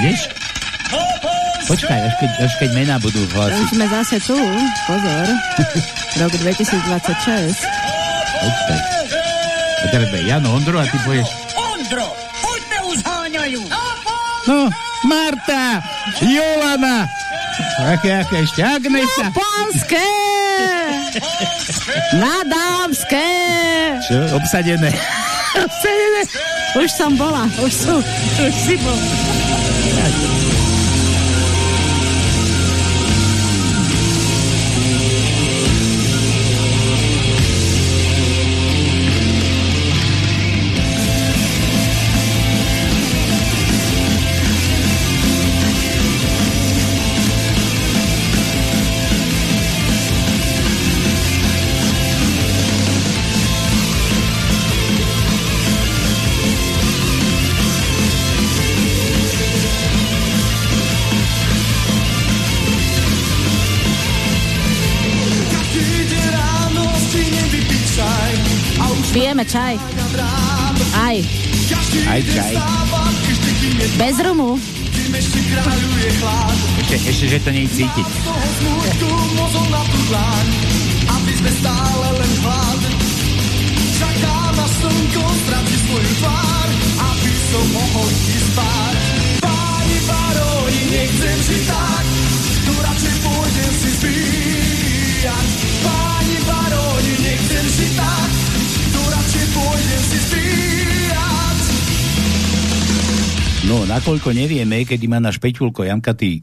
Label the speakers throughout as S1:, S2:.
S1: Ideš? Počkaj, až keď, až keď mená budú hlásiť.
S2: Už sme zase tu, pozor. Rok 2026.
S1: Počkaj. A teraz bude Jan Ondro a ty povieš...
S3: Ondro, poďme už háňajú.
S1: No, Marta, Jolana, aké, aké ešte, Agnesa.
S2: Pánske! Na dámske!
S1: Čo, obsadené. obsadené.
S2: Už som bola, už sú, už si bol. Čaj. Aj.
S1: Aj čaj.
S2: Bez rumu.
S1: Ešte, ešte, že to nie je cítiť.
S4: Aby sme stále len hlad Čaká na slnko, svoju tvár Aby som mohol ísť spať Páni baróni, nechcem žiť tak Tu radšej pôjdem si zbíjať Páni baróni, nechcem žiť tak
S1: No, nakoľko nevieme, kedy má náš Peťulko Jankatý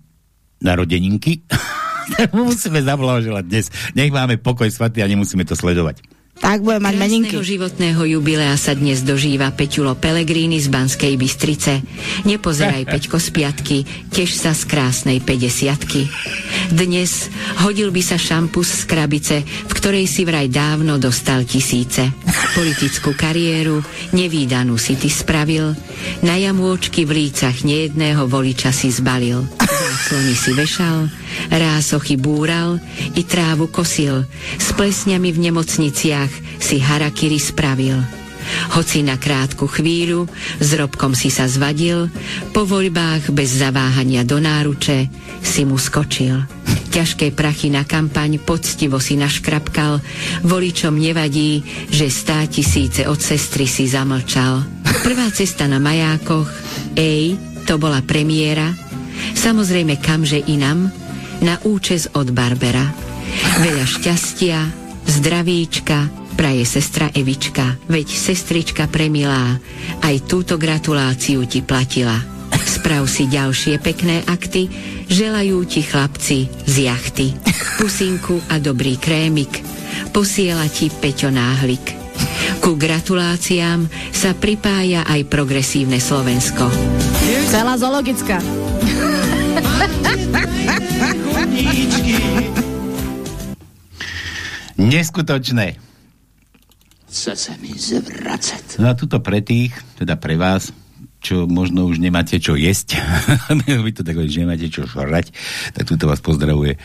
S1: narodeninky, musíme zablahoželať dnes. Nech máme pokoj svatý a nemusíme to sledovať.
S2: Tak bude mať meninky.
S5: Krásneho životného jubilea sa dnes dožíva Peťulo Pelegrini z Banskej Bystrice. Nepozeraj, Peťko, z piatky, tiež sa z krásnej 50 Dnes hodil by sa šampus z krabice, v ktorej si vraj dávno dostal tisíce. Politickú kariéru, nevýdanú si ty spravil, na jamôčky v lícach nejedného voliča si zbalil. Záclony si vešal, rásochy búral, i trávu kosil, s plesňami v nemocniciach si harakiri spravil. Hoci na krátku chvíľu s robkom si sa zvadil, po voľbách bez zaváhania do náruče si mu skočil. Ťažké prachy na kampaň poctivo si naškrapkal, voličom nevadí, že stá tisíce od sestry si zamlčal. Prvá cesta na majákoch, ej, to bola premiéra, samozrejme kamže inam, na účes od Barbera. Veľa šťastia, zdravíčka, praje sestra Evička, veď sestrička premilá, aj túto gratuláciu ti platila. Sprav si ďalšie pekné akty, želajú ti chlapci z jachty. Pusinku a dobrý krémik, posiela ti Peťo Náhlik. Ku gratuláciám sa pripája aj progresívne Slovensko.
S2: Celá zoologická.
S1: Neskutočné.
S3: Chce sa mi zvracať.
S1: No a tuto pre tých, teda pre vás, čo možno už nemáte čo jesť, vy to tak že nemáte čo žrať, tak tuto vás pozdravuje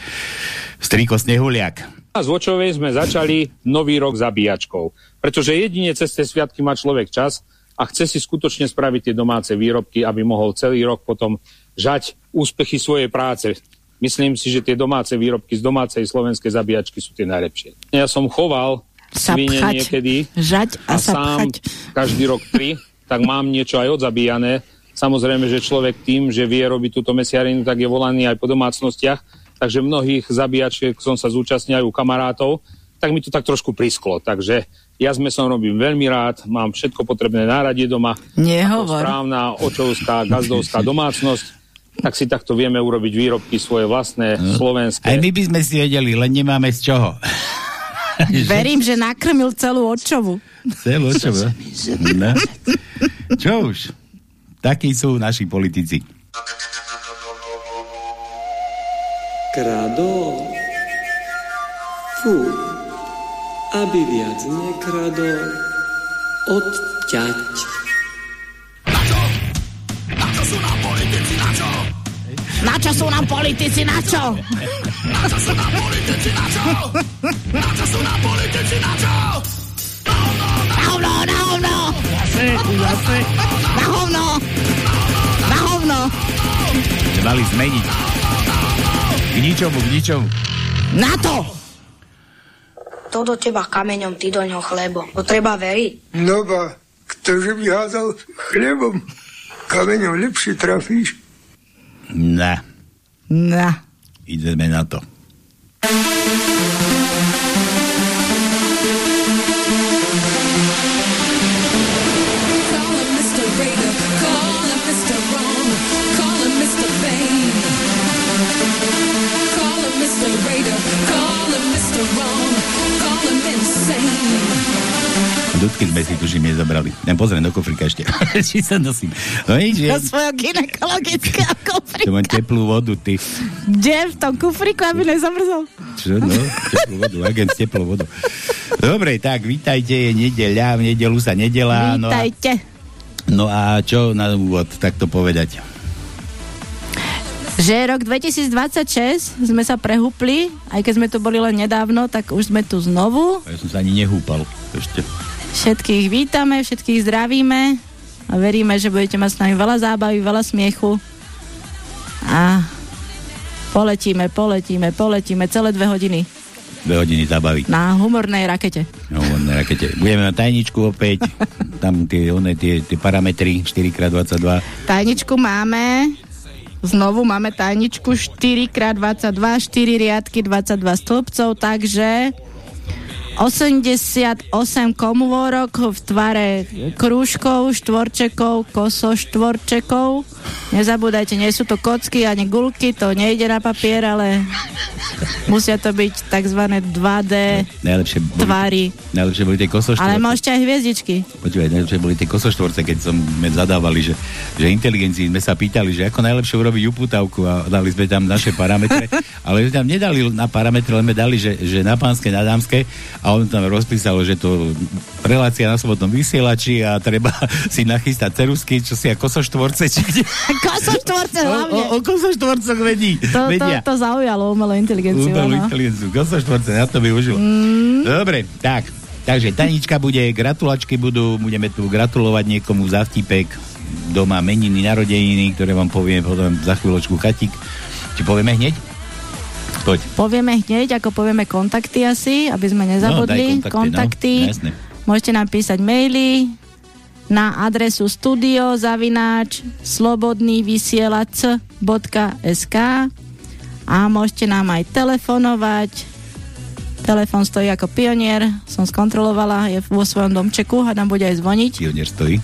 S1: striko Snehuliak.
S6: A z Vočovej sme začali nový rok zabíjačkou, pretože jedine cez tie sviatky má človek čas a chce si skutočne spraviť tie domáce výrobky, aby mohol celý rok potom žať úspechy svojej práce. Myslím si, že tie domáce výrobky z domácej slovenskej zabíjačky sú tie najlepšie. Ja som choval
S2: Sa
S6: svine
S2: pchať,
S6: niekedy
S2: žať a
S6: a
S2: sa
S6: sám
S2: pchať.
S6: každý rok tri, tak mám niečo aj odzabíjané. Samozrejme, že človek tým, že vie robiť túto mesiarinu, tak je volaný aj po domácnostiach. Takže mnohých zabíjačiek som sa zúčastnil aj u kamarátov, tak mi to tak trošku prisklo. Takže ja sme som robím veľmi rád, mám všetko potrebné náradie doma.
S2: Nehovor.
S6: Správna očovská, gazdovská domácnosť, tak si takto vieme urobiť výrobky svoje vlastné, slovenské.
S1: Aj my by sme si vedeli, len nemáme z čoho.
S2: Verím, že nakrmil celú očovu.
S1: Celú čo? No. Čo už? Takí sú naši politici.
S7: Kradol? Fú, aby viac nekradol, odťať.
S2: Na čo sú nám politici, na čo? Na hovno, na hovno! Na hovno! Na hovno!
S1: Sme mali zmeniť. K ničomu, k ničomu.
S2: Na to!
S8: To do teba kameňom, ty do ňoho chlebo. To treba veriť.
S9: No ba, ktože by házal chlebom, kameňom lepšie trafíš.
S1: Na,
S2: Na.
S1: ideme na to. Dudky sme si tuším nezobrali. Ja pozriem do kofrika ešte. Či sa nosím. No nič,
S2: Do svojho gynekologického
S1: to
S2: kufrika.
S1: mám teplú vodu, ty.
S2: Kde v tom kufriku, aby nezamrzol?
S1: Čo, no? Teplú vodu, agent s teplou vodou. Dobre, tak, vítajte, je nedeľa, v nedelu sa nedelá. No a,
S2: Vítajte.
S1: no a čo na úvod takto povedať?
S2: Že rok 2026 sme sa prehúpli, aj keď sme tu boli len nedávno, tak už sme tu znovu.
S1: Ja som sa ani nehúpal ešte.
S2: Všetkých vítame, všetkých zdravíme a veríme, že budete mať s nami veľa zábavy, veľa smiechu. A poletíme, poletíme, poletíme celé dve hodiny
S1: Dve hodiny zabaviť.
S2: na humornej rakete.
S1: Na rakete. Budeme mať tajničku opäť, tam tie, one, tie, tie parametry 4x22.
S2: Tajničku máme, znovu máme tajničku 4x22, 4 riadky, 22 stĺpcov, takže 88 komôrok v tvare krúžkov, štvorčekov, kosoštvorčekov. Nezabúdajte, nie sú to kocky ani gulky, to nejde na papier, ale musia to byť tzv. 2D
S1: Najlepšie boli,
S2: tvary.
S1: najlepšie boli tie kosoštvorce.
S2: Ale môžete aj hviezdičky.
S1: Počúvaj, najlepšie boli tie kosoštvorce, keď som sme zadávali, že, že inteligencii sme sa pýtali, že ako najlepšie urobiť uputavku a dali sme tam naše parametre, ale sme tam nedali na parametre, len sme dali, že, že na pánske, na dámske a on tam rozpísal, že to relácia na svobodnom vysielači a treba si nachystať cerusky, čo si ako kosoštvorce, či kde.
S2: Kosoštvorce
S1: O, o,
S2: hlavne.
S1: o kosoštvorcoch vedí.
S2: To, to,
S1: vedia.
S2: to zaujalo umelú inteligenciu.
S1: Umelú inteligenciu. Kosoštvorce, na to by užilo. Mm. Dobre, tak. Takže Tanička bude, gratulačky budú, budeme tu gratulovať niekomu za vtipek, doma meniny, narodeniny, ktoré vám poviem potom za chvíľočku Katik. Či povieme hneď? Poď.
S2: Povieme hneď, ako povieme kontakty asi, aby sme nezabudli.
S1: No, daj kontakty, no.
S2: Môžete nám písať maily na adresu studio zavináč slobodnývysielac.sk a môžete nám aj telefonovať. Telefón stojí ako pionier, som skontrolovala, je vo svojom domčeku a nám bude aj zvoniť.
S1: Pionier stojí.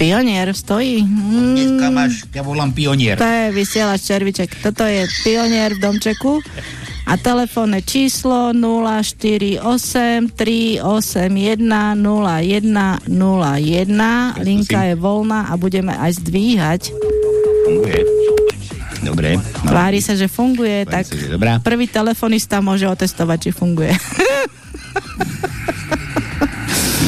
S2: Pionier stojí. Mm,
S1: Dneska máš, ja volám pionier.
S2: to je vysielač červiček. Toto je pionier v domčeku. A telefónne číslo 048 381 0101. Linka je voľná a budeme aj zdvíhať.
S1: Funguje. Dobre. No.
S2: Tvári sa, že funguje,
S1: Tvári
S2: tak
S1: sa, že dobrá.
S2: prvý telefonista môže otestovať, či funguje.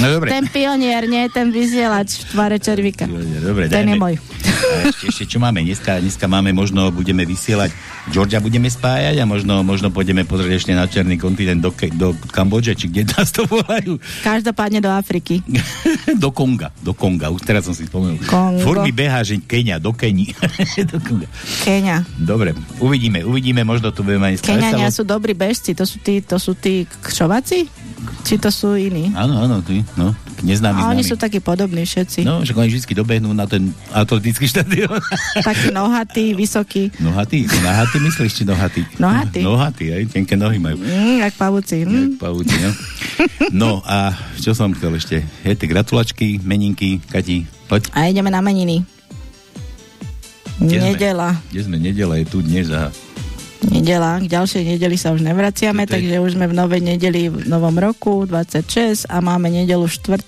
S1: No dobre.
S2: Ten pionier, nie ten vysielač v tvare červika.
S1: Dobre,
S2: Ten je
S1: dajme.
S2: môj.
S1: Ešte, ešte čo máme? Dneska, dneska máme, možno budeme vysielať, Georgia budeme spájať a možno, možno pôjdeme pozrieť ešte na černý kontinent do, do Kambodže, či kde nás to volajú.
S2: Každopádne do Afriky.
S1: do Konga, do Konga, už teraz som si spomenul.
S2: Kongo.
S1: Furt mi behá, že Kenia, do Keni. do Konga.
S2: Kenia.
S1: Dobre, uvidíme, uvidíme, možno tu budeme aj
S2: Keniania sú dobrí bežci, to sú tí, to sú tí kšovaci? Či to sú iní?
S1: Áno, áno, ty, no, neznámy
S2: A oni
S1: známy.
S2: sú takí podobní všetci.
S1: No, že oni vždy dobehnú na ten atletický štadión.
S2: Takí nohatí, vysokí.
S1: Nohatý? Nahatý myslíš, či nohatý?
S2: Nohatý.
S1: Nohatý, aj, tenké nohy majú.
S2: Mm, jak pavúci. Mm.
S1: Pavúci, no. no a čo som chcel ešte? Je gratulačky, meninky, Kati, poď.
S2: A ideme na meniny.
S1: Kde sme?
S2: Nedela.
S1: Kde sme? Nedela je tu dnes a
S2: Nedela. K ďalšej nedeli sa už nevraciame, takže už sme v novej nedeli v novom roku 26 a máme nedelu 4.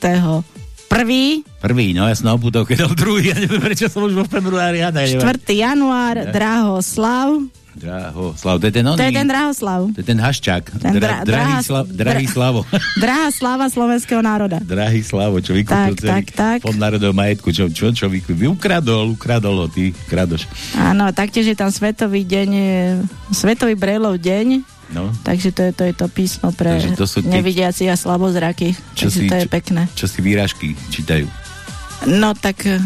S2: Prvý,
S1: prvý, no ja som na oputovke dal druhý, ja neviem, prečo som už vo februári, ja neviem.
S2: 4. január, Drahoslav.
S1: Draho, Slav, to je ten oný.
S2: To je ten Drahoslav.
S1: To je ten haščák.
S2: Ten
S1: Dra,
S2: dra-
S1: drahý,
S2: dra-
S1: Slavo.
S2: Drahá sláva slovenského národa.
S1: drahý Slavo, čo vykúpil
S2: Tak,
S1: celý
S2: tak, tak.
S1: fond národov majetku. Čo, čo, čo vykúpil? Ukradol, ukradol ho, ty kradoš.
S2: Áno, taktiež je tam Svetový deň, e, Svetový brejlov deň,
S1: No,
S2: takže to je to, je to písmo pre
S1: Takže to sú
S2: nevidiaci a slabozrakých.
S1: Čo
S2: takže
S1: si-
S2: to je
S1: čo-
S2: pekné.
S1: čo si výražky čítajú.
S2: No tak e,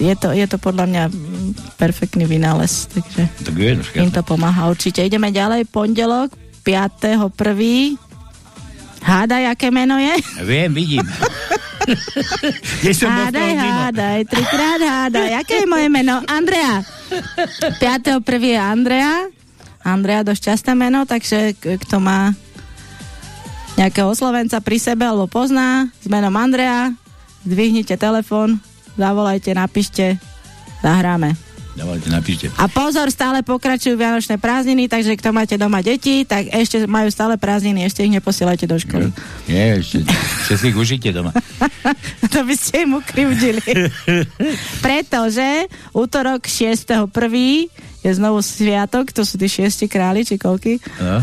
S2: je to, je to podľa mňa perfektný vynález, takže
S1: Tak je,
S2: im to pomáha určite. Ideme ďalej, pondelok, 5.1. Hádaj, aké meno je?
S1: Viem, vidím.
S2: Hádaj, hádaj, trikrát hádaj. Aké je moje meno? Andrea. 5.1. je Andrea. Andrea dosť časté meno, takže kto má nejakého oslovenca pri sebe alebo pozná s menom Andrea, zdvihnite telefon, zavolajte, napíšte, zahráme.
S1: Dávajte, napíšte.
S2: A pozor, stále pokračujú Vianočné prázdniny, takže kto máte doma deti, tak ešte majú stále prázdniny, ešte ich neposielajte do školy.
S1: Nie, ešte, ešte si ich užite doma.
S2: to by ste im ukrivdili. Pretože útorok 6.1. je znovu sviatok, to sú tí šiesti králi, či koľky.
S1: No,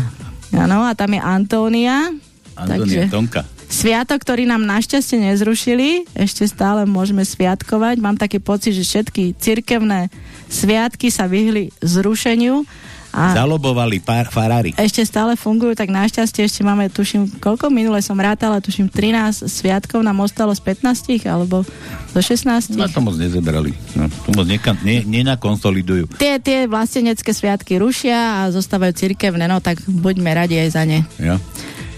S2: Áno, a tam je Antónia.
S1: Antonia,
S2: Takže-
S1: Tonka.
S2: Sviatok, ktorý nám našťastie nezrušili, ešte stále môžeme sviatkovať. Mám taký pocit, že všetky cirkevné sviatky sa vyhli zrušeniu a
S1: Zalobovali pár farári.
S2: ešte stále fungujú, tak našťastie ešte máme, tuším, koľko minule som rátala, tuším 13 sviatkov nám ostalo z 15 alebo zo 16.
S1: No to moc nezebrali. No, to moc neka, ne, nenakonsolidujú.
S2: Tie, tie vlastenecké sviatky rušia a zostávajú cirkevné, no tak buďme radi aj za ne.
S1: Ja?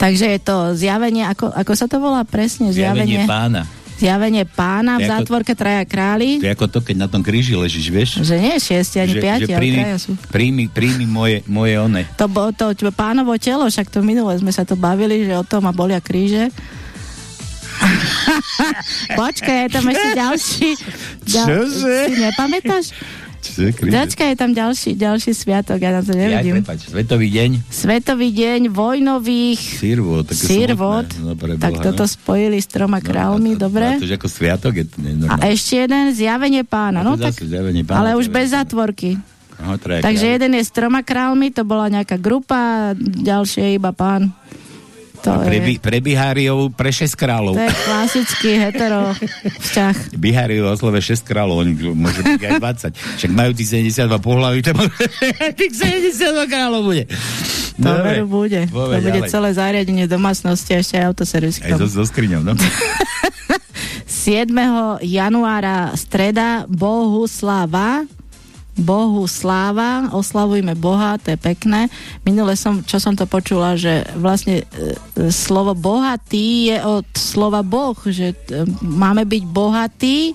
S2: Takže je to zjavenie, ako, ako sa to volá presne?
S1: Zjavenie
S2: Zjavenie,
S1: pána.
S2: zjavenie pána v
S1: ako-
S2: zátvorke Traja králi.
S1: To je ako to, keď na tom kríži ležíš, vieš?
S2: Že nie šiesti ani
S1: že,
S2: piati,
S1: že
S2: ale
S1: príjmi,
S2: sú.
S1: príjmi, príjmi moje, moje one.
S2: To, bo, to pánovo telo, však to minule sme sa to bavili, že o tom a bolia kríže. Počkaj, je tam ešte ďalší.
S1: Čože?
S2: Si nepamätáš?
S1: Čo je
S2: tam ďalší, ďalší sviatok, ja na to
S1: Ja,
S2: nevidím.
S1: prepač, Svetový deň.
S2: Svetový deň vojnových
S1: Sirvot. samotné, No,
S2: Tak toto
S1: no.
S2: spojili s troma kráľmi, dobre?
S1: A to, že ako sviatok je to
S2: A ešte jeden, zjavenie pána. No
S1: to
S2: tak,
S1: zjavenie pána,
S2: ale
S1: to
S2: už bez.
S1: Aha, traja
S2: Takže
S1: kráľov.
S2: jeden je s troma kráľmi, to bola nejaká grupa, ďalšie iba pán. To,
S1: A pre,
S2: je,
S1: pre Biháriov pre 6 kráľov.
S2: to je klasický hetero vzťah.
S1: Biháriov oslove 6 kráľov, oni môže byť aj 20. Však majú tých 72 pohlaví, to môže tých 72 kráľov bude.
S2: To veru bude. To
S1: Povedz
S2: bude
S1: ďalej.
S2: celé zariadenie domácnosti a ešte aj autoservis.
S1: Aj so, so skriňou, no.
S2: 7. januára streda Bohuslava Bohusláva, oslavujme Boha, to je pekné. Minule som, čo som to počula, že vlastne e, e, slovo bohatý je od slova Boh, že e, máme byť bohatí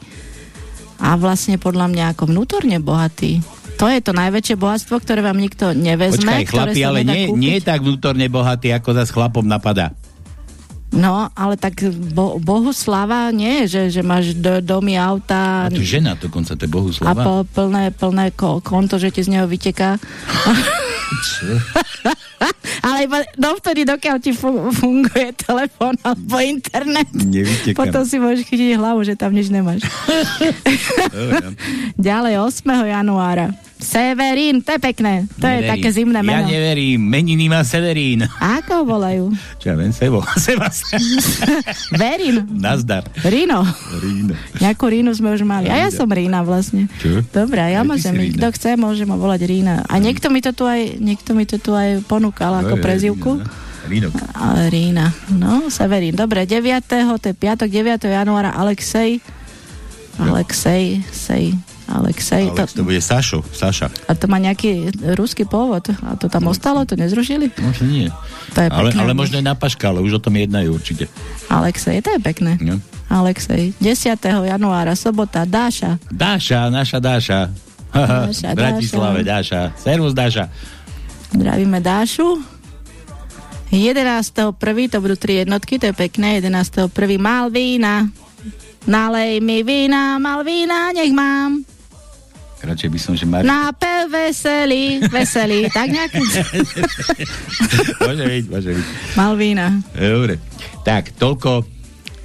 S2: a vlastne podľa mňa ako vnútorne bohatí. To je to najväčšie bohatstvo, ktoré vám nikto nevezme.
S1: Počkaj, chlapi, ale nie,
S2: kúpiť.
S1: nie je tak vnútorne bohatý, ako zas chlapom napadá.
S2: No, ale tak bo, Bohu slava nie je, že, že máš do, domy, auta
S1: A to žena dokonca, to je
S2: a
S1: Bohuslava.
S2: po, plné, plné ko, konto, že ti z neho vyteká. ale iba dovtedy, dokiaľ ti fu- funguje telefón alebo internet.
S1: Nevytekám.
S2: Potom si môžeš chytiť hlavu, že tam nič nemáš. Ďalej, 8. januára. Severín, to je pekné. To je
S1: Neverím.
S2: také zimné
S1: Ja
S2: meno.
S1: neverím, meniny má Severín.
S2: A ako ho volajú?
S1: Čo ja viem, Sebo.
S2: Verín.
S1: Nazdar.
S2: Rino.
S1: Ríno.
S2: Nejakú Rínu sme už mali. A ja som Rína vlastne.
S1: Čo?
S2: Dobre, ja
S1: ty
S2: môžem,
S1: Rína.
S2: kto chce, môže ma volať Rína. A niekto mi to tu aj, niekto mi to tu aj ponúkal ako
S1: No, je,
S2: prezivku.
S1: Ríno, no. Rínok.
S2: Rína. No, Severín. Dobre, 9. to je piatok, 9. januára Alexej. Alexej, sej, Alexej.
S1: Alex, to
S2: To,
S1: bude Sašo. Saša.
S2: a to má nejaký ruský pôvod. A to tam ostalo? To nezrušili?
S1: Možno nie.
S2: To je
S1: Ale,
S2: pekné.
S1: ale možno aj na Paška, ale už o tom jednajú určite.
S2: Alexej, to je pekné.
S1: No.
S2: Alexej. 10. januára, sobota, Dáša.
S1: Dáša, naša Dáša.
S2: Dáša,
S1: Bratislave, Dáša. Servus, Dáša.
S2: Zdravíme Dášu. 11.1. to budú tri jednotky, to je pekné. 11.1. Malvína. Nalej mi vína, Malvína, nech mám.
S1: Radšej by som, že Mari...
S2: Nápev veselý, veselý, tak nejak.
S1: môže byť, môže byť.
S2: Malvína.
S1: Dobre. Tak, toľko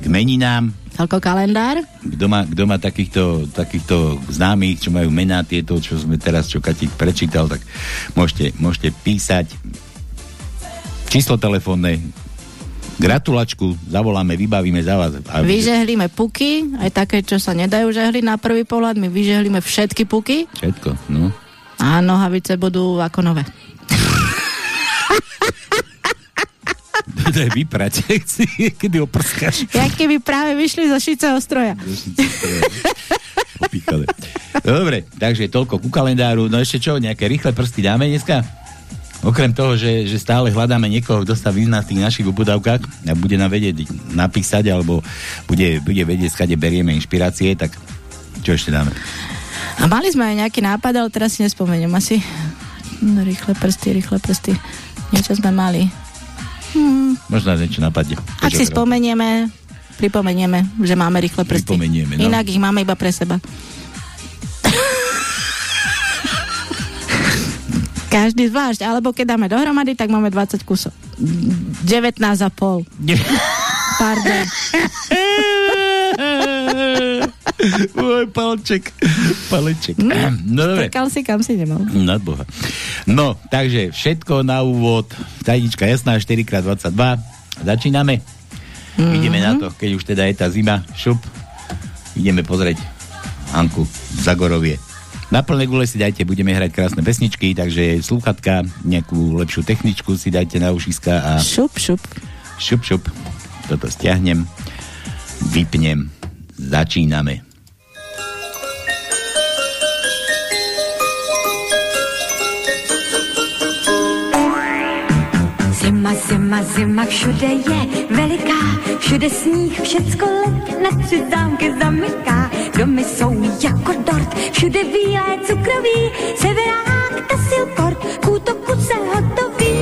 S1: k meninám.
S2: Toľko kalendár.
S1: Kto má, kto má takýchto, takýchto známych, čo majú mená tieto, čo sme teraz, čo Katík prečítal, tak môžete, môžete písať číslo telefónne, gratulačku, zavoláme, vybavíme za vás.
S2: Vyžehlíme puky, aj také, čo sa nedajú žehliť na prvý pohľad. My vyžehlíme všetky puky
S1: Všetko, no.
S2: a nohavice budú ako nové.
S1: to je vyprať, kedy oprskáš.
S2: Jak keby práve vyšli zo šiceho stroja.
S1: Dobre, takže toľko ku kalendáru. No ešte čo, nejaké rýchle prsty dáme dneska? Okrem toho, že, že stále hľadáme niekoho, kto sa vyzná v tých našich ubudavkách a bude nám vedieť napísať, alebo bude, bude vedieť, skade berieme inšpirácie, tak čo ešte dáme?
S2: A mali sme aj nejaký nápad, ale teraz si nespomeniem asi. No, rýchle prsty, rýchle prsty. Niečo sme mali. Hmm.
S1: Možno niečo napadne.
S2: Ak si spomenieme, pripomenieme, že máme rýchle prsty.
S1: Pripomenieme, no.
S2: Inak ich máme iba pre seba. Každý zvlášť, alebo keď dáme dohromady, tak máme 20 kusov. 19 a pol. Pardon.
S1: Môj palček. Paleček. No dobre.
S2: Čakal si, kam si nemal.
S1: Na boha. No, takže všetko na úvod. Tajnička jasná, 4x22. Začíname. Mm-hmm. Ideme na to, keď už teda je tá zima. Šup. Ideme pozrieť Anku Zagorovie. Na plné gule si dajte, budeme hrať krásne pesničky, takže slúchatka, nejakú lepšiu techničku si dajte na ušiska a...
S2: Šup, šup.
S1: Šup, šup. Toto stiahnem, vypnem, začíname.
S10: Zima, zima, zima, všude je veliká, všude sníh, všecko let na tři zámky zamyká. Domy jsou jako dort, všude bílé cukroví, severák, tasilport, k útoku se hotový.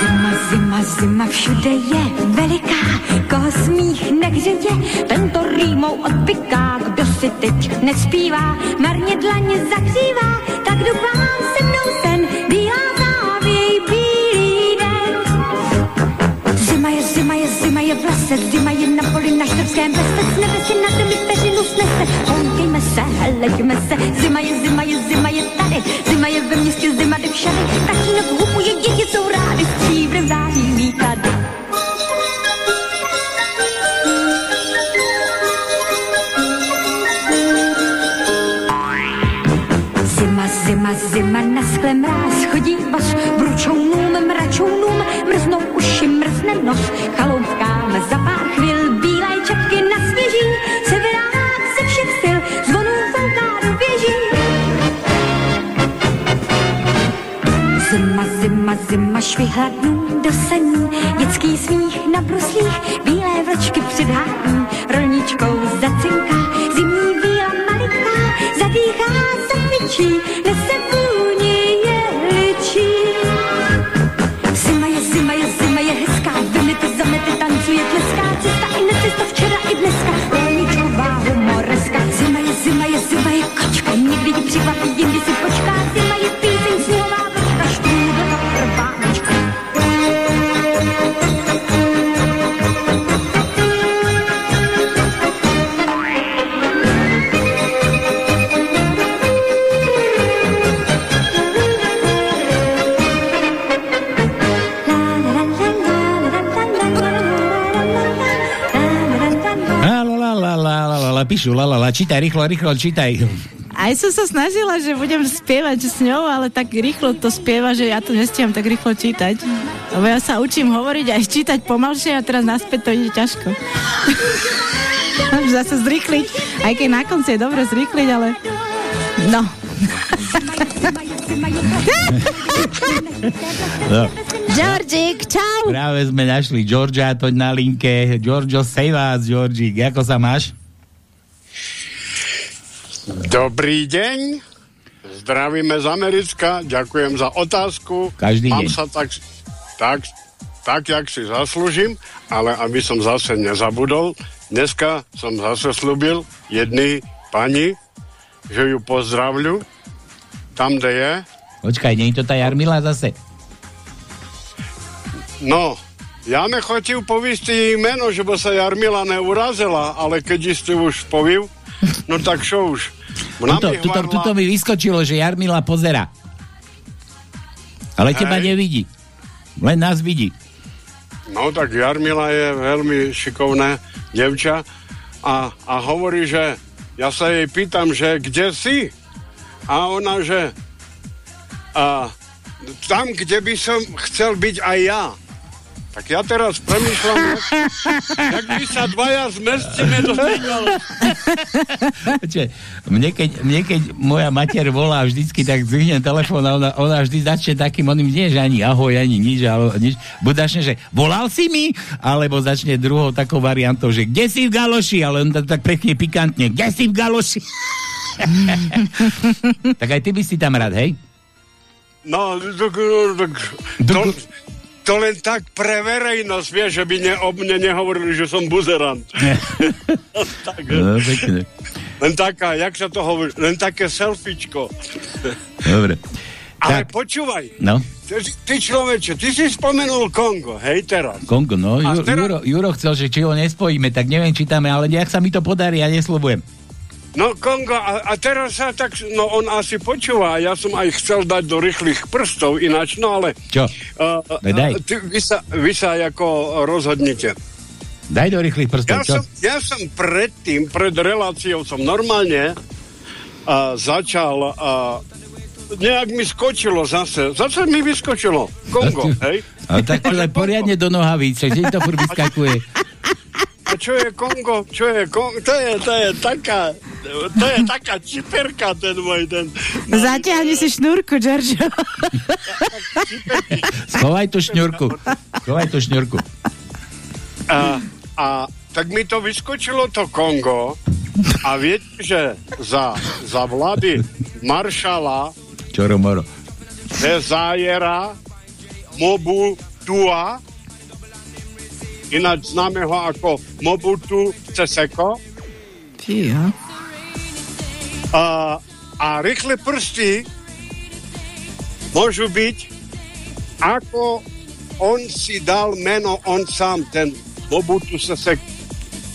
S10: Zima, zima, zima, všude je veliká, koho smích nehřeje, tento rýmou odpiká, kdo si teď nespívá, marně dlaně zahřívá, tak doufám se mnou sen, bílá závěj, bílý den. Zima je, zima je, zima je v lese, zima štrbském vese, s nebe si na zemi peřinu snese, houkejme se, helejme se, zima je, zima je, zima je tady, zima je ve městě, zima jde všady, tatínek hupuje, děti jsou rády, stříbrem září výklady. Zima, zima, zima, na skle mráz chodí bas, bručounům, mračounům, mrznou uši, mrzne nos, chaloupkám za Zima, zima, zima, švihladnů do sení, dětský smích na bruslích, bílé vlčky předhání, rolničkou zacinká, zimní víla maliká, zadýchá, zakvičí, nese vůni jehličí. Zima je, zima je, zima je hezká, vymety, zamety, tancuje, tleská, cesta i necesta, včera i dneska, rolničková humoreska. Zima je, zima je, zima je kočka, někdy ti překvapí, jindy si
S1: píšu, la, la, la, čítaj, rýchlo, rýchlo, čítaj.
S2: Aj som sa snažila, že budem spievať s ňou, ale tak rýchlo to spieva, že ja to nestiam tak rýchlo čítať. Lebo ja sa učím hovoriť aj čítať pomalšie a teraz naspäť to ide ťažko. Zase zrýchliť, aj keď na konci je dobre zrýchliť, ale no.
S1: No.
S2: Georgík, čau!
S1: Práve sme našli Georgia, toď na linke. Giorgio, sej vás, Georgík, ako sa máš?
S11: Dobrý deň. Zdravíme z Americka. Ďakujem za otázku.
S1: Každý
S11: Mám
S1: deň.
S11: sa tak, tak, tak, jak si zaslúžim, ale aby som zase nezabudol, dneska som zase slúbil jednej pani, že ju pozdravľu tam, kde je.
S1: Počkaj, nie je to tá Jarmila zase?
S11: No, ja nechotil povísť jej meno, že by sa Jarmila neurazila, ale keď ste už poviu, no tak čo už.
S1: Tuto, tuto, tuto mi vyskočilo, že Jarmila pozera. Ale teba
S11: Hej.
S1: nevidí. Len nás vidí.
S11: No tak Jarmila je veľmi šikovné devča a, a hovorí, že ja sa jej pýtam, že kde si? A ona, že a, tam, kde by som chcel byť aj ja. Tak ja teraz premýšľam, jak, by sa dvaja zmestíme do
S1: mne, keď, mne keď moja mater volá vždycky, tak zvihnem telefón a ona, ona vždy začne takým oným, nie že ani ahoj, ani nič, ale nič. Buď začne, že volal si mi, alebo začne druhou takou variantou, že kde si v galoši, ale on tak, tak pekne pikantne, kde si v galoši. tak aj ty by si tam rád, hej?
S11: No, to, to, to, to len tak pre verejnosť, vieš, že by ne, o mne nehovorili, že som buzerant. tak,
S1: No, pekne.
S11: len taká, jak sa to hovorí, len také selfiečko.
S1: Dobre.
S11: Ale
S1: Tak.
S11: počúvaj,
S1: No,
S11: ty, ty človeče, ty si spomenul Kongo, hej, teraz.
S1: Kongo, no, Ju,
S11: teraz-
S1: Juro, Juro chcel, že či ho nespojíme, tak neviem, či tam ale nejak sa mi to podarí, ja nesľubujem.
S11: No Kongo, a, a teraz sa tak, no on asi počúva, ja som aj chcel dať do rýchlych prstov ináč, no ale...
S1: Čo?
S11: Uh,
S1: Daj,
S11: ty, vy, sa, vy sa ako rozhodnite.
S1: Daj do rýchlych prstov,
S11: Ja
S1: čo?
S11: som, ja som predtým, pred reláciou som normálne uh, začal... Uh, nejak mi skočilo zase. Zase mi vyskočilo. Kongo, hej?
S1: Ale tak to poriadne do nohavíc, že to furt vyskakuje.
S11: A čo je Kongo? Čo je Kongo? To je, to je taká... To je taká čiperka, ten môj, ten...
S2: Zatiahni si šnúrku, Giorgio.
S1: Schovaj tú šňurku. Schovaj tú šňurku.
S11: A, a tak mi to vyskočilo to Kongo a viete, že za, za vlády maršala
S1: Čoro moro.
S11: Dezájera Mobu Tua ináč známe ho ako Mobutu Seseko
S2: Fíha.
S11: a, a rýchle prsty môžu byť ako on si dal meno on sám, ten Mobutu Seseko.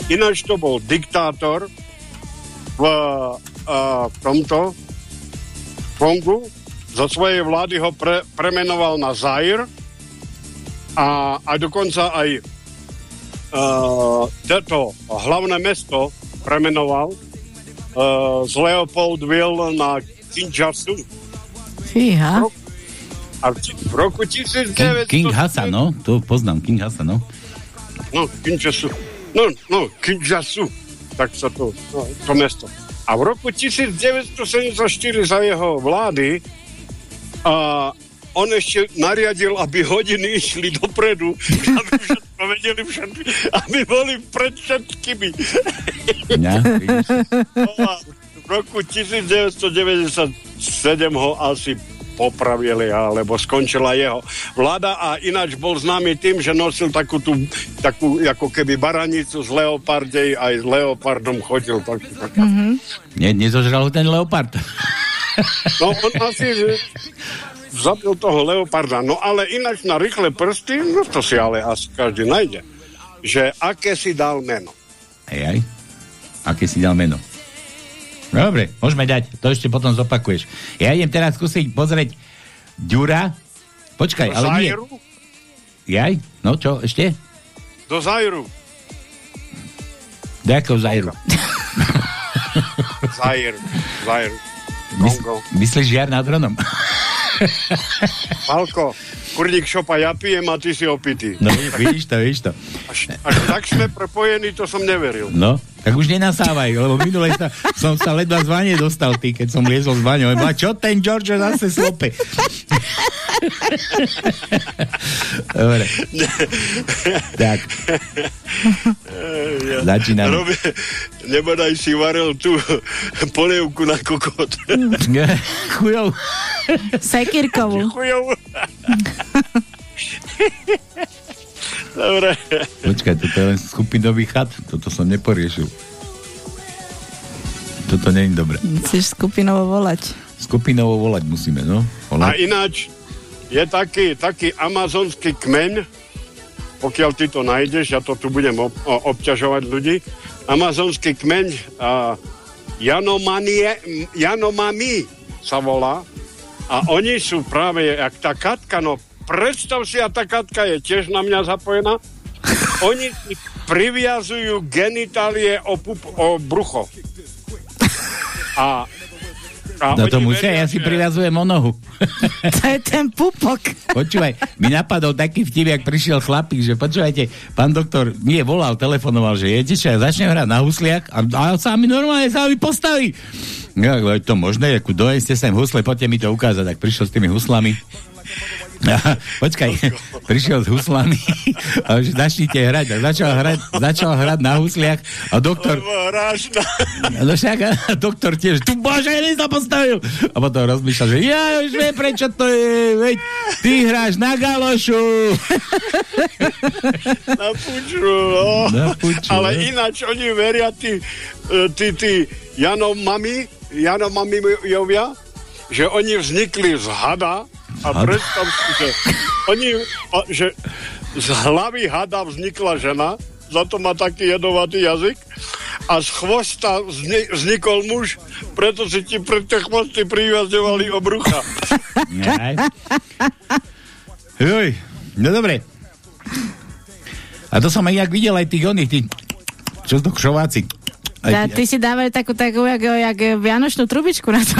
S11: Ináč to bol diktátor v, a, v tomto Kongu. Zo svojej vlády ho pre, premenoval na Zair a, a dokonca aj uh, toto hlavné mesto premenoval uh, z Leopoldville na Kinshasa.
S2: Fíha.
S11: A v, roku
S1: King,
S11: 1900...
S1: King Hasa, no? To poznám, King Hasa, no.
S11: No, Kinshasa. No, no, Kinshasa. Tak sa to, no, to mesto. A v roku 1974 za jeho vlády a on ešte nariadil, aby hodiny išli dopredu, aby všetko vedeli všetky, aby boli pred všetkými.
S1: Ja.
S11: No v roku 1997 ho asi popravili, alebo skončila jeho vláda a ináč bol známy tým, že nosil takú tú, takú ako keby baranicu z leopardej, aj s leopardom chodil. Tak, tak.
S2: Mhm.
S1: Ne, nezožral ten leopard.
S11: No on asi zabil toho leoparda. No ale ináč na rýchle prsty, no to si ale asi každý nájde. Že aké si dal meno.
S1: Hej, aj. Aké si dal meno? Dobre, môžeme dať. To ešte potom zopakuješ. Ja idem teraz skúsiť pozrieť Ďura. Počkaj, ale nie.
S11: Zairu?
S1: Jaj? No čo, ešte?
S11: Do Zairu.
S1: Do jakého Zairu?
S11: Zair. Zair.
S1: Mys- myslíš žiar nad Hronom?
S11: Palko, kurník šopa, ja pijem a ty si opitý.
S1: No, vidíš to, vidíš to.
S11: Až, až tak sme prepojení, to som neveril.
S1: No, tak už nenasávaj, lebo minule sa, som sa ledva z vane dostal, ty, keď som liezol z vaňou. A čo ten George zase slope? Dobre. tak, Začíname.
S11: Robi, nebodaj si varil tú polievku na kokot.
S1: chujov.
S2: Sekírkovú.
S11: Chujov. Dobre.
S1: Počkaj, toto je len skupinový chat, toto som neporiešil. Toto nie je dobré.
S2: Musíš skupinovo volať.
S1: Skupinovo volať musíme, no?
S11: A
S1: Volať.
S11: ináč je taký, taký amazonský kmeň, pokiaľ ty to nájdeš, ja to tu budem ob, obťažovať ľudí, amazonský kmeň a Janomanie, Janomami sa volá a oni sú práve, jak tá Katka, no predstav si, a tá Katka je tiež na mňa zapojená, oni si priviazujú genitálie o, pup, o brucho. A A
S1: No to musia,
S11: veria,
S1: ja si privazujem o nohu.
S2: To je ten pupok.
S1: Počúvaj, mi napadol taký vtip, jak prišiel chlapík, že počúvajte, pán doktor, nie volal, telefonoval, že jedete, čo ja začnem hrať na husliak a, a sa mi normálne sa mi postaví. Ja, je to možné, ako dojeste sem husle, poďte mi to ukázať, tak prišiel s tými huslami. A, počkaj, prišiel s huslami a už začnite hrať. A začal hrať, začal hrať na husliach a doktor. No však a doktor tiež, tu bože, ja sa postavil. A potom rozmýšľal, že ja už viem, prečo to je, veď ty hráš na galošu.
S11: Na puču, no.
S1: Na puču,
S11: Ale
S1: no.
S11: ináč oni veria, tí, e, tí, tí Janov mami, Janov mami jovia, že oni vznikli z hada a
S1: Had?
S11: predstav si, že oni, a, že z hlavy hada vznikla žena, za to má taký jedovatý jazyk a z chvosta vzni- vznikol muž, preto si ti pre tie chvosty priviazovali obrucha.
S1: Juj, no dobre. A to som aj jak videl aj tých oných, tých, čo to kšováci.
S2: Ja, ty si dávajú takú, takú, jak, jak vianočnú trubičku na to.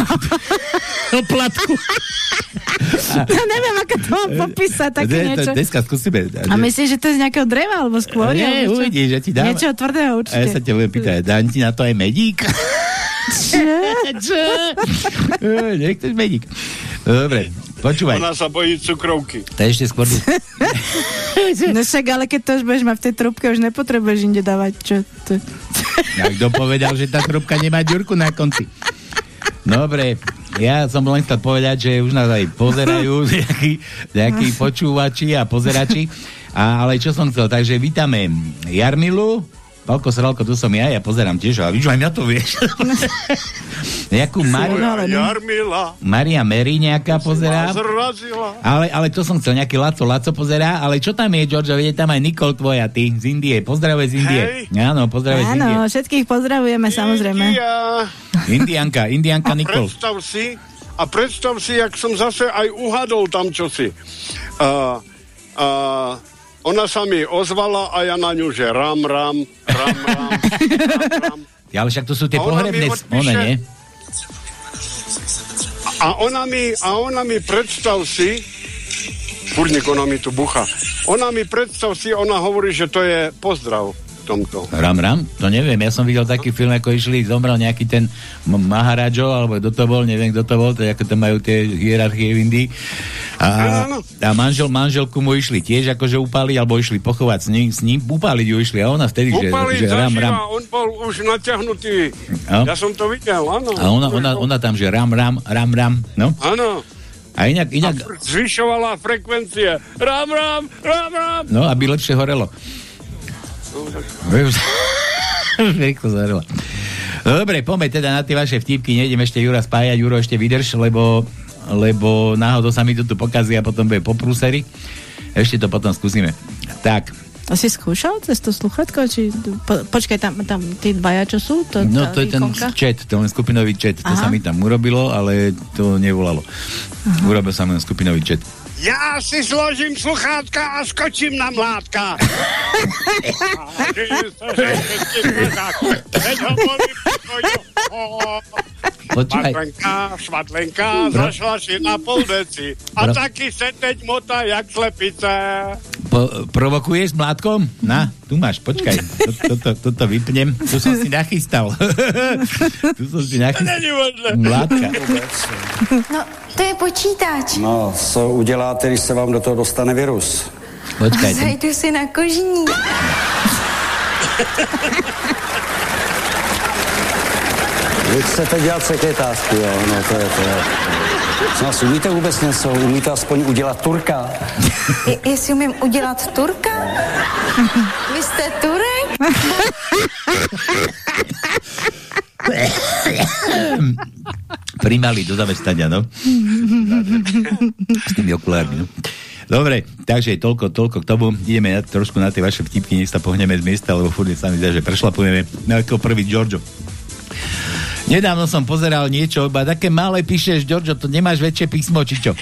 S1: Oplatku.
S2: ja neviem, ako to mám popísať, také
S1: Dne-
S2: niečo.
S1: Dneska skúsime.
S2: A myslíš, že to je z nejakého dreva, alebo skôr?
S1: Nie,
S2: čo?
S1: uvidíš, že ti dáva.
S2: Niečo tvrdého
S1: A ja
S2: určite.
S1: sa ťa budem pýtať, dám ti na to aj medík? Čo? Eh, Nechceš medík. Dobre, počúvaj.
S11: Ona sa bojí cukrovky.
S1: To je ešte skôr...
S2: No však, ale keď to už budeš mať v tej trúbke, už nepotrebuješ inde dávať. Čo to?
S1: Ja, kto povedal, že tá trúbka nemá ďurku na konci? Dobre, ja som len chcel povedať, že už nás aj pozerajú nejakí, nejakí počúvači a pozerači. A, ale čo som chcel, takže vítame Jarmilu, Palko Sralko, tu som ja, ja pozerám tiež, a vidíš, aj mňa to vieš. Nejakú Mari,
S11: Jarmila
S1: Maria Mary nejaká pozerá. Ale, ale to som chcel, nejaký Laco, Laco pozerá, ale čo tam je, George, vidieť tam aj Nikol tvoja, ty, z Indie, pozdravuj z Indie. Áno, pozdravuj z Indie.
S2: Áno, všetkých pozdravujeme, samozrejme.
S1: Indianka, Indianka
S11: A
S1: Nikol.
S11: predstav si, a predstav si, jak som zase aj uhadol tam čosi. Uh, uh, ona sa mi ozvala a ja na ňu, že ram, ram, ram, ram, ram, ram.
S1: Ja, ale však to sú tie
S11: A
S1: pohrebné,
S11: odpíše-
S1: one, nie?
S11: A ona mi, a ona mi predstav si, kurník, ona mi tu bucha. Ona mi predstav si, ona hovorí, že to je pozdrav tomto.
S1: Ram, ram? To neviem, ja som videl taký film, ako išli, zomrel nejaký ten Maharajo, alebo kto to bol, neviem kto to bol, to je ako tam majú tie hierarchie v Indii. A, a manžel, manželku mu išli tiež akože upáliť, alebo išli pochovať s ním, s ním upáliť ju išli a ona vtedy, že,
S11: Upaliť
S1: že ram, ram.
S11: on bol už natiahnutý.
S1: No.
S11: Ja som to videl, áno.
S1: A ona, ona, ona tam, že ram, ram, ram, ram, no.
S11: Áno.
S1: A inak, inak,
S11: Zvyšovala frekvencie. Rám, rám, rám, rám.
S1: no, aby lepšie horelo. Rýchlo zahorelo. Dobre, poďme teda na tie vaše vtipky, nejdem ešte Jura spájať, Juro ešte vydrž, lebo, lebo náhodou sa mi to tu pokazí a potom bude po prúseri. Ešte to potom skúsime. Tak,
S2: A si skúšal cez to sluchatko? Či, po, počkaj, tam, tam tí dvaja, čo sú? To,
S1: no to je ten
S2: ikonka?
S1: chat, to len skupinový chat, to
S2: Aha.
S1: sa mi tam urobilo, ale to nevolalo. Urobil som len skupinový chat.
S11: Ja si zložím sluchátka a skočím na mládka.
S1: Počúvaj.
S11: Švatlenka, švatlenka, zašla si na pol deci. A
S1: Bro.
S11: taký se teď motá, jak slepice.
S1: Po, provokuješ mládkom? Na, tu máš, počkaj. To- Toto, toto vypnem. Tu som si nachystal. tu som si nachystal. Mládka.
S12: No, to je počítač.
S13: No, co uděláte, když se vám do toho dostane virus?
S1: Počkaj, ten,
S12: Zajdu si na kožní.
S13: Vy chcete dělat sekretářku, jo? No, to je to. Je. Co nás umíte vůbec něco? Umíte aspoň udělat turka?
S12: Je, jestli umím udělat turka? Vy jste Turek?
S1: primali do zamestnania, no. S tými okulármi, no. Dobre, takže toľko, toľko k tomu. Ideme na, trošku na tie vaše vtipky, nech sa pohneme z miesta, lebo furt sa mi zdá, že prešlapujeme. No ako prvý Giorgio. Nedávno som pozeral niečo, iba také malé píšeš, Giorgio, to nemáš väčšie písmo, či čo?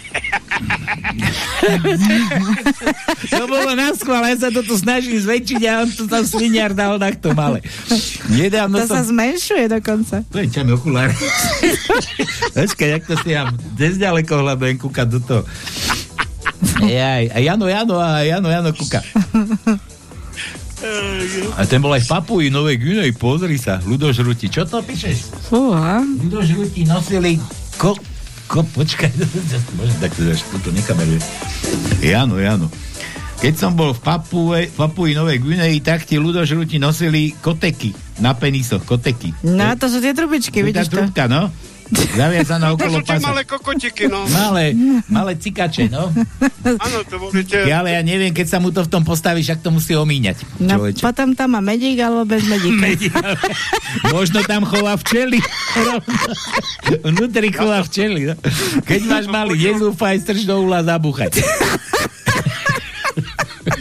S1: To bolo na schvál, ja sa to tu snažím zväčšiť a on to tam sviniar dal takto malé. Nedávno
S2: To sa
S1: som...
S2: zmenšuje dokonca.
S1: Poďte mi okuláre. Počkaj, jak to si ja dnes ďaleko hľadujem kúkať do toho. Jaj, a Jano, Jano, a Jano, Jano kúka. A ten bol aj v Papui Novej Guinei, pozri sa, ľudožruti. Čo to píšeš?
S2: Fúha.
S1: Ľudožruti nosili ko... ko počkaj, môžem takto až to nekameruje. Jano, Jano. Keď som bol v Papue, Papui Novej Guinei, tak ti ľudožruti nosili koteky na penisoch, koteky.
S2: No, to sú tie trubičky,
S1: tá
S2: vidíš to?
S1: trubka, no. Zaviazaná okolo
S11: tie
S1: pasa.
S11: malé kokotiky, no.
S1: Malé, malé cikače, no.
S11: Áno, to boli tie...
S1: Ja, ale ja neviem, keď sa mu to v tom postaví, však to musí omíňať.
S2: No,
S1: Človeče.
S2: potom tam má medík alebo bez medíka.
S1: Možno tam chová včely. Vnútri chová včely. No. Keď máš malý, nezúfaj, strč do úla, zabúchať.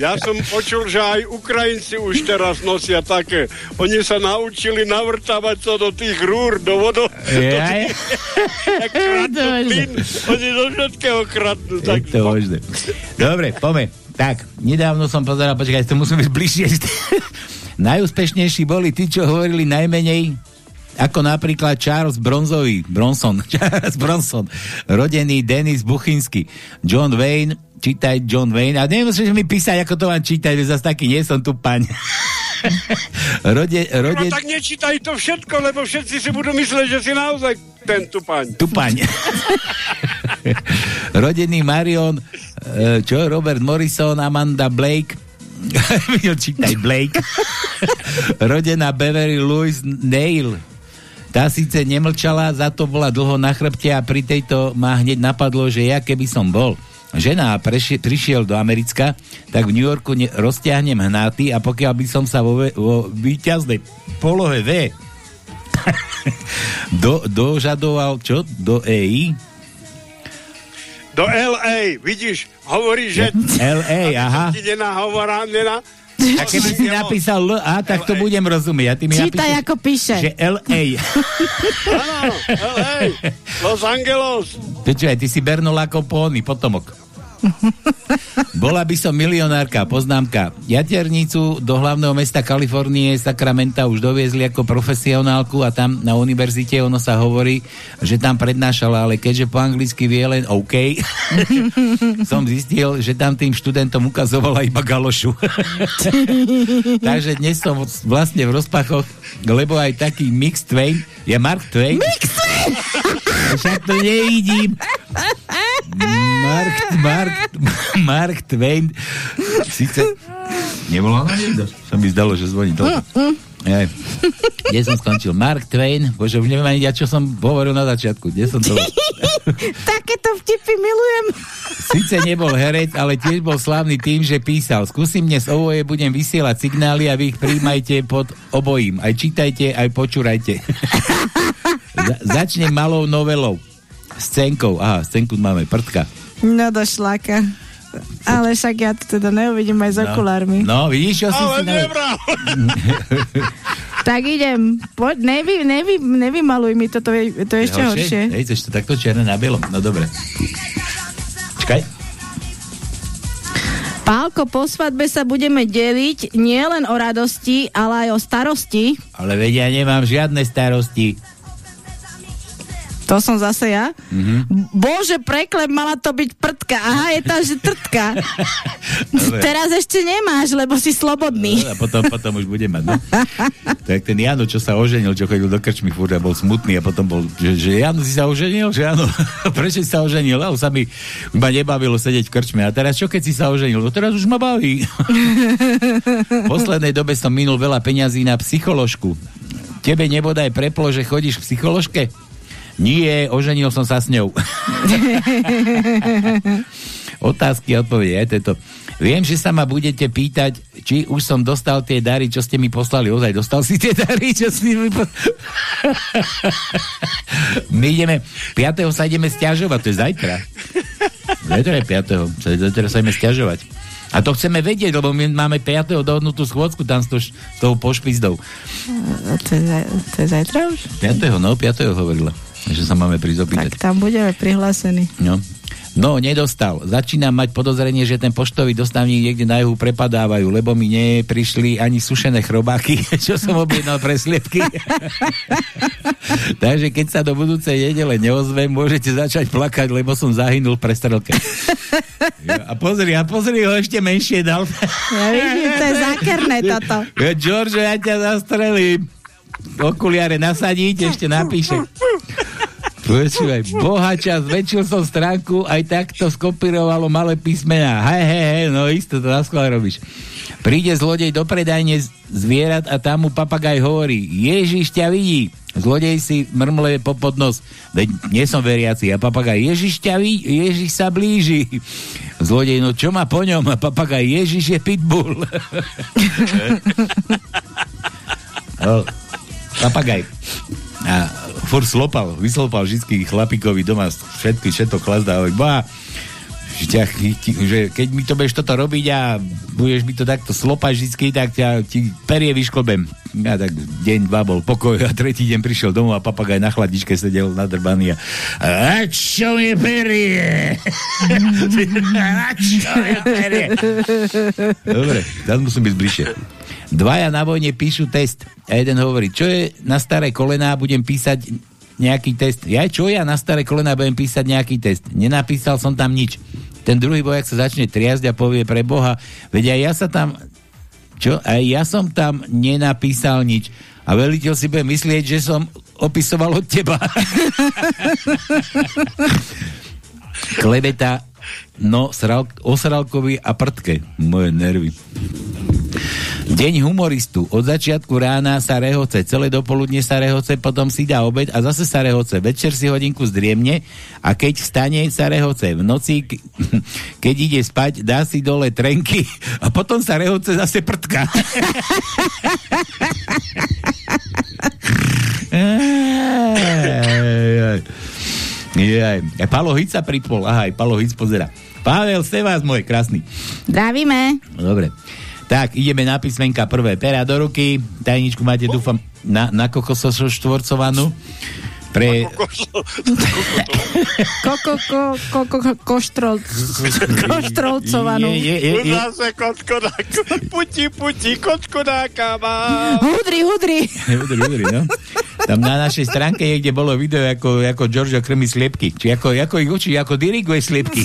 S11: Ja som počul, že aj Ukrajinci už teraz nosia také. Oni sa naučili navrtávať to do tých rúr, do vodo.
S1: Jaj.
S11: Jak kradnú plyn. Oni do všetkého kradnú.
S1: Je to možné. Dobre, poďme. Tak, nedávno som pozeral, počkaj, to musím byť bližšie. Najúspešnejší boli tí, čo hovorili najmenej ako napríklad Charles Bronzový, Bronson, Charles Bronson, rodený Denis Buchinsky, John Wayne, čítaj John Wayne, a nemusíš mi písať, ako to mám čítať, veď zase taký nie som tu paň. Rode,
S11: No
S1: rode,
S11: tak nečítaj to všetko, lebo všetci si budú mysleť, že si naozaj ten tupaň.
S1: Tupaň. Rodený Marion, e, čo, Robert Morrison, Amanda Blake, čítaj Blake, rodená Beverly Louise Neil, tá síce nemlčala, za to bola dlho na chrbte a pri tejto ma hneď napadlo, že ja keby som bol žena a prišiel do Americka, tak v New Yorku ne, rozťahnem hnáty a pokiaľ by som sa vo, vo výťaznej polohe V do, dožadoval, čo? Do EI?
S11: Do LA, vidíš, hovorí, že...
S1: LA, aha.
S11: Nenahovorá, nena...
S1: A keby si napísal L, a tak to budem rozumieť. A ty mi
S2: Čítaj,
S1: napíšeš,
S2: ako píše.
S1: že LA.
S11: Áno, LA, Los Angeles.
S1: Počúvaj, ty si Bernolá Capone, potomok. Bola by som milionárka, poznámka. Jaternicu do hlavného mesta Kalifornie, Sacramento už doviezli ako profesionálku a tam na univerzite ono sa hovorí, že tam prednášala, ale keďže po anglicky vie len OK, som zistil, že tam tým študentom ukazovala iba galošu. Takže dnes som vlastne v rozpachoch, lebo aj taký Mix Twain, je Mark Twain. Mix Twain! Však to nevidím. Mark, Mark, Mark Twain. Sice nevolal na niekto? Sa mi zdalo, že zvoní toľko. Aj. Kde som skončil? Mark Twain. Bože, už neviem ani ja, čo som hovoril na začiatku. Kde som to...
S2: Takéto vtipy milujem.
S1: Sice nebol herec, ale tiež bol slávny tým, že písal. Skúsim dnes ovoje, budem vysielať signály a vy ich príjmajte pod obojím. Aj čítajte, aj počúrajte. Za- začnem malou novelou. Scénkou. Aha, scénku máme. Prdka.
S2: No do šláka. Ale však ja to teda neuvidím aj s okulármi.
S1: No, vidíš, čo si
S11: Ale
S1: si...
S11: Nebral.
S2: Tak idem. Poď, nevy, nevy, nevymaluj mi toto, je, to je ešte horšie.
S1: Hej, chceš to takto čierne na bielom? No dobre. Čakaj.
S2: Pálko, po svadbe sa budeme deliť nielen o radosti, ale aj o starosti.
S1: Ale vedia, nemám žiadne starosti.
S2: To som zase ja.
S1: Mhm.
S2: Bože, preklep, mala to byť prdka. Aha, je to, že trtka. Teraz ešte nemáš, lebo si slobodný.
S1: No, a potom, potom už bude mať, no. tak ten Jano, čo sa oženil, čo chodil do krčmy furt a bol smutný a potom bol, že, že Jano, si sa oženil? Že áno. Prečo si sa oženil? A už sa mi ma nebavilo sedieť v krčme. A teraz čo, keď si sa oženil? No teraz už ma baví. v poslednej dobe som minul veľa peňazí na psycholožku. Tebe nebodaj preplo, že chodíš v psycholožke? Nie, oženil som sa s ňou. Otázky a odpovede, aj tento. Viem, že sa ma budete pýtať, či už som dostal tie dary, čo ste mi poslali. Ozaj, dostal si tie dary, čo ste mi poslali? My ideme, 5. sa ideme stiažovať, to je zajtra. Zajtra je 5. Sa- Zajtra sa ideme stiažovať. A to chceme vedieť, lebo my máme 5. dohodnutú schôdzku tam s, to, s tou pošpizdou.
S2: To je, to je zajtra už?
S1: 5. no, 5. hovorila, že sa máme prísť opýtať.
S2: Tak tam budeme prihlásení.
S1: No. No, nedostal. Začínam mať podozrenie, že ten poštový dostavník niekde na juhu prepadávajú, lebo mi neprišli ani sušené chrobáky, čo som objednal pre sliepky. Takže keď sa do budúcej nedele neozvem, môžete začať plakať, lebo som zahynul v prestrelke. Ja, a pozri, a pozri, ho ešte menšie dal.
S2: Ja vidím, to je zákerné toto.
S1: George, ja ťa zastrelím. Okuliare nasadiť, ešte napíše. Počúvaj, bohača, zväčšil som stránku, aj takto skopírovalo malé písmená. Hej, hej, hej, no isto to na schvál robíš. Príde zlodej do predajne zvierat a tam mu papagaj hovorí, Ježiš ťa vidí. Zlodej si mrmle po podnos. Veď nie som veriaci. A papagaj, Ježiš ťa vidí, Ježiš sa blíži. Zlodej, no čo má po ňom? A papagaj, Ježiš je pitbull. no, papagaj. A furt slopal, vyslopal vždy chlapíkovi doma všetky, všetko. Hovorí, Boha, že, keď mi to budeš toto robiť a budeš mi to takto slopať vždy, tak ťa ti perie vyšklobem. A tak deň, dva bol pokoj a tretí deň prišiel domov a papagaj na chladničke sedel nadrbaný a, a čo mi perie? a čo mi perie? Dobre, teraz musím byť bližšie. Dvaja na vojne píšu test a jeden hovorí, čo je na staré kolená, budem písať nejaký test. Ja čo ja na staré kolená budem písať nejaký test. Nenapísal som tam nič. Ten druhý vojak sa začne triasť a povie pre Boha, veď aj ja sa tam čo? Aj ja som tam nenapísal nič. A veliteľ si bude myslieť, že som opisoval od teba. Klebeta, no, sral, osralkovi a prtke. Moje nervy. Deň humoristu. Od začiatku rána sa rehoce, celé dopoludne sa rehoce, potom si dá obed a zase sa rehoce. Večer si hodinku zdriemne a keď vstane sa rehoce. V noci, keď ide spať, dá si dole trenky a potom sa rehoce zase prtka. Jaj. Palo Hic sa pripol. Aha, aj Palo Hic pozera. Pavel, ste vás, môj krásny.
S2: Zdravíme.
S1: Dobre. Tak, ideme na písmenka prvé. Pera do ruky. Tajničku máte, dúfam, na, na kokoso štvorcovanú. Pre...
S2: Koko, ko, ko, ko, koštrol, koštrolcovanú.
S1: Je, je, je, je.
S11: Zase kockodáka, puti, puti, kockodáka má.
S2: Hudri, hudri.
S1: Udri, udri, no. Tam na našej stránke je, kde bolo video, ako, ako Giorgio krmi sliepky. Či ako, ako ich učí, ako diriguje sliepky.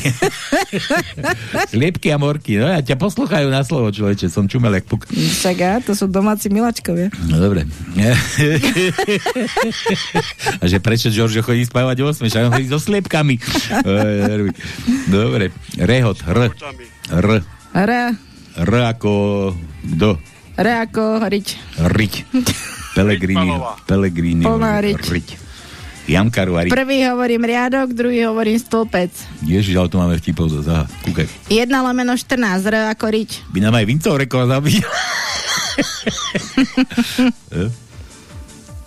S1: sliepky a morky. No a ťa posluchajú na slovo, človeče. Som čumel jak puk.
S2: Však á, to sú domáci milačkovia.
S1: No dobre. a že prečo Giorgio chodí spávať o 8, však on chodí so sliepkami. Dobre. Rehot. R. R.
S2: R,
S1: R ako... Kto?
S2: R ako riť.
S1: Riť. Pelegrini. Pelegrini.
S2: Plná riť.
S1: Riť. Jankaru a riť.
S2: Prvý hovorím riadok, druhý hovorím stĺpec.
S1: Ježiš, ale tu máme vtipov zase. Aha, kúkaj.
S2: 1 lomeno 14, R ako riť.
S1: By nám aj Vincov rekol zabiť.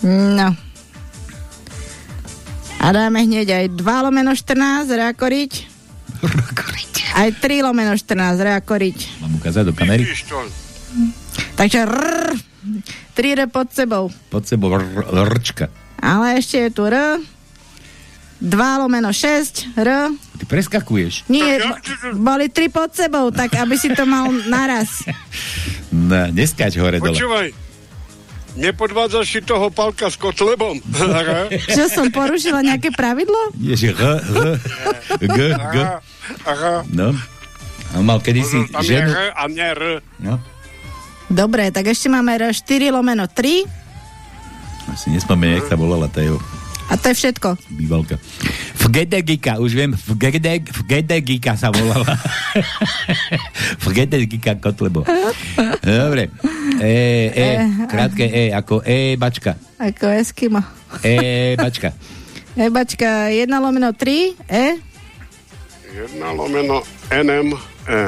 S2: No. A dáme hneď aj 2 lomeno 14, R ako riť. Aj 3 lomeno 14, R ako riť.
S1: Mám ukázať do kamery?
S2: Takže R, 3 R pod sebou.
S1: Pod sebou r- rčka.
S2: Ale ešte je tu R. 2 lomeno 6, R.
S1: Ty preskakuješ.
S2: Nie, bo- boli 3 pod sebou, tak aby si to mal naraz.
S1: No, neskáč hore dole.
S11: Počúvaj, nepodvádzaš si toho palka s kotlebom?
S2: Čo som porušila nejaké pravidlo?
S1: Ježi, H, H, G, G.
S11: Aha.
S1: No. On mal kedysi ženu.
S11: A mne R.
S1: No.
S2: Dobre, tak ešte máme R 4 lomeno 3
S1: Asi nespomeniem, jak sa volala tá jeho
S2: a to je všetko.
S1: bývalka. Fgedegika, už viem, Fgedeg, Fgedegika sa volala. Fgedegika Kotlebo. Dobre. E, e, krátke E, ako E, bačka.
S2: Ako Eskimo.
S1: E, bačka.
S2: Ebačka 1 lomeno 3, E.
S11: 1 lomeno NM E.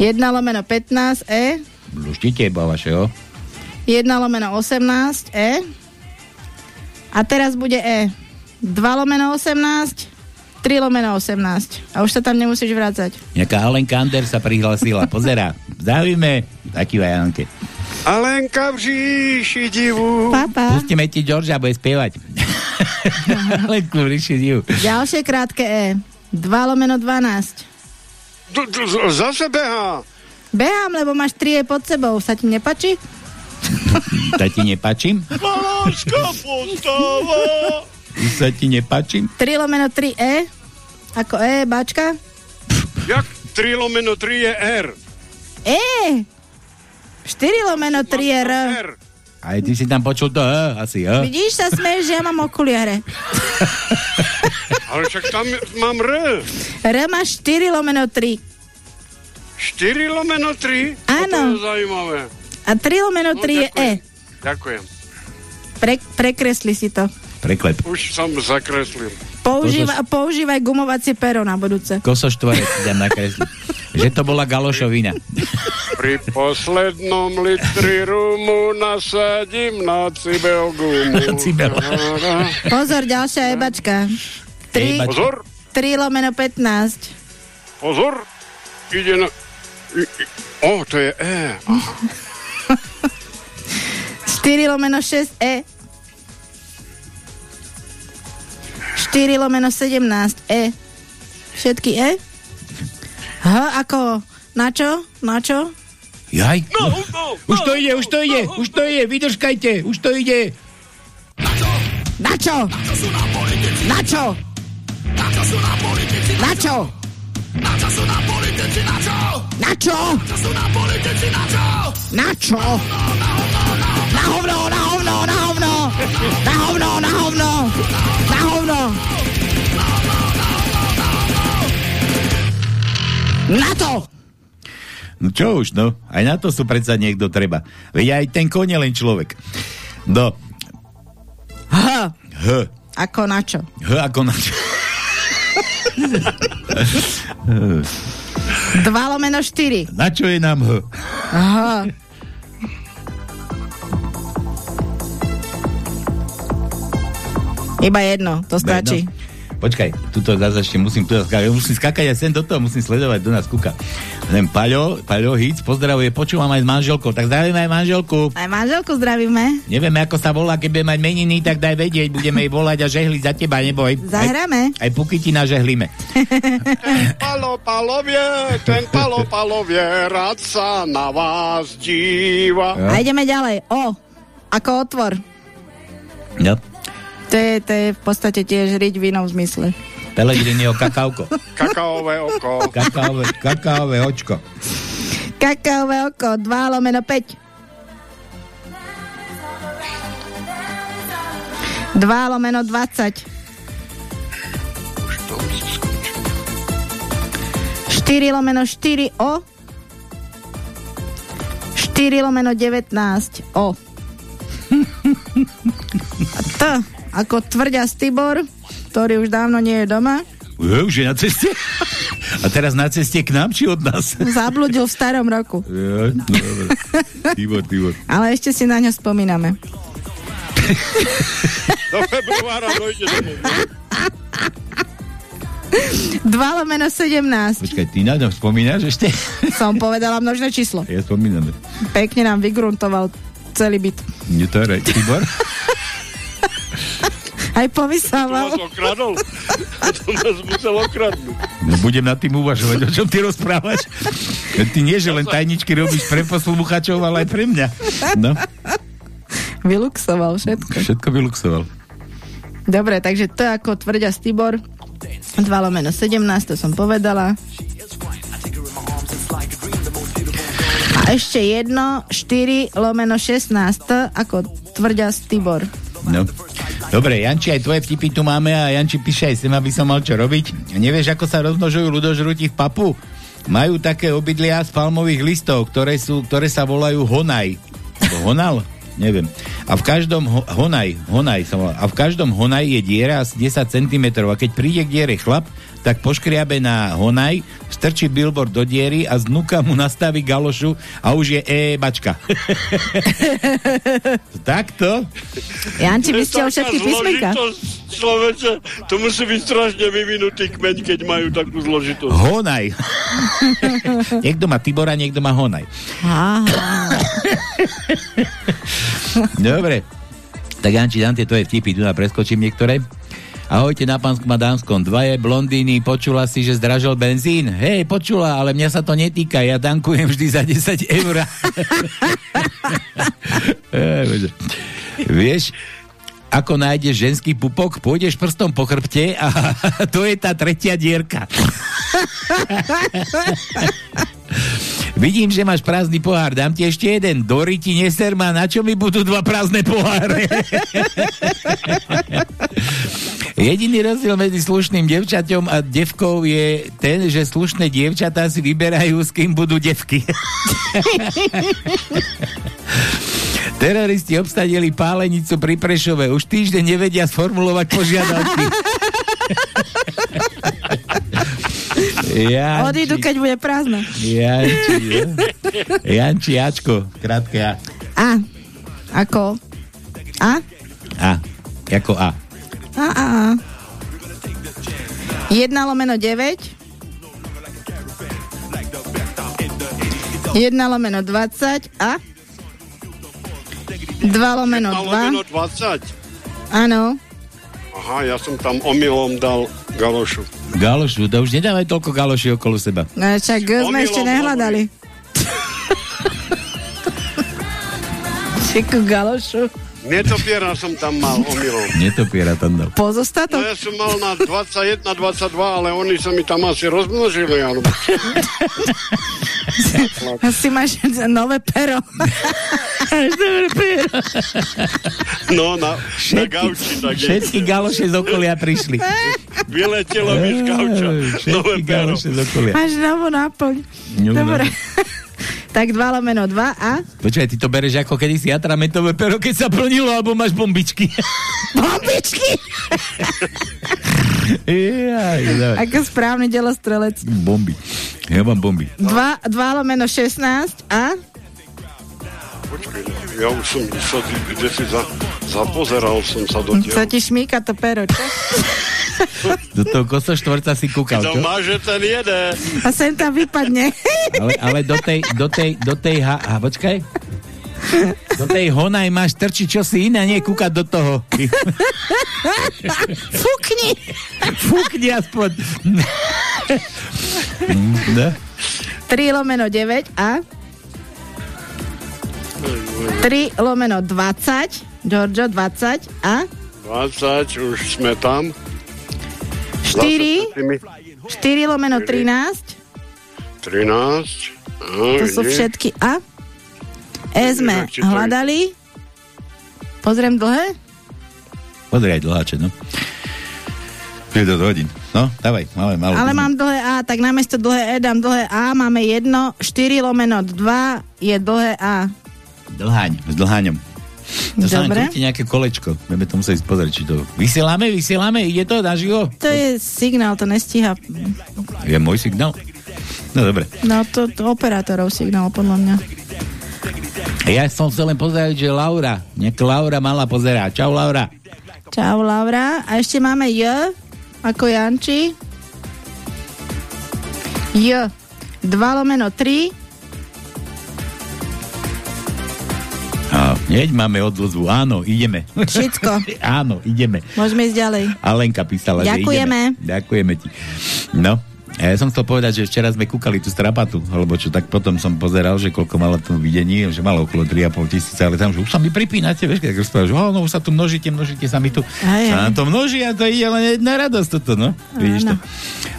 S2: 1 lomeno 15, E.
S1: Luštite iba vašeho.
S2: 1 lomeno 18, E. A teraz bude E. 2 lomeno 18, 3 lomeno 18. A už sa tam nemusíš vrácať.
S1: Nejaká Alenka Ander sa prihlasila. Pozerá. Zdravíme. Taký Janke.
S11: Alenka v říši divu.
S2: Papa.
S1: Pustíme ti Georgia, bude spievať. Alenku v ríši divu.
S2: Ďalšie krátke E. 2 lomeno 12.
S11: Tu- tu- Zase behá.
S2: Behám, lebo máš 3 E pod sebou. Sa ti nepačí?
S1: Sa ti nepačím?
S11: Láska postáva.
S1: Sa ti nepačím?
S2: 3 lomeno 3 E. Ako E, bačka.
S11: Jak 3 lomeno 3 je R?
S2: E. 4 lomeno 3 je R.
S1: Aj ty si tam počul to, uh, asi, uh.
S2: Vidíš, sa smeješ, že ja mám okuliare.
S11: Ale však tam mám R.
S2: R máš 4 lomeno 3.
S11: 4 lomeno 3? To
S2: Áno.
S11: je zaujímavé.
S2: A 3 lomeno 3 je E.
S11: Ďakujem.
S2: Pre, prekresli si to.
S1: Preklep.
S11: Už som zakreslil.
S2: Používa, používaj gumovacie pero na budúce.
S1: Koso štvorec si dám nakresliť. Že to bola galošovina.
S11: Pri poslednom litri rumu nasadím na cibel gumu.
S1: Cibel.
S2: Pozor, ďalšia ebačka. 3,
S11: Pozor,
S2: 3 lomeno 15.
S11: pozor. Ide na... O, to je E. Aha.
S2: 4 lomeno 6 E. 4 lomeno 17 E. Všetky E. H ako na čo? Na čo?
S1: Jaj. Už to ide, už to ide, už to ide, vydržkajte, už to ide.
S2: Na čo? Na čo? Na čo? Na čo? Na čo? Na čo? Na hovno, na hovno, na hovno! Na hovno, na hovno! Na hovno! Na to!
S1: No čo už, no. Aj na to sú predsa niekto treba. Veď aj ten koň je len človek. No.
S2: H.
S1: H.
S2: Ako na čo?
S1: H ako na čo?
S2: 2 lomeno 4.
S1: Na čo je nám H?
S2: Aha. Iba jedno, to stačí.
S1: No. Počkaj, tuto zase ešte musím, tu, musím skakať aj sem do toho, musím sledovať, do nás kúka. Ten Paľo, Paľo Hic, pozdravuje, počúvam aj s manželkou, tak zdravíme aj manželku.
S2: Aj manželku zdravíme.
S1: Nevieme, ako sa volá, keď bude mať meniny, tak daj vedieť, budeme jej volať a žehliť za teba, neboj.
S2: Zahráme.
S1: Aj, aj puky ti nažehlíme.
S11: Palo, palovie, ten palo, palovie, rád sa na vás díva.
S2: A ideme ďalej. O, ako otvor.
S1: No,
S2: To je, to je v podstate tiež riť v inom zmysle.
S1: Pelegrinio kakauko.
S11: Kakaové oko.
S1: Kakaové, kakaové očko.
S2: Kakaové oko, 2 lomeno 5. 2 lomeno 20. 4 lomeno 4 o. 4 lomeno 19 o. A T ako tvrďa Stibor, ktorý už dávno nie je doma.
S1: Je, už je na ceste? A teraz na ceste k nám, či od nás?
S2: Zabludil v starom roku.
S1: Je, no. Tibor, Tibor.
S2: Ale ešte si na ňo spomíname.
S11: Do februára dojde domov.
S2: 2 lomeno 17.
S1: Počkaj, ty na ňom spomínaš ešte?
S2: Som povedala množné číslo.
S1: Ja spomínam.
S2: Pekne nám vygruntoval celý byt.
S1: Nie to je Tibor?
S2: Aj
S11: To
S2: povysával.
S11: vás okradol. To nás musel okradnúť.
S1: No budem nad tým uvažovať, o čom ty rozprávaš. Ty nie, že len tajničky robíš pre posluchačov, ale aj pre mňa. No,
S2: Vyluxoval všetko.
S1: všetko vyluxoval.
S2: Dobre, takže to je ako tvrdia Stibor. 2 lomeno 17, to som povedala. A ešte jedno, 4 lomeno 16, to ako tvrdia Stibor.
S1: No. Dobre, Janči, aj tvoje vtipy tu máme a Janči píše aj sem, aby som mal čo robiť. Nevieš, ako sa rozmnožujú ľudožrúti v papu? Majú také obydlia z palmových listov, ktoré, sú, ktoré sa volajú honaj. Honal? Neviem. A v každom ho, honaj, honaj sa volá, a v každom honaj je diera asi 10 cm a keď príde k diere chlap, tak poškriabe na honaj, strčí billboard do diery a znúka mu nastaví galošu a už je e bačka. Takto?
S2: Janči, vy ste o všetky písmenka.
S11: Sloveče, to musí byť strašne vyvinutý kmeň, keď majú takú zložitosť.
S1: Honaj. niekto má Tibora, niekto má Honaj. Dobre. Tak Janči, dám tie tvoje vtipy, tu na preskočím niektoré. Ahojte na Pánskom a Dánskom. Dvaje blondíny, počula si, že zdražil benzín? Hej, počula, ale mňa sa to netýka. Ja tankujem vždy za 10 eur. Vieš, ako nájdeš ženský pupok, pôjdeš prstom po chrbte a to je tá tretia dierka. Vidím, že máš prázdny pohár. Dám ti ešte jeden. Dory ti neser ma. Na čo mi budú dva prázdne poháre? Jediný rozdiel medzi slušným devčaťom a devkou je ten, že slušné dievčatá si vyberajú, s kým budú devky. Teroristi obstadili pálenicu pri Prešove. Už týždeň nevedia sformulovať požiadavky. Janči,
S2: Odídu, keď bude prázdno.
S1: Janči, jo? Janči, Ačko, krátke A.
S2: A. Ako? A?
S1: A. Jako A.
S2: A, a, a. 1 lomeno 9. 1 lomeno 20 a 2 lomeno 2.
S11: Lomeno 20.
S2: Áno.
S11: Aha, ja som tam omylom dal galošu.
S1: Galošu, da už nedávaj toľko galoši okolo seba.
S2: No, však G sme
S11: Omylom
S2: ešte nehľadali. Šiku galošu.
S11: Netopiera som tam mal omylom.
S1: Netopiera tam dal.
S11: No
S2: Pozostatok?
S11: ja som mal na 21, 22, ale oni sa mi tam asi rozmnožili. Alebo...
S2: Asi máš nové pero. nové pero.
S11: No, na, na gauči tak je.
S1: Všetky galoše z okolia prišli.
S11: Vyletelo mi z gauča. Nové
S1: Všetky
S11: pero.
S1: galoše z okolia.
S2: Máš novú náplň.
S1: No, no.
S2: Dobre. Tak 2 lomeno 2 a
S1: Počkaj, ty to bereš ako kedysi atramentové pero, keď sa plnilo, alebo máš bombičky.
S2: bombičky.
S1: Dávaj.
S2: Ako správny delostrelec.
S1: Bomby. Ja mám bomby.
S2: 2, 2 lomeno 16 a
S11: Počkaj, ja už som sa kde si za, zapozeral som sa do
S2: sa
S11: teba.
S2: ti šmíka to pero, čo?
S1: Do toho kosoštvorca si kúkal,
S11: To
S1: čo?
S11: máže ten jeden.
S2: A sem tam vypadne.
S1: Ale, ale do tej, do tej, do tej, ha, a počkaj. Do tej honaj máš trčiť čosi iné, nie kúkať do toho.
S2: Fúkni.
S1: Fúkni aspoň. no.
S2: 3 lomeno 9 a 3 lomeno 20 Giorgio 20 a
S11: 20, už sme tam.
S2: 4 4 lomeno 13
S11: 13. No,
S2: To sú všetky a E sme hľadali Pozriem dlhé
S1: Pozri aj dlháče, no. Je to hodín. No, dávaj, máme malo.
S2: Ale mám dlhé A, tak namiesto dlhé E dám dlhé A, máme jedno, 4 lomeno 2 je dlhé A.
S1: Dlháň, s dlháňom. To sa
S2: Dobre.
S1: krúti nejaké kolečko. Budeme to musieť pozrieť, či to... Vysielame, vysielame, ide to na živo?
S2: To je signál, to nestíha.
S1: Je môj signál? No dobre.
S2: No to, to operátorov signál, podľa mňa.
S1: Ja som chcel len pozerať, že Laura, nejaká Laura mala pozerať. Čau Laura.
S2: Čau, Laura. A ešte máme J, ako Janči. J. 2 lomeno 3.
S1: hneď máme odozvu. Áno, ideme.
S2: Všetko.
S1: Áno, ideme.
S2: Môžeme ísť ďalej.
S1: Alenka písala,
S2: Ďakujeme.
S1: že ideme. Ďakujeme ti. No, ja som chcel povedať, že včera sme kúkali tú strapatu, alebo čo, tak potom som pozeral, že koľko mala v tom videní, že malo okolo 3,5 tisíce, ale tam, že už sa mi pripínate, vieš, keď rozprávaš, že oh, no už sa tu množíte, množíte sa mi tu.
S2: Aj,
S1: sa
S2: aj.
S1: nám to množí a to ide len jedna radosť toto, no. Vidíš to.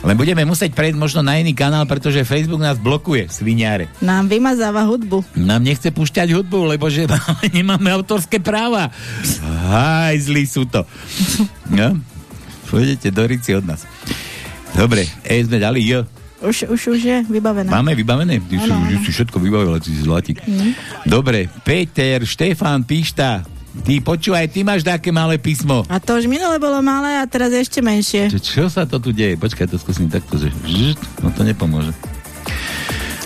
S1: Len budeme musieť prejsť možno na iný kanál, pretože Facebook nás blokuje, sviniare.
S2: Nám vymazáva hudbu.
S1: Nám nechce púšťať hudbu, lebo že máme, nemáme autorské práva. Aj, zlí sú to. No, pôjdete do rici od nás. Dobre, E sme dali J.
S2: Už, už, už je vybavené.
S1: Máme vybavené? Ty si,
S2: Áno,
S1: že si všetko vybavila, ty si zlatík.
S2: Mm.
S1: Dobre, Peter, Štefan, Pišta, ty počúvaj, ty máš také malé písmo.
S2: A to už minule bolo malé a teraz ešte menšie.
S1: Čo, čo sa to tu deje? Počkaj, to skúsim takto, že no to nepomôže.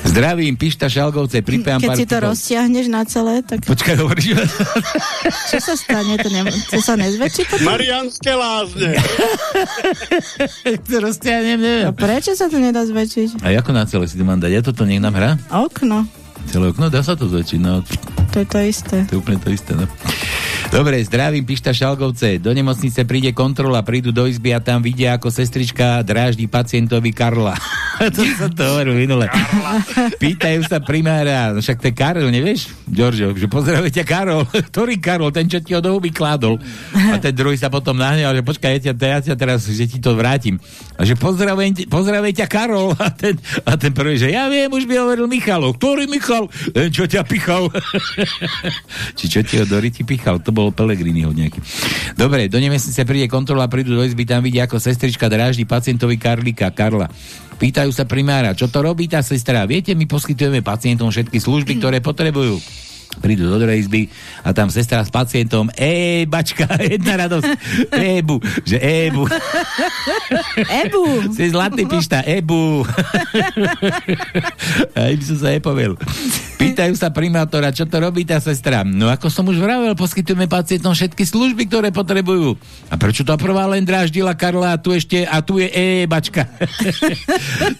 S1: Zdravím, Pišta Šalgovce, pripájam
S2: Keď si to roztiahneš na celé, tak
S1: Počkaj, hovoríš?
S2: čo sa stane? To, ne, to sa nezväčší potom?
S11: Marianské lázne.
S1: to roztiahnem, neviem.
S2: A prečo sa to nedá zväčšiť?
S1: A ako na celé si to mám dať? Ja toto nech nám hrá?
S2: Okno.
S1: Celé okno? Dá sa to zväčšiť? No,
S2: To je to isté.
S1: to je úplne to isté, no. Dobre, zdravím, Pišta Šalgovce. Do nemocnice príde kontrola, prídu do izby a tam vidia, ako sestrička dráždi pacientovi Karla. to som to hovoril minule. Pýtajú sa primára, no však to je Karol, nevieš, Giorgio, že pozdravuje ťa Karol. Ktorý Karol? Ten, čo ti ho do huby kládol. A ten druhý sa potom nahneval, že počkaj, ja ťa, ja ťa teraz, že ti to vrátim. A že pozdravujem, pozdravuje ťa Karol. A ten, a ten prvý, že ja viem, už mi hovoril Michalov. Ktorý Michal? Ten, čo ťa pichal. Či čo ti ho do ryti pichal? To bolo Pelegriniho nejaký. Dobre, do nemocnice príde kontrola, prídu do izby, tam vidia, ako sestrička dráždi pacientovi Karlika, Karla. Pýtajú sa primára, čo to robí tá sestra? Viete, my poskytujeme pacientom všetky služby, ktoré potrebujú prídu do izby a tam sestra s pacientom, ej, bačka, jedna radosť, ebu, že ebu.
S2: Ebu.
S1: Si zlatý pišta, ebu. a im som sa nepovedal. Pýtajú sa primátora, čo to robí tá sestra? No ako som už vravel, poskytujeme pacientom všetky služby, ktoré potrebujú. A prečo to prvá len dráždila Karla a tu ešte, a tu je e, bačka.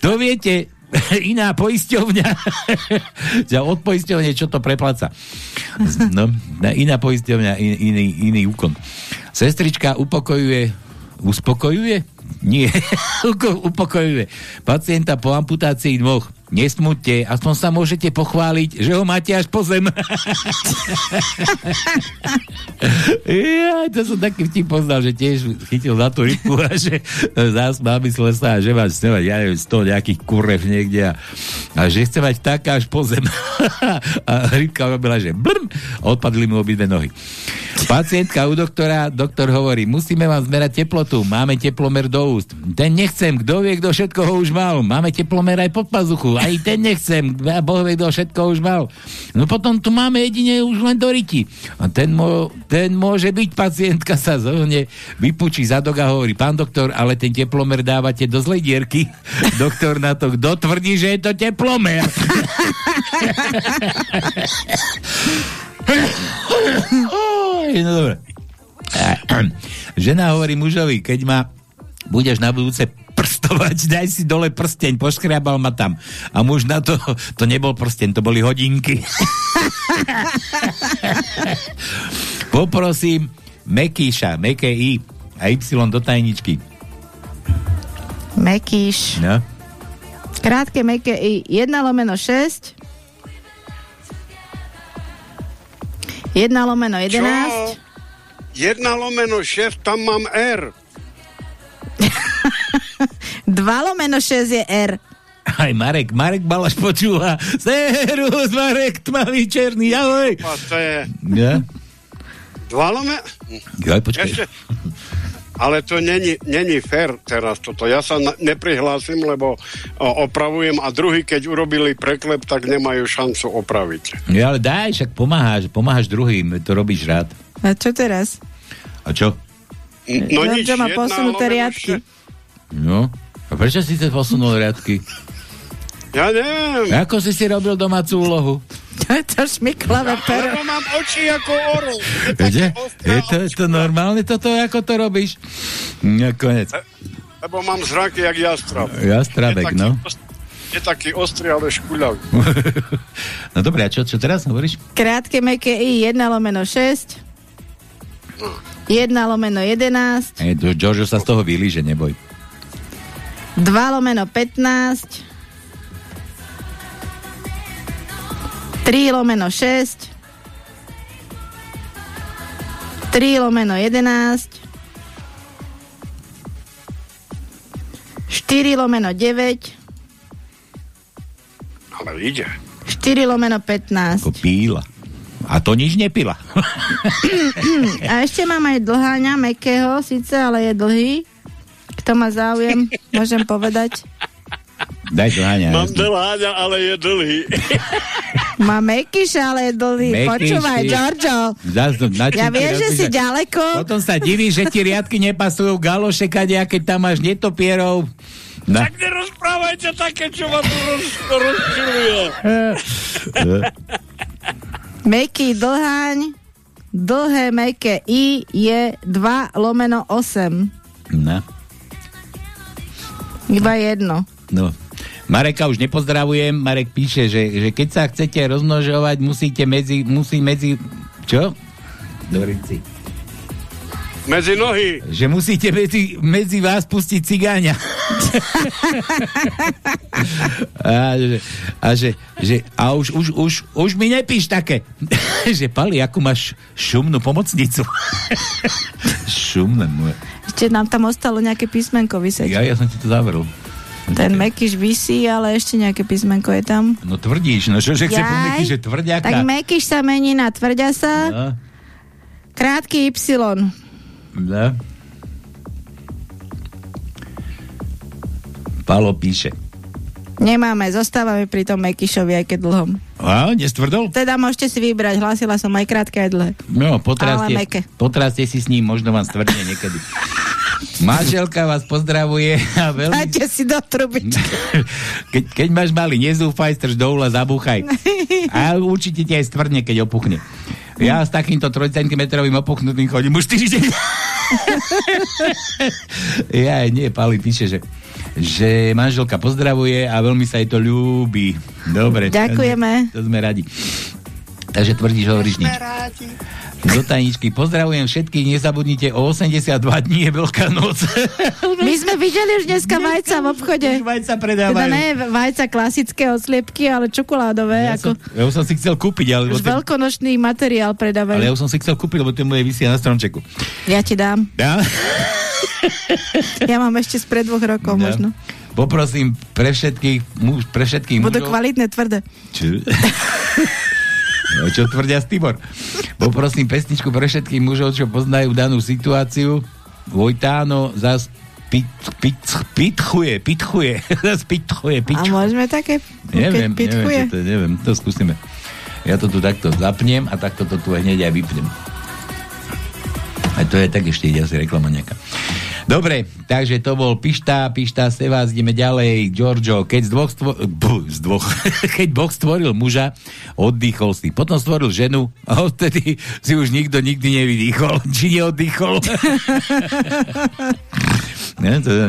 S1: to viete, iná poisťovňa. Za od poisťovne, čo to prepláca. No, iná poisťovňa, in, iný, iný úkon. Sestrička upokojuje, uspokojuje? Nie, upokojuje. Pacienta po amputácii dvoch. Nesmúďte, aspoň sa môžete pochváliť, že ho máte až po zem. ja, to som taký vtip poznal, že tiež chytil za tú rybku a že zás má myslel sa, že má chce mať, ja neviem, 100 nejakých kurev niekde a, a že chce mať tak až po zem. a rybka robila, že blm, odpadli mu obidve nohy. Pacientka u doktora, doktor hovorí, musíme vám zmerať teplotu, máme teplomer do úst. Ten nechcem, kto vie, kto všetko ho už mal. Máme teplomer aj pod pazuchu, aj ten nechcem, a Boh vie, kto všetko už mal. No potom tu máme jedine už len do ryti. A ten, mo, ten môže byť, pacientka sa zohne, vypučí zadok a hovorí, pán doktor, ale ten teplomer dávate do zlej dierky. doktor na to, kto tvrdí, že je to teplomer? No dobre. Žena hovorí mužovi, keď ma budeš na budúce prstovať, daj si dole prsteň, poškriabal ma tam. A muž na to, to nebol prsteň, to boli hodinky. Poprosím Mekíša, meké I a Y do tajničky.
S2: Mekíš.
S1: No.
S2: Krátke, meké i 1 lomeno 6. 1 lomeno 11.
S11: Čo? 1 lomeno 6, tam mám R.
S2: 2 lomeno 6 je R.
S1: Aj Marek, Marek Balaš počúva. Serus, Marek, tmavý černý, ahoj.
S11: A to je
S1: Ja?
S11: 2 lomeno...
S1: Ja, počkaj.
S11: Ešte, ale to není, není fér teraz toto. Ja sa neprihlásim, lebo o, opravujem a druhý, keď urobili preklep, tak nemajú šancu opraviť.
S1: Ja, ale daj, však pomáhaš, pomáhaš druhým, to robíš rád.
S2: A čo teraz?
S1: A čo?
S11: No
S2: Žoržo má posunuté riadky.
S1: No. A prečo si sa posunul riadky?
S11: Ja neviem.
S1: Ako si si robil domácu úlohu?
S2: To je to šmiklavé pero.
S11: Lebo mám oči ako orol.
S1: Viete? Je to, je to normálne toto, ako to robíš? No, konec.
S11: Lebo mám zrak jak jastrab.
S1: Jastrabek,
S11: je taký,
S1: no.
S11: Je taký ostrý, ale škuľavý.
S1: No dobre, a čo, čo teraz hovoríš?
S2: Krátke, meké i 1 lomeno 6. 1 lomeno 11.
S1: E, Giorgio sa z toho vylíže, neboj.
S2: 2 lomeno 15. 3 lomeno 6. 3 lomeno 11. 4 lomeno 9.
S11: Ale ide.
S2: 4 lomeno 15.
S1: Ako píla. A to nič nepila.
S2: A ešte mám aj dlháňa, mekého síce, ale je dlhý. Kto má záujem, môžem povedať.
S1: Daj to Háňa.
S11: Mám deláňa, ale je dlhý.
S2: Má mekyš, ale je dlhý.
S1: Mekyš,
S2: Počúvaj, Giorgio.
S1: Čím
S2: Ja viem, že si ďaleko.
S1: Potom sa divíš, že ti riadky nepasujú galoše, kadia, keď tam máš netopierov. No.
S11: Tak nerozprávajte také, čo ma tu roz, rozčiluje.
S2: Meký dlhaň, dlhé meké I je 2 lomeno 8.
S1: No.
S2: Iba jedno.
S1: no. Mareka už nepozdravujem. Marek píše, že, že keď sa chcete rozmnožovať, musíte medzi, musí medzi... Čo? do rici.
S11: Medzi nohy.
S1: Že musíte medzi, medzi vás pustiť cigáňa. a že, a, že, že, a už, už, už, už mi nepíš také. že Pali, akú máš šumnú pomocnicu. Šumné moje.
S2: Ešte nám tam ostalo nejaké písmenko vysieť.
S1: Ja, ja som ti to zavrel.
S2: Ten Mekyš vysí, ale ešte nejaké písmenko je tam.
S1: No tvrdíš, no čo, že chce povedať, že tvrďaka.
S2: Tak Mekyš sa mení na tvrďasa.
S1: No,
S2: Krátky Y.
S1: no. Palo píše.
S2: Nemáme, zostávame pri tom Mekyšovi, aj keď dlhom.
S1: A, nestvrdol?
S2: Teda môžete si vybrať, hlásila som aj krátke, aj dlhé.
S1: No, potraste, potraste si s ním, možno vám stvrdne niekedy. Manželka vás pozdravuje a veľmi...
S2: Dajte si do trubičky.
S1: Keď, keď máš malý, nezúfaj, strž do zabúchaj. A určite ti aj stvrdne, keď opuchne. Ja s takýmto 3 cm opuchnutým chodím už týždeň. ja nie, Pali píše, že, že manželka pozdravuje a veľmi sa jej to ľúbi. Dobre.
S2: Ďakujeme.
S1: To sme radi. Takže tvrdíš, hovoríš nič. Do tajničky. Pozdravujem všetkých, nezabudnite, o 82 dní je Veľká noc.
S2: My sme videli už dneska vajca v obchode.
S1: Vajca predávajú.
S2: Teda ne vajca klasické odsliepky, ale čokoládové.
S1: Ja,
S2: ako
S1: som, ja už som si chcel kúpiť, ale...
S2: už veľkonočný materiál predávajú.
S1: Ale ja už som si chcel kúpiť, lebo to moje vysia na stromčeku.
S2: Ja ti dám.
S1: Ja?
S2: Ja mám ešte spred dvoch rokov
S1: Ja.
S2: možno.
S1: Poprosím pre všetkých, muž, pre všetkých
S2: Budú
S1: mužov...
S2: kvalitné, tvrdé.
S1: Čo? No, čo tvrdia Stibor? Poprosím pesničku pre všetkých mužov, čo poznajú danú situáciu. Vojtáno zas pit, pit, pitchuje, pitchuje, zas pitchuje,
S2: A
S1: pitchuje.
S2: môžeme také,
S1: Neviem,
S2: keď pitkuje?
S1: neviem, to neviem, to skúsime. Ja to tu takto zapnem a takto to tu hneď aj vypnem. A to je tak ešte ide asi reklama nejaká. Dobre, takže to bol Pišta, Pišta, Sevás, ideme ďalej. Giorgio, keď z dvoch, stvo... Buh, z dvoch. keď Boh stvoril muža, oddychol si. Potom stvoril ženu a odtedy si už nikto nikdy nevydýchol. Či neoddychol? ne, to je...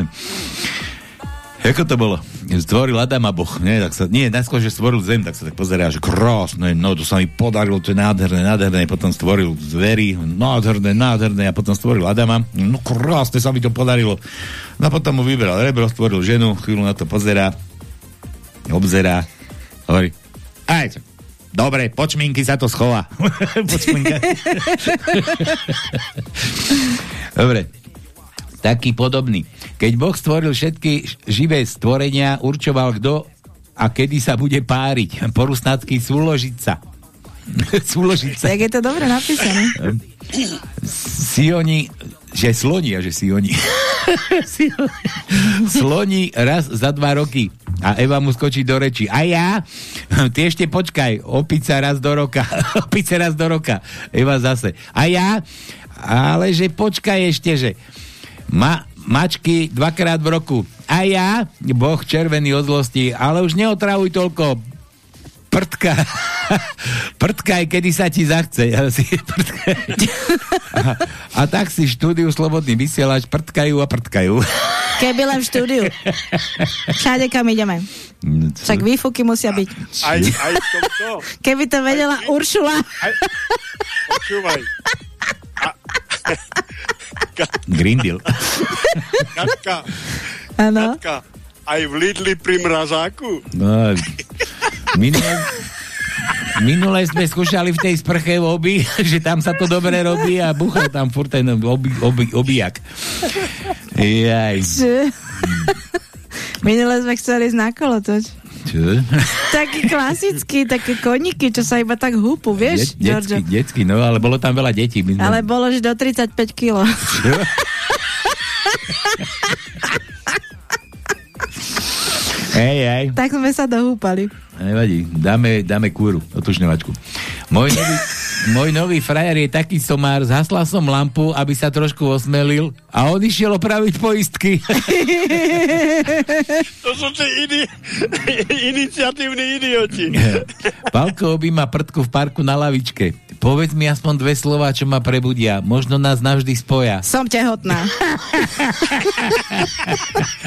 S1: Ako to bolo? Stvoril Adama Boh, nie? Tak sa, nie, najskôr, že stvoril zem, tak sa tak pozerá, že krásne, no to sa mi podarilo, to je nádherné, nádherné, potom stvoril zvery, nádherné, nádherné, a potom stvoril Adama, no krásne sa mi to podarilo. No a potom mu vybral rebro, stvoril ženu, chvíľu na to pozerá, obzerá, hovorí, aj, dobre, počminky sa to schová. Dobre, taký podobný. Keď Boh stvoril všetky živé stvorenia, určoval kto a kedy sa bude páriť. Porusnacký súložica. súložica.
S2: Tak je to dobre napísané.
S1: Sioni, že sloni, a že sioni. Sioni. sloni raz za dva roky. A Eva mu skočí do reči. A ja? Ty ešte počkaj. Opica raz do roka. Opice raz do roka. Eva zase. A ja? Ale že počkaj ešte, že ma, mačky dvakrát v roku. A ja? Boh červený od zlosti. Ale už neotravuj toľko prdka. prdkaj, kedy sa ti zachce. Ja si, prdkaj. a, a tak si štúdiu Slobodný vysielač prdkajú a prdkajú.
S2: Keby len v štúdiu. Všade, kam ideme. Však výfuky musia byť.
S11: Aj, aj v tomto.
S2: Keby to vedela Uršula.
S11: Počúvaj.
S1: Green Deal.
S11: Katka,
S2: Áno.
S11: Katka, aj v Lidli pri mrazáku.
S1: No, minule, minule sme skúšali v tej sprche v obi, že tam sa to dobre robí a buchal tam furt ten obi, obi, obijak. Jaj.
S2: Minule sme chceli ísť na kolotoč.
S1: Čo?
S2: Taký klasický, také koníky, čo sa iba tak húpu, vieš,
S1: De-
S2: Giorgio?
S1: detsky, detsky, no ale bolo tam veľa detí. Sme-
S2: Ale bolo, že do 35 kg.
S1: Čo? Hej, hej.
S2: tak sme sa dohúpali.
S1: Nevadí, dáme, dáme kúru, otužňovačku. Môj nový, môj nový frajer je taký somár, zhasla som lampu, aby sa trošku osmelil a on išiel opraviť poistky.
S11: To sú tí ini, iniciatívni idioti.
S1: Palko objíma prdku v parku na lavičke. Povedz mi aspoň dve slova, čo ma prebudia. Možno nás navždy spoja.
S2: Som tehotná.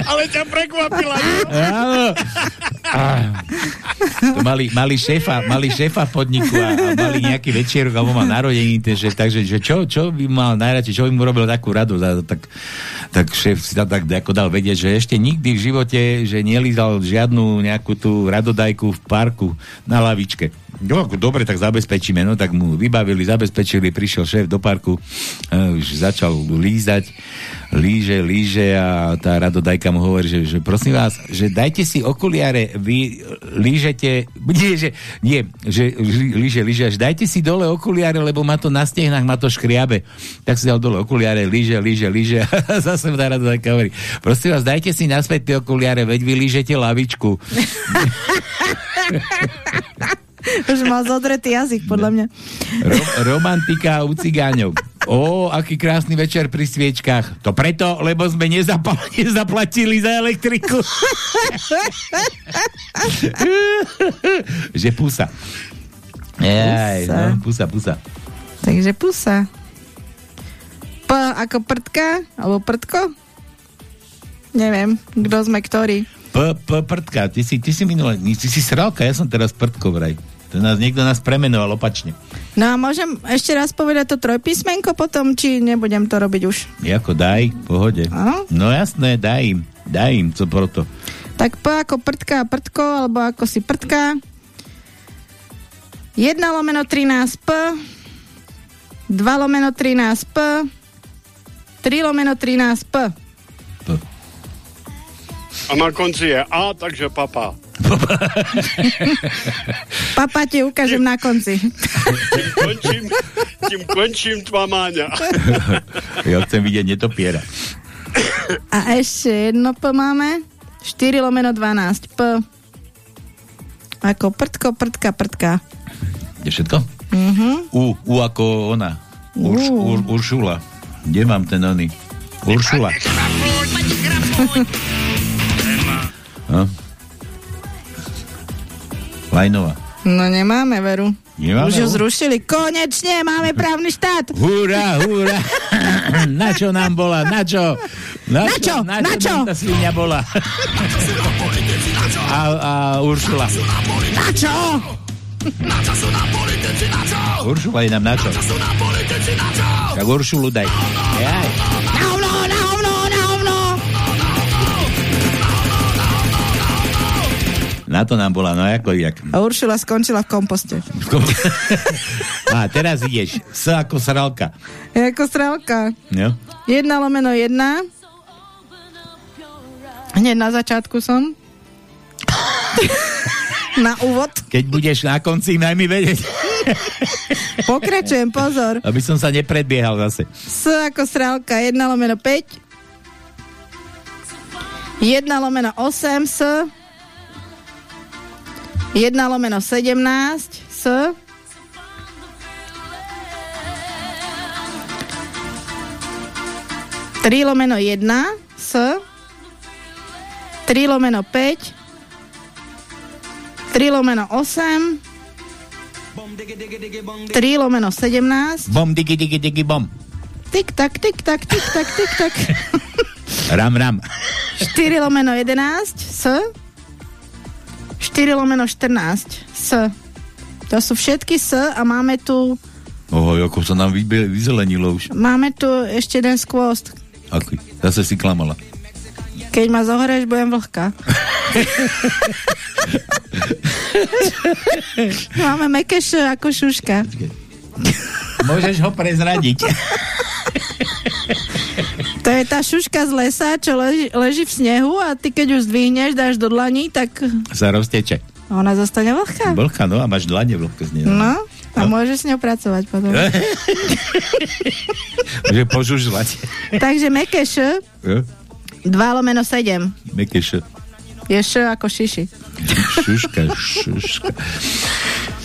S11: Ale ťa prekvapila.
S1: Áno. Ah. To mali, mali, šéfa, mali šéfa v podniku a, a mali nejaké väčšie rok, alebo mal narodení, že, takže že čo, čo by mal najradšej, čo by mu robil takú a tak, tak šéf si tam tak ako dal vedieť, že ešte nikdy v živote, že nelízal žiadnu nejakú tú radodajku v parku na lavičke. No, ako dobre, tak zabezpečíme. No, tak mu vybavili, zabezpečili, prišiel šéf do parku, uh, už začal lízať, líže, líže a tá radodajka mu hovorí, že, že prosím vás, že dajte si okuliare, vy lížete, nie, že, nie, že lí- líže, líže, že dajte si dole okuliare, lebo má to na stehnách, má to škriabe. Tak si dal dole okuliare, líže, líže a zase mu tá radodajka hovorí, prosím vás, dajte si naspäť tie okuliare, veď vy lížete lavičku.
S2: Už mal zodretý jazyk, podľa mňa.
S1: Ro- romantika u cigáňov. Ó, aký krásny večer pri sviečkách. To preto, lebo sme nezapal- nezaplatili za elektriku. že pusa. Jaj,
S2: Pusa.
S1: no, pusa, pusa.
S2: Takže pusa. P ako prdka, alebo prdko? Neviem, kto sme ktorý.
S1: P, p, prdka, ty si, ty si minule, ty si sralka, ja som teraz prdko vraj. To nás, niekto nás premenoval opačne.
S2: No a môžem ešte raz povedať to trojpísmenko potom, či nebudem to robiť už.
S1: Jako daj, pohode.
S2: Áno.
S1: No jasné, daj im, daj im, co proto.
S2: Tak P ako prdka a prdko, alebo ako si prdka. 1 lomeno 13 P, 2 lomeno 13 P, 3 lomeno 13 P.
S11: A na konci je A, takže papa.
S2: Papa ti ukážem na konci.
S11: Tím končím, končím tvá máňa.
S1: ja chcem vidieť netopiera.
S2: A ešte jedno P máme. 4 lomeno 12 P. Ako prdko, prdka, prdka.
S1: Je všetko?
S2: Mhm.
S1: U, U ako ona. Urš,
S2: U.
S1: ur, Uršula. Kde mám ten oný? Uršula. No. Lajnová.
S2: No nemáme, veru.
S1: Nemáme,
S2: Už
S1: no.
S2: zrušili. Konečne máme právny štát.
S1: Hurá, hurá. na čo nám bola? Na čo?
S2: Na čo?
S1: Na
S2: Na
S1: čo?
S2: čo?
S1: nám tá svinia bola? A, a Uršula.
S2: Na čo?
S1: Uršula je nám na čo? Tak Uršulu daj. Jaj.
S2: Na hovno, na hovno, na hovno.
S1: Na to nám bola, no ako jak.
S2: A Uršula skončila v komposte.
S1: A teraz ideš. S ako sralka.
S2: Je ako strelka.
S1: No?
S2: 1 lomeno 1. Hneď na začiatku som. Na úvod.
S1: Keď budeš na konci, daj mi vedieť.
S2: Pokračujem, pozor.
S1: Aby som sa nepredbiehal zase.
S2: S ako strelka 1 lomeno 5. 1 lomeno 8 S. 1 lomeno 17 S. Tri lomeno 1 S. 3 lomeno 5. 3 lomeno 8. 3 lomeno 17.
S1: Bom, digi, digi, digi, bom.
S2: Tik tak, tik tak, tik tak, tik tak.
S1: Ram, ram.
S2: 4 lomeno 11 S. 4 lomeno 14 S. To sú všetky S a máme tu
S1: Oho, ako sa nám vyzelenilo už.
S2: máme tu ešte jeden skvost.
S1: Aký? Zase si klamala.
S2: Keď ma zohrieš, budem vlhká. máme mekeš ako šuška.
S1: Môžeš ho prezradiť.
S2: To je tá šuška z lesa, čo leží, leží v snehu a ty keď ju zdvihneš, dáš do dlaní, tak
S1: sa rozteče.
S2: ona zostane vlhká.
S1: Vlhka, no a máš dlane vlhké z nej.
S2: No, a môžeš s ňou pracovať potom.
S1: Môže požužľať.
S2: Takže mekeš
S1: Jo?
S2: 2 lomeno 7.
S1: Mekeš.
S2: Je š ako šiši.
S1: Šuška, šuška.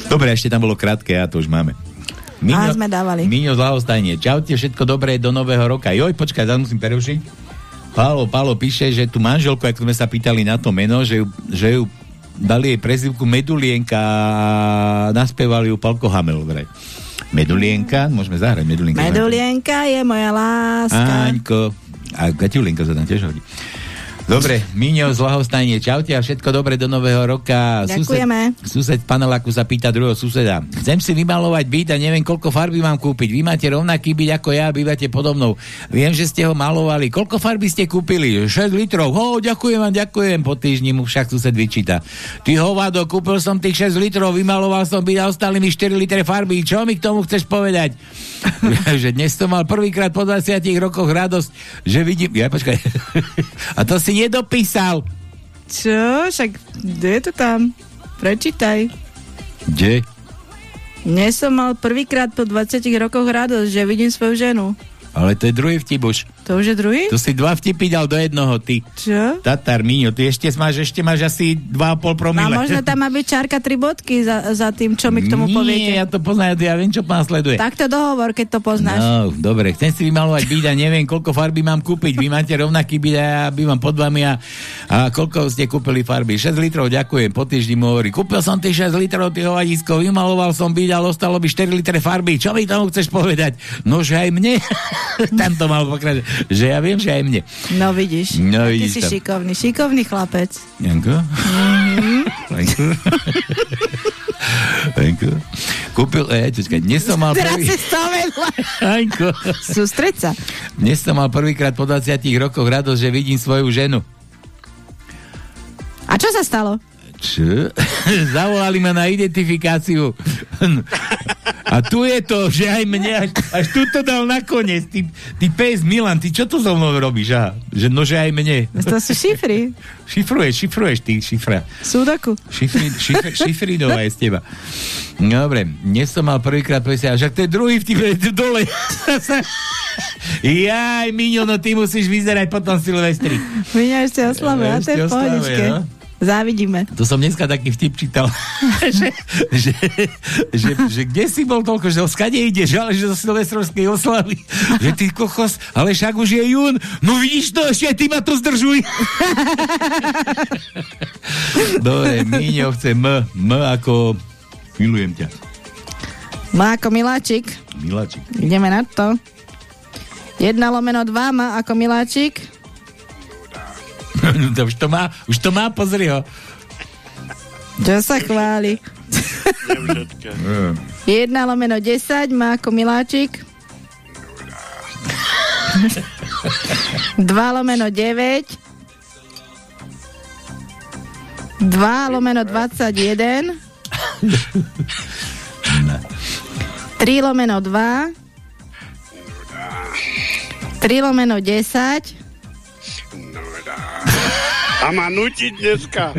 S1: Dobre, ešte tam bolo krátke, a to už máme.
S2: A sme dávali.
S1: Miňo z Lahostajne. Čaute, všetko dobré do nového roka. Joj, počkaj, zase musím prerušiť. Pálo, Pálo píše, že tu manželku, ako sme sa pýtali na to meno, že ju, že ju dali jej prezivku Medulienka a naspievali ju Palko Hamel. Vraj. Medulienka, môžeme zahrať Medulienka.
S2: Medulienka je moja láska.
S1: Aňko. A Katiulinka sa tam tiež hodí. Dobre, Míňo z Lahostajne, čaute a všetko dobre do nového roka.
S2: Ďakujeme.
S1: Sused, sused paneláku sa pýta druhého suseda. Chcem si vymalovať byt a neviem, koľko farby mám kúpiť. Vy máte rovnaký byt ako ja, bývate podo mnou. Viem, že ste ho malovali. Koľko farby ste kúpili? 6 litrov. Ho, ďakujem vám, ďakujem. Po týždni mu však sused vyčíta. Ty hovado, kúpil som tých 6 litrov, vymaloval som byt a ostali mi 4 litre farby. Čo mi k tomu chceš povedať? že dnes som mal prvýkrát po 20 rokoch radosť, že vidím... Ja, počkaj. a to si nedopísal.
S2: Čo? Však, kde je to tam? Prečítaj.
S1: Kde?
S2: Dnes som mal prvýkrát po 20 rokoch radosť, že vidím svoju ženu.
S1: Ale to je druhý vtip už.
S2: To už je druhý?
S1: To si dva vtipy dal do jednoho, ty.
S2: Čo?
S1: Tatar, Míňo, ty ešte máš, ešte máš asi 2,5 promile.
S2: A možno tam má byť čárka tri bodky za, za tým, čo mi k tomu poviete.
S1: Nie, ja to poznám, ja viem, čo pán sleduje.
S2: Tak to dohovor, keď to poznáš.
S1: No, dobre, chcem si vymalovať byt a neviem, koľko farby mám kúpiť. Vy máte rovnaký byt a ja bývam pod vami a, a koľko ste kúpili farby? 6 litrov, ďakujem, po týždni mu hovorí. Kúpil som tých 6 litrov, ty hovadisko, vymaloval som byt a ostalo by 4 litre farby. Čo mi tomu chceš povedať? No, že aj mne. tam to mal pokračovať. Že ja viem, že aj mne.
S2: No vidíš,
S1: No,
S2: ty
S1: vidíš
S2: si
S1: tam.
S2: šikovný, šikovný chlapec.
S1: Janko? Janko? Janko? Kúpil, e, počkaj, dnes som mal
S2: Teraz
S1: prvý...
S2: si stavedla.
S1: Janko.
S2: Sústreď sa.
S1: Dnes som mal prvýkrát po 20 rokoch radosť, že vidím svoju ženu.
S2: A čo sa stalo?
S1: Čo? Zavolali ma na identifikáciu. A tu je to, že aj mne, až, až tu to dal nakoniec. Ty, ty pes Milan, ty čo tu so mnou robíš? A? Že no, že aj mne.
S2: To sú šifry.
S1: Šifruješ, šifruješ, ty šifra.
S2: Súdoku.
S1: Šifri, šifri, šifridová je z teba. Dobre, dnes som mal prvýkrát povedať, že to je druhý vtip, dole. Jaj, Miňo, no ty musíš vyzerať potom Silvestri.
S2: Miňa ešte oslavuje, a to je v pohodičke.
S1: no.
S2: Závidíme.
S1: To som dneska taký vtip čítal, že, že, že, že, kde si bol toľko, že skade ideš, ale že zo silvestrovskej oslavy, že ty kokos, ale však už je jún, no vidíš to, ešte ty ma tu zdržuj. Dobre, Míňo chce M, M ako milujem ťa.
S2: Má ako miláčik.
S1: Miláčik.
S2: Ideme na to. Jedna lomeno dva má ako miláčik.
S1: To už to má, už to má, pozri ho.
S2: Čo sa chváli? Jedna lomeno 10 má ako miláčik. 2 lomeno 9. 2 lomeno 21. 3 lomeno 2. 3 lomeno 10.
S11: A má nutiť dneska.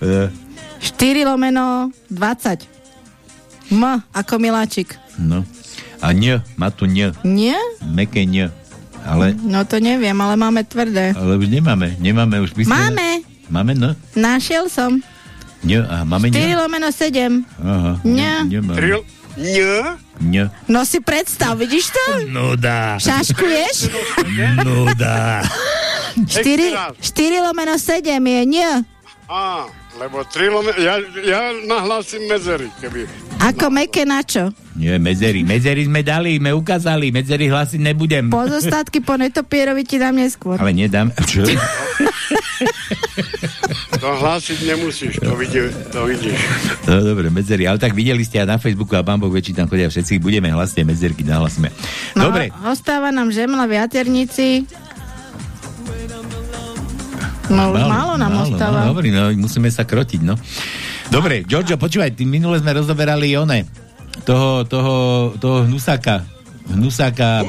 S2: 4 lomeno 20. M ako miláčik.
S1: No. A ň, má tu ň,
S2: Nie?
S1: meké ň. Ale,
S2: No to neviem, ale máme tvrdé.
S1: ale už nemáme, nemáme už. Sme-
S2: Máme.
S1: Máme no?
S2: Našiel som.
S1: Ň, a máme
S2: 4
S1: ň?
S2: lomeno 7.
S1: Aha.
S2: Ň.
S11: Ň?
S1: Ň.
S2: No si predstav, vidíš to?
S1: No dá.
S2: Šaškuješ?
S1: No dá.
S2: 4, 4 lomeno 7 je nie.
S11: Á, lebo tri lome... Ja, ja nahlásim medzery, keby...
S2: Ako meké na čo?
S1: Nie, medzery. Medzery sme dali, sme ukázali. Medzery hlásiť nebudem.
S2: Pozostatky po netopierovi ti dám neskôr.
S1: Ale nedám. Čo?
S11: To hlásiť nemusíš, to, vidí, to vidíš.
S1: No dobre, medzery. Ale tak videli ste aj na Facebooku a Boh väčší tam chodia všetci. Budeme hlasne medzerky, nahlasíme.
S2: No,
S1: Dobre.
S2: Ostáva nám žemla v jaternici. No, už málo nám ostáva.
S1: No, dobrý, no, musíme sa krotiť, no. Dobre, Giorgio, počúvaj, ty minule sme rozoberali one, toho, toho, toho hnusáka. Hnusáka,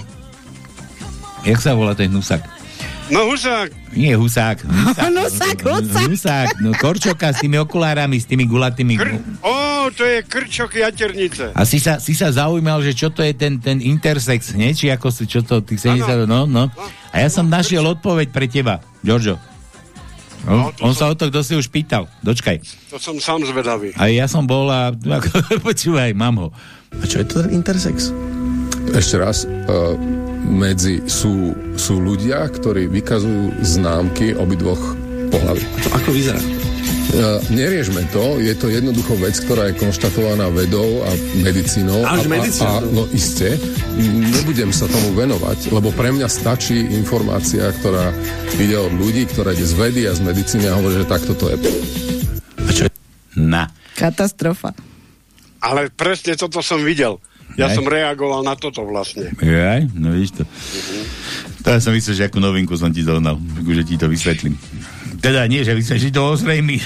S1: jak sa volá ten hnusák?
S11: No husák,
S1: Nie husák. Husák,
S2: Husák, husák.
S1: husák no, korčoka s tými okulárami, s tými gulatými.
S11: kr... Ó, to je krčok jaternice.
S1: A si sa, si sa zaujímal, že čo to je ten, ten intersex, nie? Či ako si, čo to, tých 70, no, no. A ja som našiel odpoveď pre teba, Giorgio. No, on sa o to, kto si už pýtal. Dočkaj.
S11: To som sám zvedavý.
S1: A ja som bol a počúvaj, mám ho.
S14: A čo je to ten intersex? Ešte raz, uh, medzi sú, sú ľudia, ktorí vykazujú známky obidvoch pohlaví. A to ako vyzerá? Neriežme to, je to jednoducho vec, ktorá je konštatovaná vedou a medicínou.
S15: Až
S14: a,
S15: medicínou.
S14: A, a, no iste, nebudem sa tomu venovať, lebo pre mňa stačí informácia, ktorá ide od ľudí, ktorá ide z vedy a z medicíny a hovorí, že takto to je.
S1: Na.
S2: Katastrofa.
S11: Ale presne toto som videl. Ja
S1: Aj.
S11: som reagoval na toto vlastne.
S1: Jaj, no vidíš to. To ja som myslel, že akú novinku som ti dohnal, že ti to vysvetlím. Teda nie, že vysvetlím, to ozrejmi.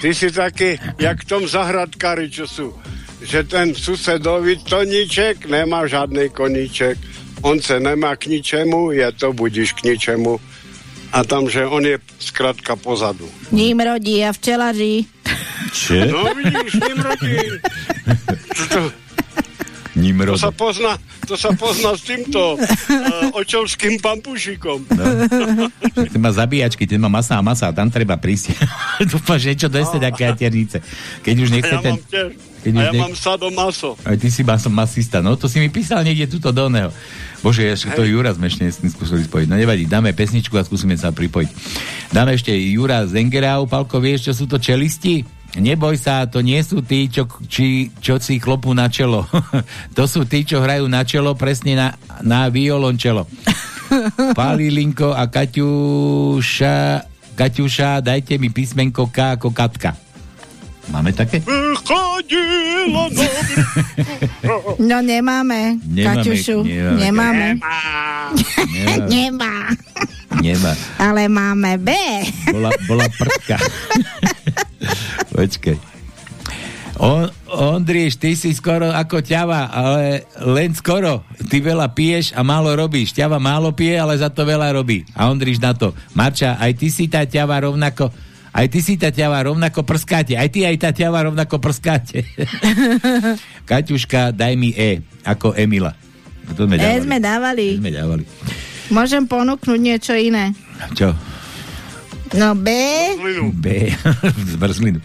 S11: Ty si taký, jak v tom zahradkári, čo sú. Že ten susedovi Toníček nemá žiadny koníček. On se nemá k ničemu, je to budíš k ničemu. A tam, že on je zkrátka pozadu.
S2: Ním rodí a včelaří.
S1: Čo?
S11: No vidíš, ním rodí. To, to, sa pozná, to sa pozná s týmto uh, očovským pampušikom.
S1: No. Ten má zabíjačky, ten má masa a masa a tam treba prísť. Dúfam, že niečo doste také aternice. Keď už
S11: A
S1: nechce
S11: ja
S1: ten...
S11: mám tiež.
S1: Keď
S11: A ja
S1: nech-
S11: mám sadomaso.
S1: Aj ty si maso masista. No to si mi písal niekde tuto do oného. Bože, ešte to Jura sme ešte skúsili spojiť. No nevadí, dáme pesničku a skúsime sa pripojiť. Dáme ešte Jura Zengerau. Palko, vieš, čo sú to čelisti? Neboj sa, to nie sú tí, čo, či, čo si klopú na čelo. to sú tí, čo hrajú na čelo, presne na, na violončelo. Palilinko a Kaťuša, Kaťuša, dajte mi písmenko K ako Katka. Máme také?
S11: No.
S2: No nemáme,
S1: Nemáme,
S2: Kaťušu.
S1: nemáme.
S2: Nemáme.
S1: Nemá.
S2: Nemá.
S1: Nemá.
S2: Ale máme B.
S1: Bola, bola prdka. Počkaj. On, Ondriš, ty si skoro ako ťava, ale len skoro. Ty veľa piješ a málo robíš. Ťava málo pije, ale za to veľa robí. A Ondriš na to. Marča, aj ty si tá ťava rovnako aj ty si tá ťava rovnako prskáte. Aj ty aj tá ťava rovnako prskáte. Kaťuška, daj mi E, ako Emila. To sme
S2: E
S1: dávali.
S2: sme dávali.
S1: sme dávali.
S2: Môžem ponúknuť niečo iné.
S1: Čo?
S2: No B,
S1: B. Zmrzlinu.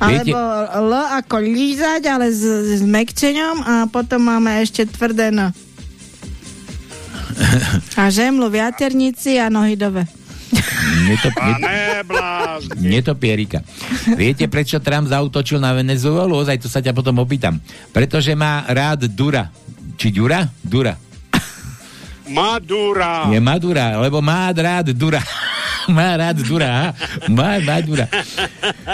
S1: Viete,
S2: alebo L ako lízať, ale s, s mekčeňom a potom máme ešte tvrdé N. A žemlu v jaternici a nohy dove.
S1: Netop,
S11: neblázn.
S1: netopierika. Viete, prečo Trump zautočil na Venezuelu? Ozaj, to sa ťa potom opýtam. Pretože má rád Dura. Či Dura? Dura.
S11: Madura.
S1: Je Madura, lebo má rád Dura. má rád Dura. aha. Má, má Dura.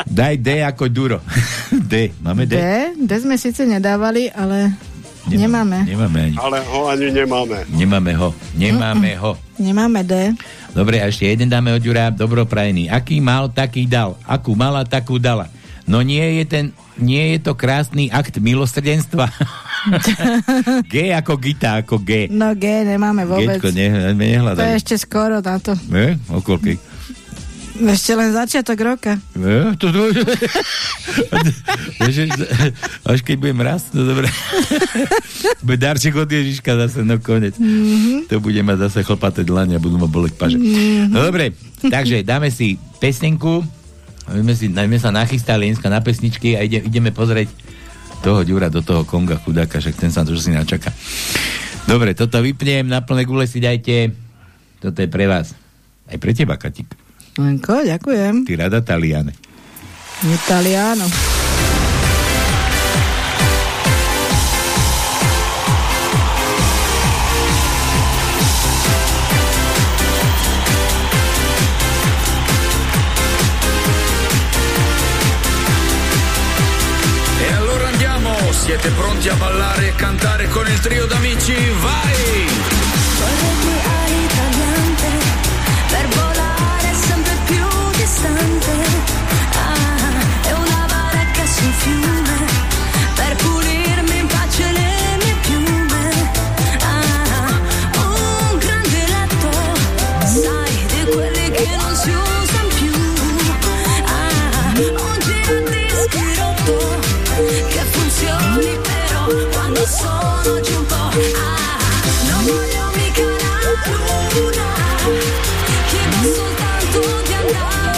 S1: Daj D ako Duro. D. Máme
S2: D?
S1: D?
S2: D sme síce nedávali, ale nemáme.
S1: Nemáme ani.
S11: Ale ho ani nemáme.
S1: Nemáme ho. Nemáme ho.
S2: Nemáme D.
S1: Dobre, a ešte jeden dáme od Jura, dobroprajný. Aký mal, taký dal. Akú mala, takú dala. No nie je ten, nie je to krásny akt milosrdenstva. G ako gita, ako G.
S2: No G nemáme vôbec.
S1: Gečko, ne, ne,
S2: To je ešte skoro na to.
S1: Ne? O koľkej?
S2: Ešte len začiatok roka.
S1: Ne? To, to, Až keď budem raz, to dobre. Bude darček od Ježiška zase, no konec.
S2: Mhm.
S1: To bude mať zase chlpaté dlane a budú ma boleť paže.
S2: Mhm.
S1: No dobre, takže dáme si pesnenku. My si, sme sa nachystali dneska na pesničky a ide, ideme pozrieť toho Ďura do toho Konga chudáka, však ten sa to si načaká. Dobre, toto vypnem, na plné gule si dajte. Toto je pre vás. Aj pre teba, Katik.
S2: Lenko, ďakujem.
S1: Ty rada Taliane.
S2: Italiano.
S16: E allora andiamo, siete pronti a ballare e cantare con il trio d'amici? Vai!
S17: Ah, è una baracca sul fiume per pulirmi in pace le mie piume. Ah, un grande letto, sai, di quelli che non si usano più. Ah, un giradischi rotto che funzioni però quando sono giù. Ah, non voglio mica la luna Chiedo soltanto di andare,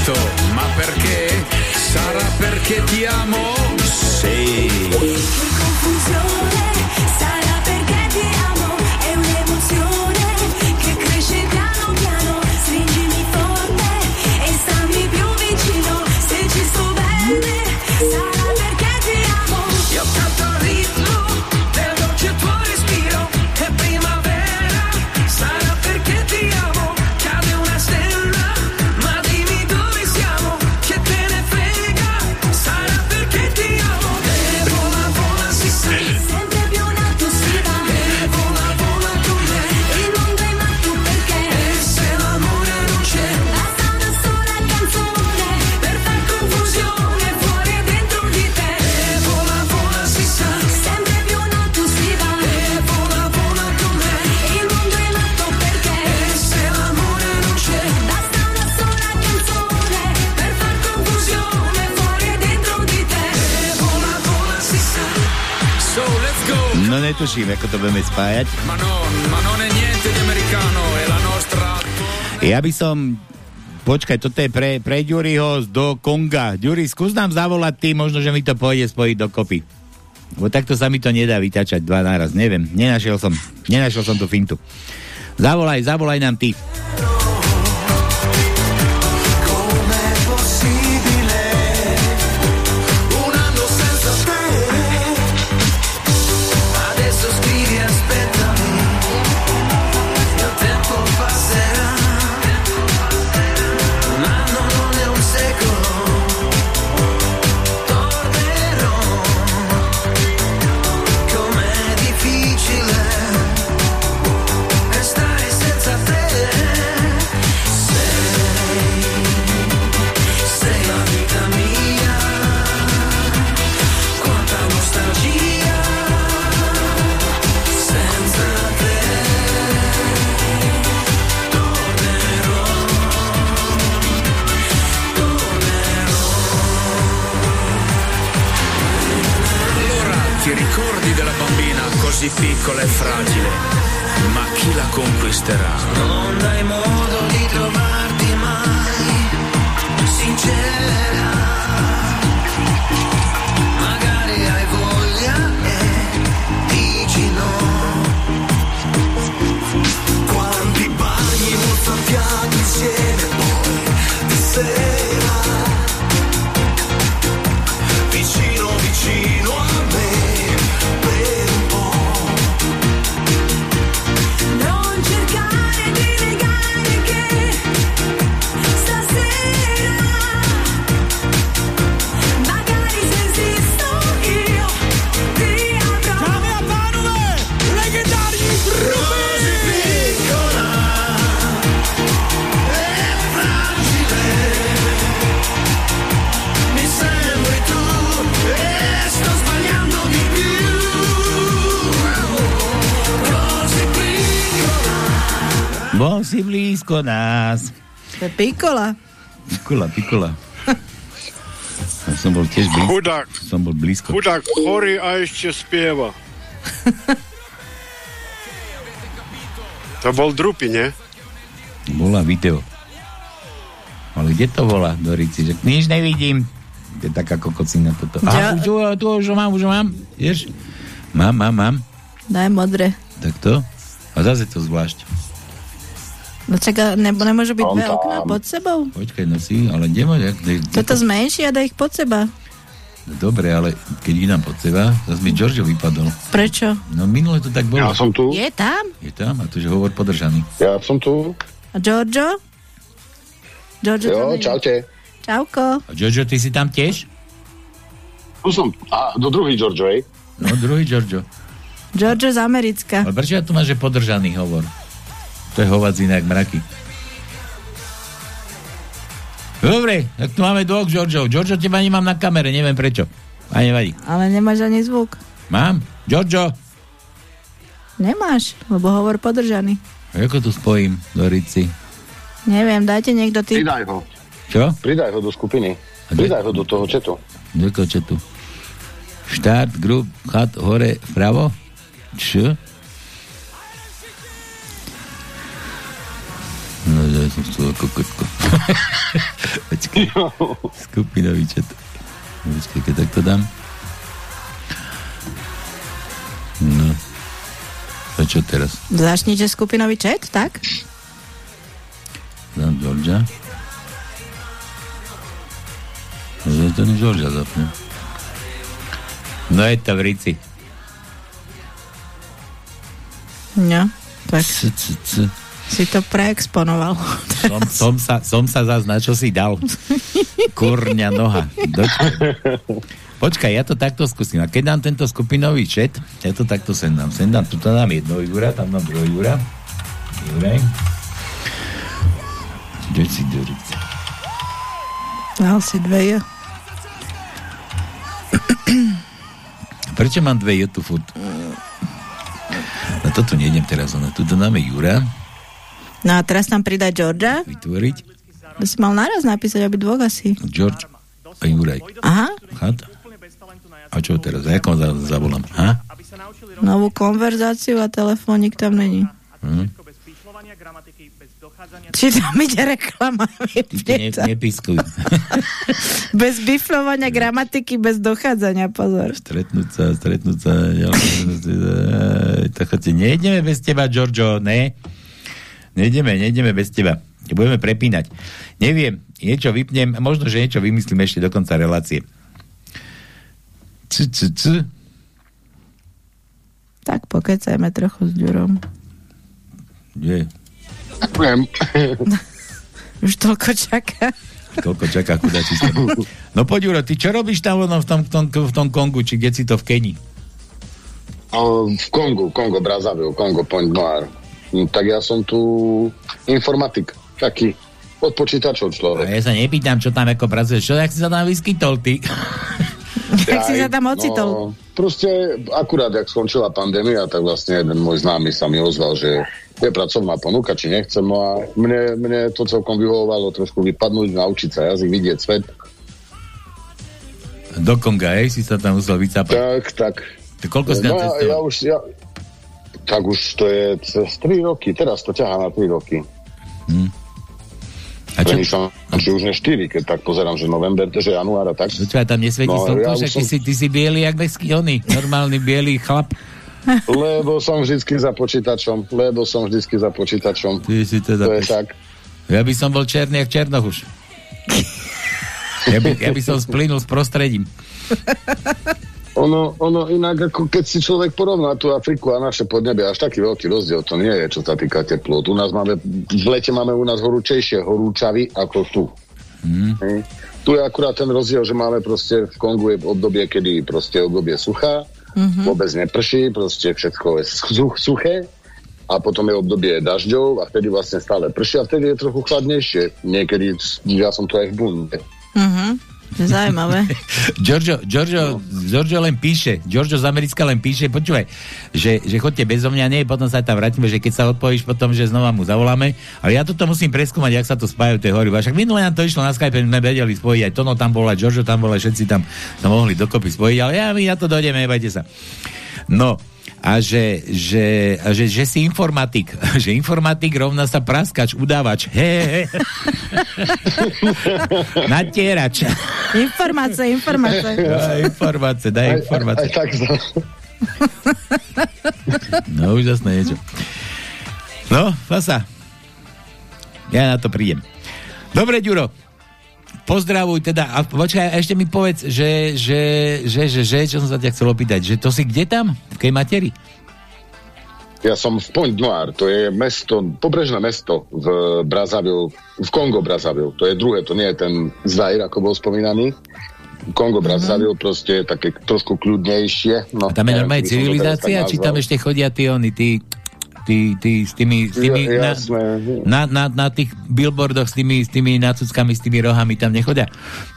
S17: fatto, ma
S16: perché? Sarà perché ti amo? Sì.
S1: netuším, ako to budeme spájať. Ja by som... Počkaj, toto je pre, pre Ďuriho do Konga. Ďuri, skús nám zavolať ty, možno, že mi to pôjde spojiť dokopy. Bo takto sa mi to nedá vytačať dva naraz, neviem. Nenašiel som, nenašiel som tú fintu. Zavolaj, zavolaj nám ty.
S16: piccola e fragile, ma chi la conquisterà?
S1: Bol si blízko nás.
S2: To je pikola.
S1: Pikola, pikola. Ja som bol tiež blízko.
S11: Chudák.
S1: Som bol blízko.
S11: Chudák chorý a ešte spieva. to bol Drupi, nie?
S1: Bola video. Ale kde to bola, Dorici? Že nič nevidím. Je taká kokocina toto.
S2: Ja...
S1: A už, tu už mám, už mám. Vieš? Mám, mám, mám.
S2: Daj modré.
S1: Tak to? A zase to zvlášť.
S2: No čaká, ne, nemôžu byť dve okná pod sebou?
S1: Počkaj, no si, ale kde mať?
S2: Toto zmenší a daj ich pod seba.
S1: No dobre, ale keď vydám pod seba, zase mi Giorgio vypadol.
S2: Prečo?
S1: No minule to tak bolo.
S15: Ja som tu.
S2: Je tam?
S1: Je tam, a to že hovor podržaný.
S15: Ja som tu.
S2: A Giorgio? Giorgio
S15: jo, čaute.
S2: Čauko.
S1: A Giorgio, ty si tam tiež?
S15: Tu som. A do druhý Giorgio, hej?
S1: No, druhý Giorgio.
S2: Giorgio z Americka.
S1: A prečo ja tu máš, že podržaný hovor? To je hovadzina jak mraky. Dobre, tak tu máme dvoch Giorgio. Giorgio, teba nemám na kamere, neviem prečo. A nevadí.
S2: Ale nemáš ani zvuk.
S1: Mám? Giorgio,
S2: Nemáš, lebo hovor podržaný.
S1: ako tu spojím do Rici?
S2: Neviem, dajte niekto ty.
S15: Pridaj ho.
S1: Čo?
S15: Pridaj ho do skupiny. Pridaj ho do toho četu.
S1: Do kočetu. Štart, grup, chat, hore, vpravo. Čo? No, ja som chcel ako kotko. Počkaj. Počkaj, keď takto dám. No. A čo teraz?
S2: Začnite skupinový chat, tak?
S1: Dám Georgia. Že ten Georgia zapne. No je to v Rici.
S2: No, tak
S1: C, c, c.
S2: si to preexponoval.
S1: Som, som, sa, som sa zás na čo si dal. Kurňa noha. Dočkaj. Počkaj, ja to takto skúsim. A keď dám tento skupinový chat, ja to takto sem dám. Sem dám, tuto dám jedno Jura, tam dám druhého Jura. Juraj. Kde si do Rici?
S2: Mal si dve, jo.
S1: Prečo mám dve YouTube furt? Na toto nejdem teraz, ale tu dáme Jura
S2: No a teraz tam pridať Georgia.
S1: vytvoriť.
S2: To si mal naraz napísať, aby dvoch asi.
S1: George a Juraj.
S2: Aha,
S1: Chat? A čo teraz? A ako za, zavolám? Ha?
S2: novú konverzáciu a telefónik tam není.
S1: Hm?
S2: Či tam ide reklama?
S1: Ne, nepískuj.
S2: Bez biflovania gramatiky, bez dochádzania, pozor.
S1: stretnúť sa, stretnúť sa. Tak chodte, nejdeme bez teba, Giorgio, ne? Nejdeme, nejdeme bez teba. Budeme prepínať. Neviem, niečo vypnem, možno, že niečo vymyslím ešte do konca relácie. C, c, c.
S2: Tak pokecajme trochu s Ďurom.
S15: Ďakujem.
S2: Už toľko čaká.
S1: Koľko čaká chudáčiska. No poď, Juro, ty čo robíš tam v tom, v tom, v tom Kongu, či kde si to v Keni?
S15: A v Kongu, Kongo, Brazzaville, Kongo, Point Noir. No, tak ja som tu informatik, taký od počítačov
S1: A
S15: človek.
S1: ja sa nepýtam, čo tam ako pracuješ. Čo, jak si sa tam vyskytol, ty?
S2: Jak si sa tam ocitol?
S15: No, proste akurát, jak skončila pandémia, tak vlastne jeden môj známy sa mi ozval, že je pracovná ponuka, či nechcem. No a mne, mne to celkom vyhovovalo trošku vypadnúť, naučiť sa jazyk, vidieť svet.
S1: Do Konga, hej, si sa tam musel vycapať.
S15: Tak, tak.
S1: To koľko si
S15: no, ja, ja už, ja, tak už to je cez 3 roky, teraz to ťahá na 3 roky.
S1: A čo?
S15: Premýšľam, či už ne 4, keď tak pozerám, že november, že január a tak.
S1: Čo tam nesvietí
S15: No,
S1: slnko,
S15: ja
S1: však
S15: som-
S1: si, ty si biely jak meský oný, normálny biely chlap.
S15: Lebo som vždycky za počítačom, lebo som vždycky za počítačom.
S1: Ty si teda...
S15: To je tak.
S1: Ja by som bol černý jak Černohuš. Ja by, ja by som splynul s prostredím.
S15: Ono, ono inak, ako keď si človek porovná tú Afriku a naše podnebie, až taký veľký rozdiel to nie je, čo sa týka teplot. U nás máme, v lete máme u nás horúčejšie horúčavy ako tu.
S1: Hmm.
S15: Hej. Tu je akurát ten rozdiel, že máme proste v Kongu je obdobie, kedy proste obdobie suchá,
S2: Mhm.
S15: vôbec neprší, proste všetko je such, suché a potom je obdobie dažďov a vtedy vlastne stále prší a vtedy je trochu chladnejšie. Niekedy, ja som to aj v bunde.
S2: Mhm. Zaujímavé.
S1: Giorgio, Giorgio, Giorgio len píše, Giorgio z Americka len píše, počúvaj, že, že chodte bezo mňa, nie, potom sa tam vrátime, že keď sa odpojíš potom, že znova mu zavoláme, ale ja toto musím preskúmať, jak sa to spájajú tie hory, však minulé nám to išlo na Skype, sme vedeli spojiť, aj Tono tam bol, aj Giorgio tam bol, aj všetci tam sa mohli dokopy spojiť, ale ja, my na to dojdeme, nebajte sa. No, a že, že, a že, že si informatik, že informatik rovná sa praskač, udávač, he, he, natierač.
S2: Informácie, informácie.
S1: Daj informácie, daj
S15: Aj,
S1: informácie.
S15: aj tak za...
S1: No, úžasné niečo. No, fasa. Ja na to prídem. Dobre, Ďuro. Pozdravuj teda, a počkaj, ešte mi povedz, že, že, že, že, že, čo som sa ťa chcel opýtať, že to si kde tam? V kej materi?
S15: Ja som v Point Noir, to je mesto, pobrežné mesto v Brazzaville, v Kongo Brazzaville. To je druhé, to nie je ten Zaire, ako bol spomínaný. Kongo Brazzaville proste je také trošku kľudnejšie. No,
S1: A tam je normálne civilizácia, či tam ešte chodia tí oni, tí, tí, tí, s tými, s tými
S15: Ja-
S1: na, na, na, na tých billboardoch s tými, s tými nacuckami, s tými rohami tam nechodia?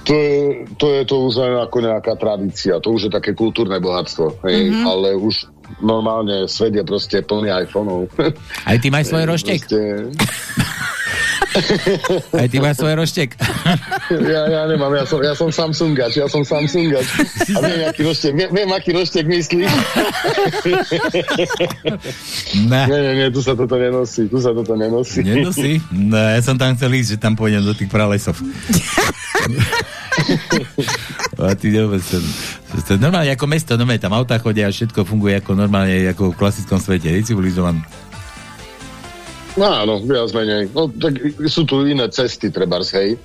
S15: To je, to je to už ako nejaká tradícia, to už je také kultúrne bohatstvo, hej,
S1: Mhm.
S15: ale už normálne svet je proste plný iPhoneov.
S1: Aj ty máš svoj roštek?
S15: Proste,
S1: Aj ty máš svoj roštek?
S15: ja, ja nemám, ja som, ja som Samsungač, ja som Samsungač. A viem, aký roštek, viem, viem aký roštek myslíš.
S1: Ne.
S15: Nie, nie, nie, tu sa toto nenosí, tu sa toto nenosí.
S1: Nenosí? No, ja som tam chcel ísť, že tam pôjdem do tých pralesov. A ty dobre, to, to, to, normálne ako mesto, normálne tam autá chodia a všetko funguje ako normálne, ako v klasickom svete, je civilizované.
S15: No áno, viac menej. No, tak sú tu iné cesty, treba hej.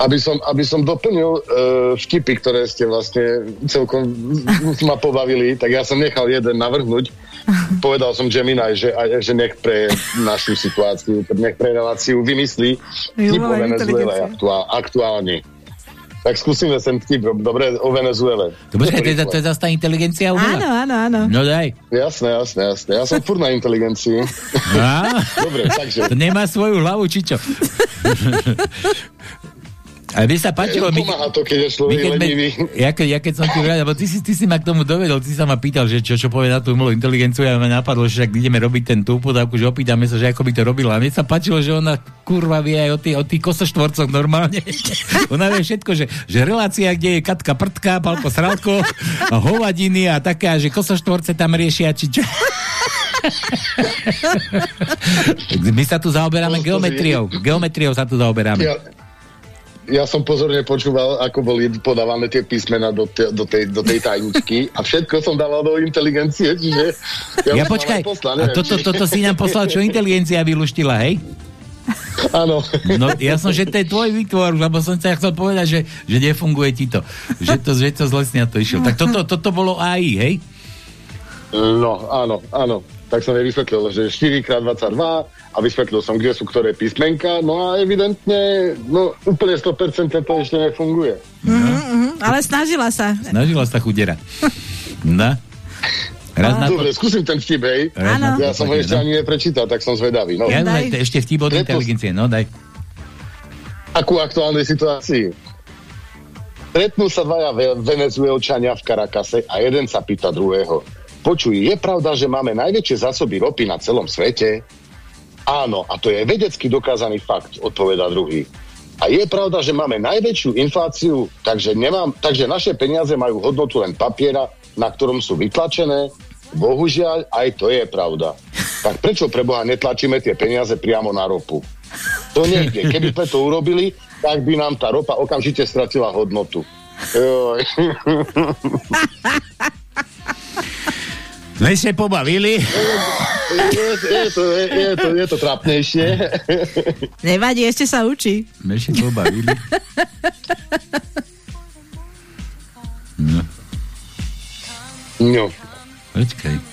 S15: Aby som, aby som doplnil uh, vtipy, ktoré ste vlastne celkom ma pobavili, tak ja som nechal jeden navrhnúť. Povedal som Gemini, že, že nech pre našu situáciu, nech pre reláciu vymyslí vtip o Venezuele aktuál, aktuálne. Tak skúsime ten vtip, dobre, o Venezuele.
S1: To počkaj, to je, to je zase tá inteligencia umelá?
S2: Áno, áno, áno.
S1: No daj.
S15: Jasné, jasné, jasné. Ja som furt na inteligencii. Dobre, takže...
S1: To nemá svoju hlavu, či čo? A mne sa páčilo... my-
S15: Pomáha to, keď je človek
S1: keď
S15: lenivý.
S1: ja, ja keď som ti vrátil, lebo ty si, ty si ma k tomu dovedol, ty sa ma pýtal, že čo, čo povie na tú umelú inteligenciu a ma napadlo, že ak ideme robiť ten tú podávku, že opýtame sa, že ako by to robila. A mne sa páčilo, že ona kurva vie aj o, tých, o tých kosoštvorcoch normálne. ona vie všetko, že, že relácia, kde je Katka Prtka, Palko Sralko, a hovadiny a také, a že kosoštvorce tam riešia, či čo. My sa tu zaoberáme geometriou. Geometriou sa tu zaoberáme.
S15: Ja, ja som pozorne počúval, ako boli podávané tie písmena do, te, do, tej, do tej tajničky a všetko som dával do inteligencie, čiže...
S1: Ja,
S15: som
S1: počkaj,
S15: aj poslal,
S1: a
S15: neviem,
S1: toto,
S15: či-
S1: toto si nám poslal, čo inteligencia vyluštila, hej?
S15: Áno.
S1: No, ja som, že to je tvoj výtvor, lebo som sa chcel povedať, že, že nefunguje ti to. Že to, že to z lesnia to išiel. Tak toto, toto bolo AI, hej?
S15: No, áno, áno. Tak som jej vysvetlil, že 4x22 a vysvetlil som, kde sú ktoré písmenka, no a evidentne, no úplne 100% to ešte nefunguje.
S2: Mhm, mhm, ale snažila sa.
S1: Snažila sa chudera. No. Raz na to...
S15: Dobre, skúsim ten vtip, hej.
S1: To
S15: Ja som ho ešte
S1: no.
S15: ani neprečítal, tak som zvedavý. No.
S1: Ja daj. ešte vtip od inteligencie, no daj.
S15: Akú aktuálnej situácii? Stretnú sa dvaja ve- venezuelčania v Karakase a jeden sa pýta druhého. Počuj, je pravda, že máme najväčšie zásoby ropy na celom svete? Áno, a to je vedecky dokázaný fakt, odpoveda druhý. A je pravda, že máme najväčšiu infláciu, takže, nemám, takže naše peniaze majú hodnotu len papiera, na ktorom sú vytlačené? Bohužiaľ, aj to je pravda. Tak prečo pre Boha netlačíme tie peniaze priamo na ropu? To nejde. Keby sme to urobili, tak by nám tá ropa okamžite stratila hodnotu.
S1: Sme sa pobavili.
S15: Je, je, to, je, je, to, je to trapnejšie.
S2: Nevadí, ešte sa učí.
S1: Sme sa pobavili. No.
S15: No.
S1: Počkaj.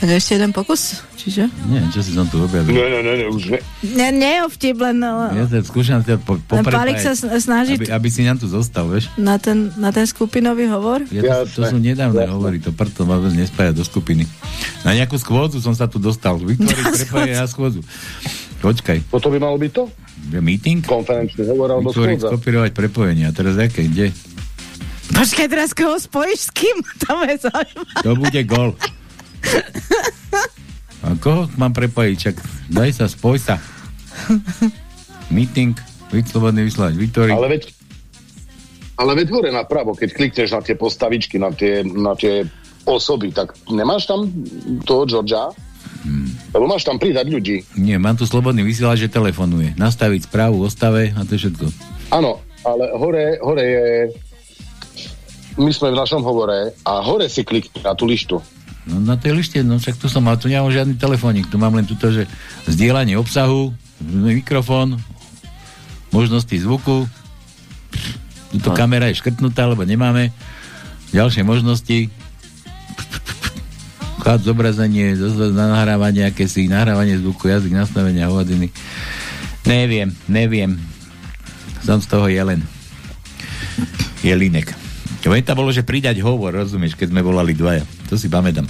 S2: Tak ešte jeden pokus, čiže?
S1: Nie, čo si som tu objavil.
S15: Ne, ne, ne, ne, už ne.
S2: Ne, nie je vtip, len,
S1: Ja
S2: no,
S1: sa skúšam sa po,
S2: Palik sa snaží
S1: aby, aby si nám tu zostal, vieš?
S2: na ten, na ten skupinový hovor.
S1: Ja to, to sú nedávne hovory, to preto ma vôbec nespája do skupiny. Na nejakú schôdzu som sa tu dostal. Vytvoriť prepájať na schôdzu. Počkaj.
S15: Toto by malo byť to?
S1: Meeting?
S15: Konferenčný hovor alebo schôdza.
S1: skopírovať prepojenie. A teraz aké? Kde?
S2: Počkaj, teraz koho spojíš s kým? To je.
S1: To bude gol. A koho mám prepojiť? Čak, daj sa, spoj sa. Meeting, byť slobodný vyslať, vytvoriť.
S15: Ale veď, ale veď hore napravo, keď klikneš na tie postavičky, na tie, na tie osoby, tak nemáš tam toho Georgia?
S1: Hmm.
S15: Lebo máš tam pridať ľudí.
S1: Nie, mám tu slobodný vysielač, že telefonuje. Nastaviť správu o stave a to je všetko.
S15: Áno, ale hore, hore je... My sme v našom hovore a hore si klikni na tú lištu.
S1: No na tej lište, no však tu som mal, tu nemám žiadny telefónik, tu mám len tuto, že zdieľanie obsahu, mikrofón, možnosti zvuku. Tuto kamera je škrtnutá, lebo nemáme ďalšie možnosti. Chlad, zobrazenie, nahrávanie, akési nahrávanie zvuku, jazyk, nastavenia, hovadiny. Neviem, neviem. Som z toho jelen. Jelinek. Venta bolo, že pridať hovor, rozumieš, keď sme volali dvaja. To si pamätám.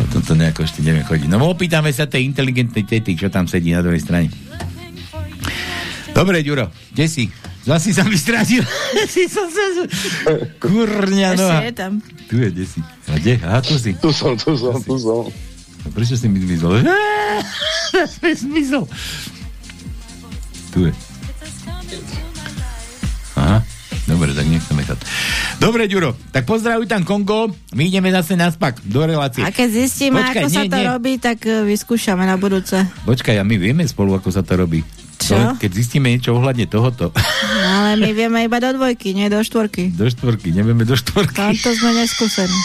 S1: O tomto nejako ešte neviem chodiť. No opýtame sa tej inteligentnej tety, čo tam sedí na druhej strane. Dobre, Ďuro, kde si? Zasi sa mi stratil. si som sa... Kurňa noha.
S2: je tam.
S1: Tu je, kde si? A kde? Aha, tu si.
S15: Tu som, tu som, tu som.
S1: A prečo si mi zmizol? Sme zmizol. Tu je. Aha. Dobre, tak nechcem nechať. Dobre, Ďuro, tak pozdravuj tam Kongo, my ideme zase na spak, do relácie.
S2: A keď zistíme,
S1: Počkaj,
S2: ako sa
S1: nie,
S2: to
S1: nie.
S2: robí, tak e, vyskúšame na budúce.
S1: Počkaj, a my vieme spolu, ako sa to robí.
S2: Čo?
S1: To, keď zistíme niečo ohľadne tohoto,
S2: No, ale my vieme iba do dvojky, nie do štvorky.
S1: do štvorky, nevieme do štvorky.
S2: Tamto sme neskúsení.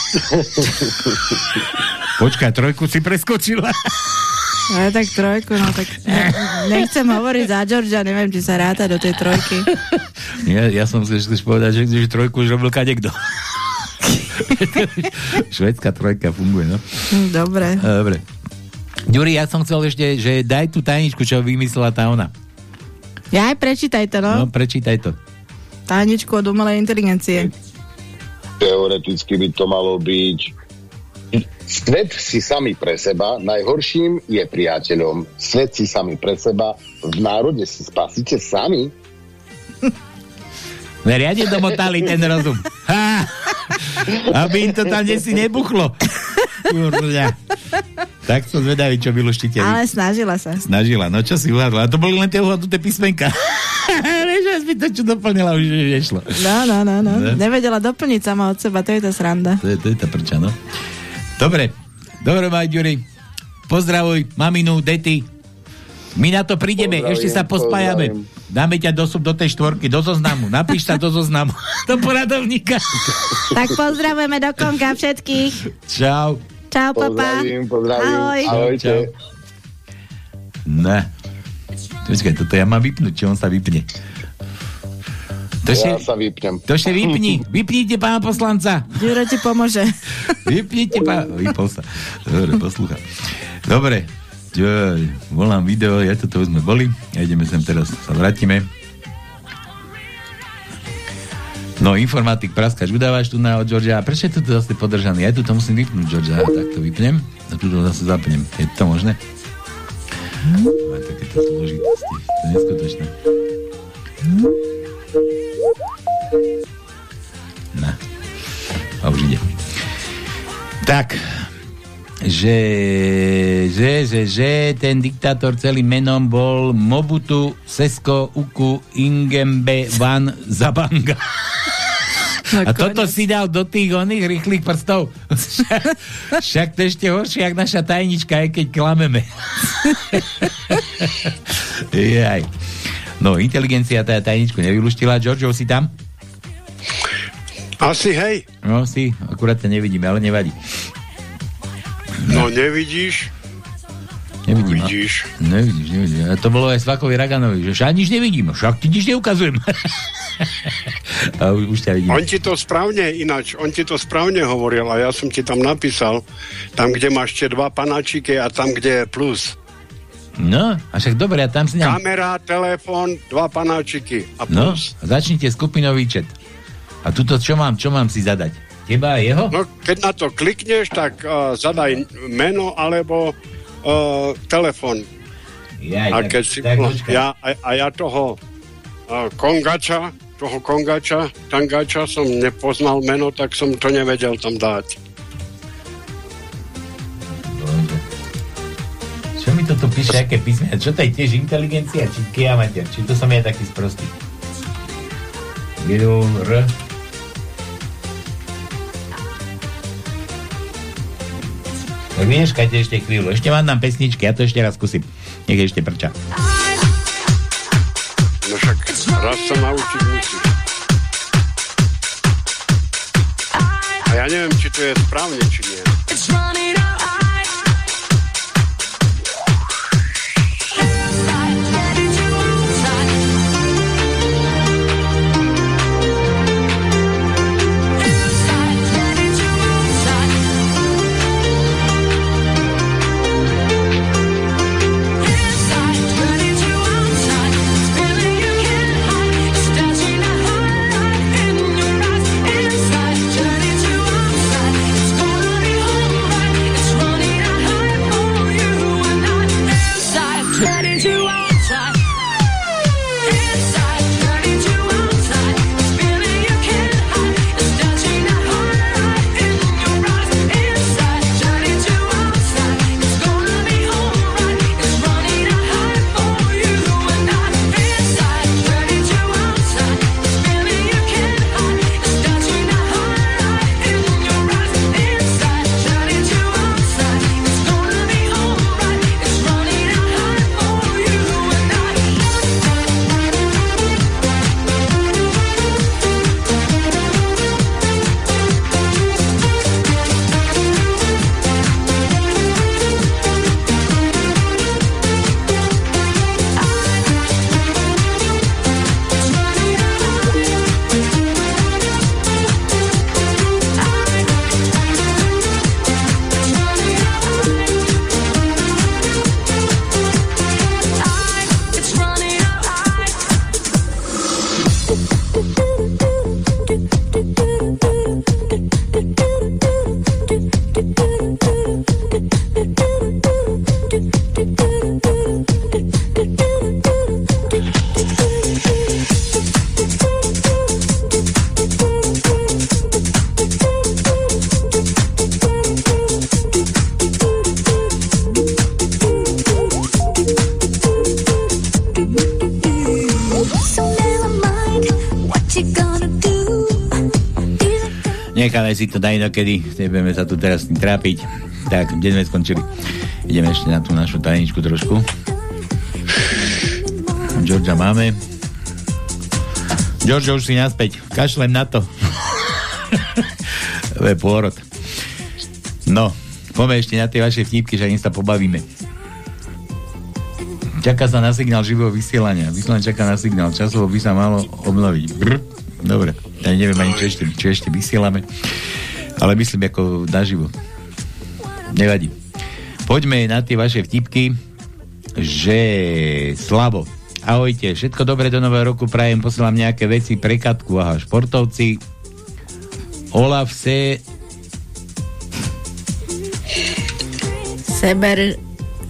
S1: Počkaj, trojku si preskočila.
S2: Ale tak trojku, no tak ne, nechcem hovoriť za Georgia, neviem, či sa ráta do tej trojky.
S1: Ja, ja som si chceš povedať, že, že trojku už robil kadekto. Švedská trojka funguje, no.
S2: Dobre.
S1: Dobre. Ďuri, ja som chcel ešte, že daj tú tajničku, čo vymyslela tá ona.
S2: Ja aj prečítaj to,
S1: No,
S2: no.
S1: prečítaj to.
S2: Táničku od umelej inteligencie.
S15: Teoreticky by to malo byť Svet si sami pre seba, najhorším je priateľom. Svet si sami pre seba, v národe si spasíte sami.
S1: Ne, riadne domotali ten rozum. Ha! Aby im to tam desi nebuchlo. Kurňa. Tak som zvedavý, čo vyluštíte vy.
S2: Ale snažila sa.
S1: Snažila, no čo si uhádla? A to boli len tie uhádnuté písmenka. Vieš, že by to čo doplnila, už nešlo.
S2: No, no, no, no.
S1: Ne?
S2: Nevedela doplniť sama od seba, to je tá sranda.
S1: To je, to je tá prča, no. Dobre, dobre, maj, Ďuri. Pozdravuj maminu, dety. My na to prídeme,
S15: Pozdravím,
S1: ešte sa pospájame.
S15: pozdravím.
S1: Dáme ťa do, do tej štvorky, do zoznamu. Napíš sa do zoznamu. do poradovníka.
S2: Tak pozdravujeme do Konga všetkých.
S1: Čau.
S2: Čau, papa.
S15: Pozdravím, pozdravím.
S2: Ahoj.
S15: Ahojte.
S1: Čau. Ne. Počkaj, toto ja mám vypnúť, či on sa vypne. To
S15: Ja sa vypnem.
S1: to ešte vypni. Vypnite pána poslanca.
S2: Ďuro ti pomôže.
S1: Vypnite pán... Vypol sa. Dobre, poslúcham. Dobre. Joj, volám video, ja toto už sme boli. A ideme sem teraz, sa vrátime. No, informatik Praskač, udávaš tu na od Georgia. Prečo je tu zase podržaný? Ja tu to musím vypnúť, Georgia. Tak to vypnem a tu to zase zapnem. Je to možné? Aj takéto zložitosti. To je neskutočné. Na. A už ide. Tak, že, že, že, že ten diktátor celým menom bol Mobutu Sesko Uku Ingembe Van Zabanga. A toto si dal do tých oných rýchlych prstov. Však, však to ešte horšie, jak naša tajnička, aj keď klameme. Jaj. No, inteligencia tá tajničku nevyluštila. Giorgio, si tam?
S11: Asi hej.
S1: No, si, akurát ťa nevidíme, ale nevadí.
S11: No nevidíš?
S1: Nevidím. no.
S11: Uvidíš.
S1: Nevidíš, nevidíš. A to bolo aj Svakovi Raganovi, že však nič nevidím, však ti nič neukazujem. a už, už ťa vidím.
S11: On ti to správne, ináč, on ti to správne hovoril a ja som ti tam napísal, tam, kde máš tie dva panáčiky a tam, kde je plus.
S1: No, a však dobre, a tam si nám...
S11: Kamera, telefón, dva panáčiky a
S1: No,
S11: plus.
S1: začnite skupinový chat. A tuto čo mám, čo mám si zadať? Teba a jeho?
S11: No, keď na to klikneš, tak uh, zadaj meno alebo uh, telefón.
S1: Jaj,
S11: A
S1: tak-
S11: keď si,
S1: tak
S11: ja, a, a ja toho uh, kongača, toho kongača, tangača som nepoznal meno, tak som to nevedel tam dať.
S1: Píše, aké písme? Čo to je tiež inteligencia? Či kiamater? Či to som ja taký sprostý? Jedul R. Tak vyneškajte ešte chvíľu. Ešte vám dám pesničky, ja to ešte raz skúsim. Nech ešte prča.
S11: No však raz sa naučiť musíš. A ja neviem, či to je správne, či nie.
S1: To na inokedy, nebudeme sa tu teraz trápiť. Tak, kde sme skončili? Ideme ešte na tú našu tajničku trošku. Georgia máme. Georgia už si naspäť. Kašlem na to. to je pôrod. No, poďme ešte na tie vaše vtipky, že ani sa pobavíme. Čaká sa na signál živého vysielania. Vysielanie čaká na signál. Časovo by sa malo obnoviť. Brr. Dobre. Ja neviem ani, čo ešte, čo ešte vysielame. Ale myslím, ako naživo. Nevadí. Poďme na tie vaše vtipky, že Slavo. Ahojte, všetko dobré do nového roku prajem, posielam nejaké veci pre Katku, aha, športovci. Olaf se...
S2: Seber...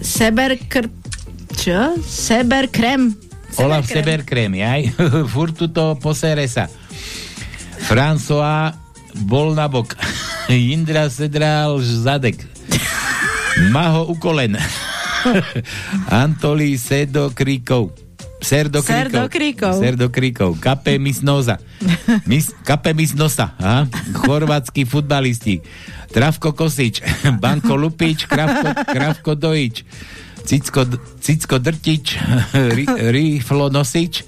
S2: Seber... Kr... Čo? Seber krem.
S1: Olaf Seberkrém, jaj. Furt tuto posere sa. François bol na bok. Indra sedral zadek. Maho ukolen. Antoli sedo kríkov. Ser do kríkov. Ser do kríkov. Kape noza. Mis, kape mis nosa. Aha. Chorvátsky futbalisti. Travko Kosič. Banko Lupič. Kravko, Kravko Dojič. Cicko, Cicko Drtič. Ri, Nosič.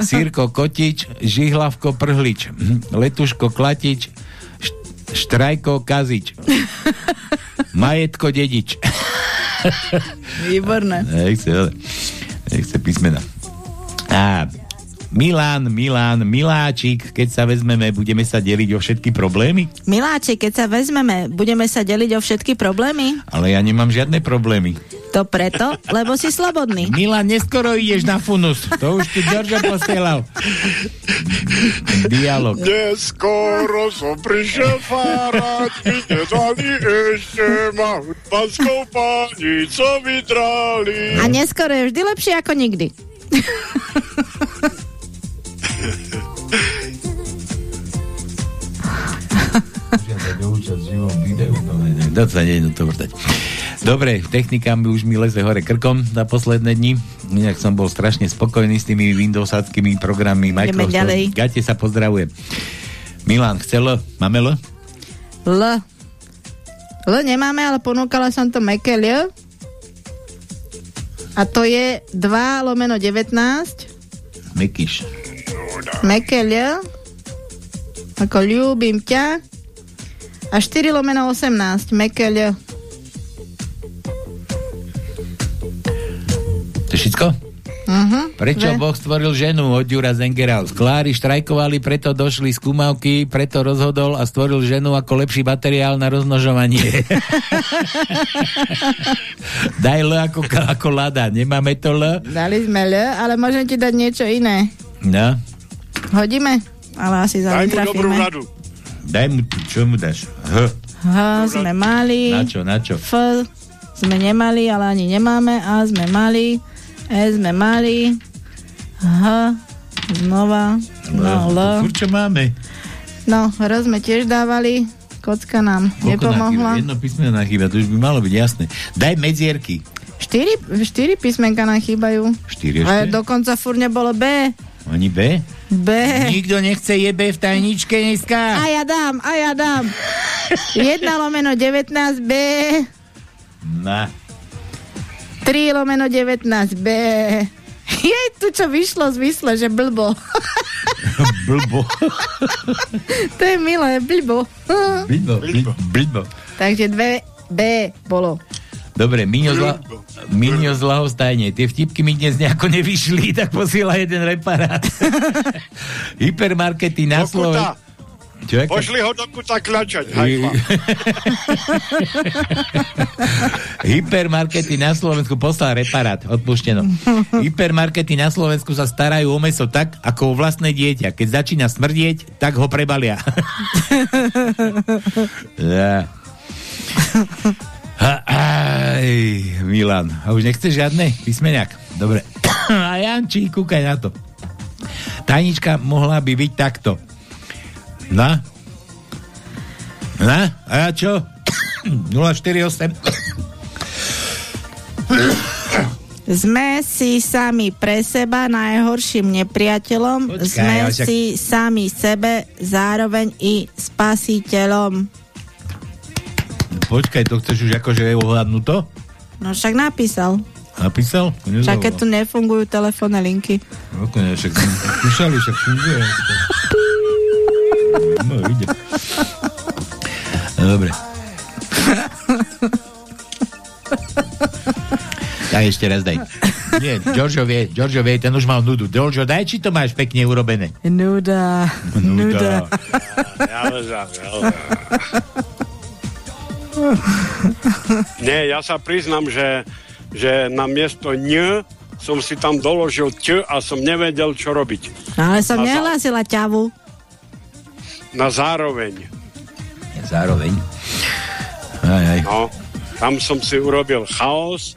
S1: Sírko Kotič. Žihlavko Prhlič. Letuško Klatič. Št- Štrajko Kazič. Majetko Dedič.
S2: Výborné.
S1: Nechce, ale nechce písmena. A Milan, Milan, Miláčik, keď sa vezmeme, budeme sa deliť o všetky problémy?
S2: Miláči, keď sa vezmeme, budeme sa deliť o všetky problémy?
S1: Ale ja nemám žiadne problémy.
S2: To preto, lebo si slobodný.
S1: Milan, neskoro ideš na funus. To už tu Georgia posielal. Dialog.
S11: Neskoro som prišiel fárať, nedali ešte ma hudbanskou pani, co vydrali.
S2: A neskoro je vždy lepšie ako nikdy.
S1: To sa nie to vrtať. Dobre, technika mi už mi leze hore krkom za posledné dni. Inak som bol strašne spokojný s tými Windowsáckými programmi Microsoft. Gate sa pozdravujem. Milan, chcel? Máme L?
S2: L. L nemáme, ale ponúkala som to meké L. A to je 2 lomeno 19.
S1: Mekyš.
S2: Meké L. Ako ľúbim ťa. A 4 lomeno 18. Meké L.
S1: To je všetko?
S2: Uh-huh.
S1: Prečo Boh stvoril ženu od Jura Zengera? Sklári štrajkovali, preto došli skúmavky, preto rozhodol a stvoril ženu ako lepší materiál na rozmnožovanie. Daj L ako, ako lada. Nemáme to L?
S2: Dali sme L, ale môžem ti dať niečo iné.
S1: No.
S2: Hodíme? Ale asi za
S11: Daj mu dobrú radu.
S1: Daj mu, čo mu dáš? H.
S2: H sme mali.
S1: Na čo, na čo?
S2: F sme nemali, ale ani nemáme. A sme mali. E sme mali. H znova. No, L.
S1: Furt čo máme?
S2: No, R sme tiež dávali. Kocka nám
S1: Koľko
S2: nepomohla.
S1: Jedno písmeno nám chýba, to už by malo byť jasné. Daj medzierky.
S2: Štyri, štyri písmenka nám chýbajú.
S1: Štyri
S2: Ale
S1: ešte?
S2: dokonca furt nebolo B.
S1: Ani B?
S2: B.
S1: Nikto nechce jebe v tajničke dneska.
S2: A ja dám, a ja dám. 1 lomeno 19 B.
S1: Na.
S2: 3 lomeno 19 B. Je tu čo vyšlo z mysle, že blbo.
S1: Blbo.
S2: to je milé, blbo.
S1: Blbo. Blbo. Blbo.
S2: Takže 2 B bolo.
S1: Dobre, Miňo z, la- Miňo z Lahostajne. Tie vtipky mi dnes nejako nevyšli, tak posiela jeden reparát. Hypermarkety na. Slovensku. Čo?
S11: Pošli ho do kuta kľačať.
S1: Hypermarkety na Slovensku poslal reparát, odpušteno. Hypermarkety na Slovensku sa starajú o meso tak, ako o vlastné dieťa. Keď začína smrdieť, tak ho prebalia. ja. Aj, Milan. A už nechceš žiadne písmeniak? Dobre. A Janči, kúkaj na to. Tajnička mohla by byť takto. Na? Na? A ja čo? 048
S2: Sme si sami pre seba najhorším nepriateľom,
S1: Počkaj,
S2: sme
S1: však-
S2: si sami sebe zároveň i spasiteľom.
S1: Počkaj, to chceš už akože uhádnuto?
S2: No však napísal.
S1: Napísal?
S2: Však keď tu nefungujú telefónne linky.
S1: Ok, ne, však skúšali, však funguje. No, ide. No, dobre. Tak ešte raz daj. Nie, Giorgio vie, Giorgio vie, ten už mal nudu. Giorgio, daj, či to máš pekne urobené.
S2: Nuda.
S1: Nuda.
S11: Ja ležám, ja ležám. Nie, ja sa priznam, že, že na miesto ň som si tam doložil ť a som nevedel, čo robiť.
S2: Ale som
S11: A za-
S2: nehlásila ťavu.
S11: Na zároveň.
S1: Zároveň. Aj, aj.
S11: No, tam som si urobil chaos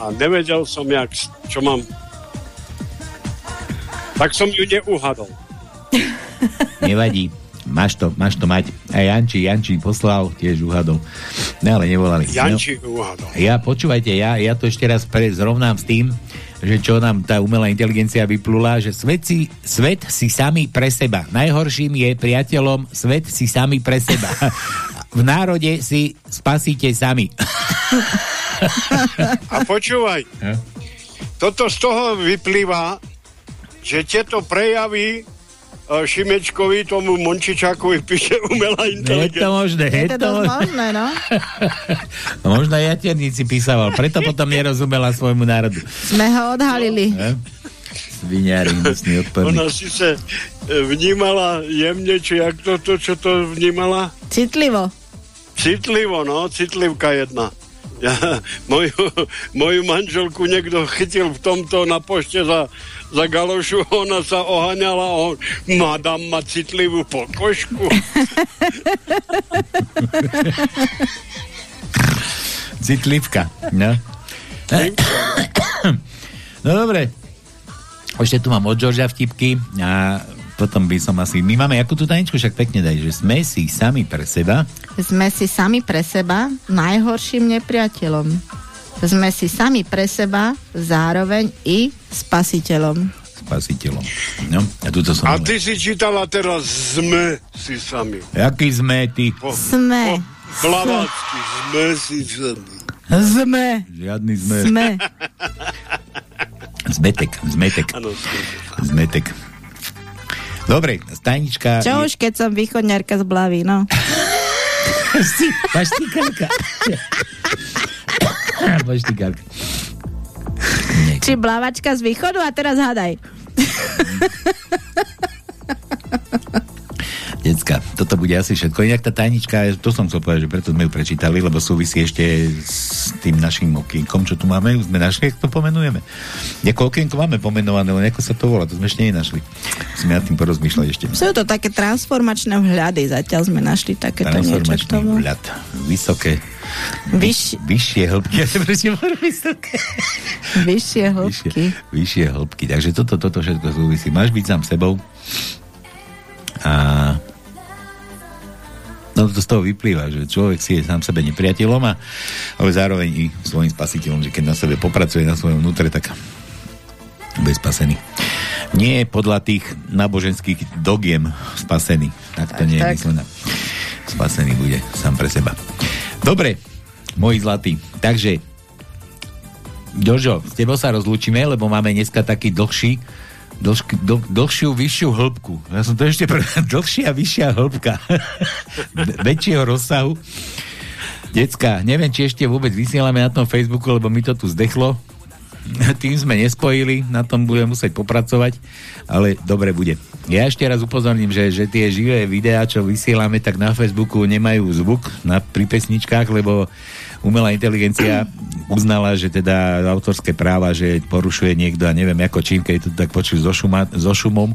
S11: a nevedel som, jak, čo mám. Tak som ju neuhadol.
S1: Nevadí. Máš to, máš to mať. Aj Janči, Janči poslal, tiež uhadol. No ale nevolali.
S11: Janči.
S1: No, ja, počúvajte, ja, ja to ešte raz pre, zrovnám s tým, že čo nám tá umelá inteligencia vyplula, že svet si, svet si sami pre seba. Najhorším je priateľom svet si sami pre seba. V národe si spasíte sami.
S11: A počúvaj, toto z toho vyplýva, že tieto prejavy Šimečkovi, tomu Mončičákovi píše umelá
S1: Je
S11: inteligencia.
S1: to možné, je
S2: Je to
S1: možné.
S2: no.
S1: No, možno jaterníci písaval, preto potom nerozumela svojmu národu.
S2: Sme ho odhalili.
S1: Sviňári, hnusný odporný.
S11: Ona síce e, vnímala jemne, či jak to, to, čo to vnímala?
S2: Citlivo.
S11: Citlivo, no, citlivka jedna. Ja, moju, moju manželku niekto chytil v tomto na pošte za, za galošu, ona sa oháňala a on, madam má citlivú pokožku.
S1: Citlivka, no. No dobre. Ešte tu mám od Georgia vtipky a potom by som asi... My máme akú tú taničku, však pekne daj, že sme si sami pre seba.
S2: Sme si sami pre seba najhorším nepriateľom. Sme si sami pre seba zároveň i spasiteľom.
S1: Spasiteľom. No, a tuto som...
S11: A ty si čítala teraz sme si sami.
S1: Jaký sme ty?
S2: Sme.
S11: Blavacky, sme si sami.
S2: Sme.
S1: Žiadny sme.
S2: Sme.
S1: Zmetek, zmetek.
S11: Sme.
S1: Zmetek. Dobre, stajnička...
S2: Čo už, keď som východňarka z Blavy, no.
S1: si, paštikárka. paštikárka.
S2: Či blavačka z východu a teraz hádaj.
S1: Decka, toto bude asi všetko. Inak tá tajnička, to som chcel povedať, že preto sme ju prečítali, lebo súvisí ešte s tým našim okienkom, čo tu máme. Už sme našli, jak to pomenujeme. Ako okienko máme pomenované, len ako sa to volá, to sme ešte nenašli. Musíme nad tým porozmýšľať ešte.
S2: Sú to také transformačné vhľady, zatiaľ sme našli takéto niečo k tomu.
S1: vľad. Vysoké.
S2: Vyš,
S1: Vyššie hĺbky. Ja prečo vysoké?
S2: vyššie hĺbky.
S1: Vyššie hĺbky. Takže toto, toto všetko súvisí. Máš byť sám sebou. A No to z toho vyplýva, že človek si je sám sebe nepriateľom, a, ale zároveň i svojim spasiteľom, že keď na sebe popracuje na svojom vnútre, tak bude spasený. Nie je podľa tých náboženských dogiem spasený. Tak to
S2: Tak,
S1: nie je
S2: tak.
S1: myslené. Spasený bude sám pre seba. Dobre, moji zlatí. Takže, Jožo, s tebou sa rozlúčime, lebo máme dneska taký dlhší dlhší, dl, dlhšiu, vyššiu hĺbku. Ja som to ešte pre... dlhšia, vyššia hĺbka. Väčšieho rozsahu. Decka, neviem, či ešte vôbec vysielame na tom Facebooku, lebo mi to tu zdechlo. Tým sme nespojili, na tom budeme musieť popracovať, ale dobre bude. Ja ešte raz upozorním, že, že tie živé videá, čo vysielame, tak na Facebooku nemajú zvuk na, pri pesničkách, lebo umelá inteligencia uznala, že teda autorské práva, že porušuje niekto a neviem ako čím, keď to tak počuť so, šuma, so šumom,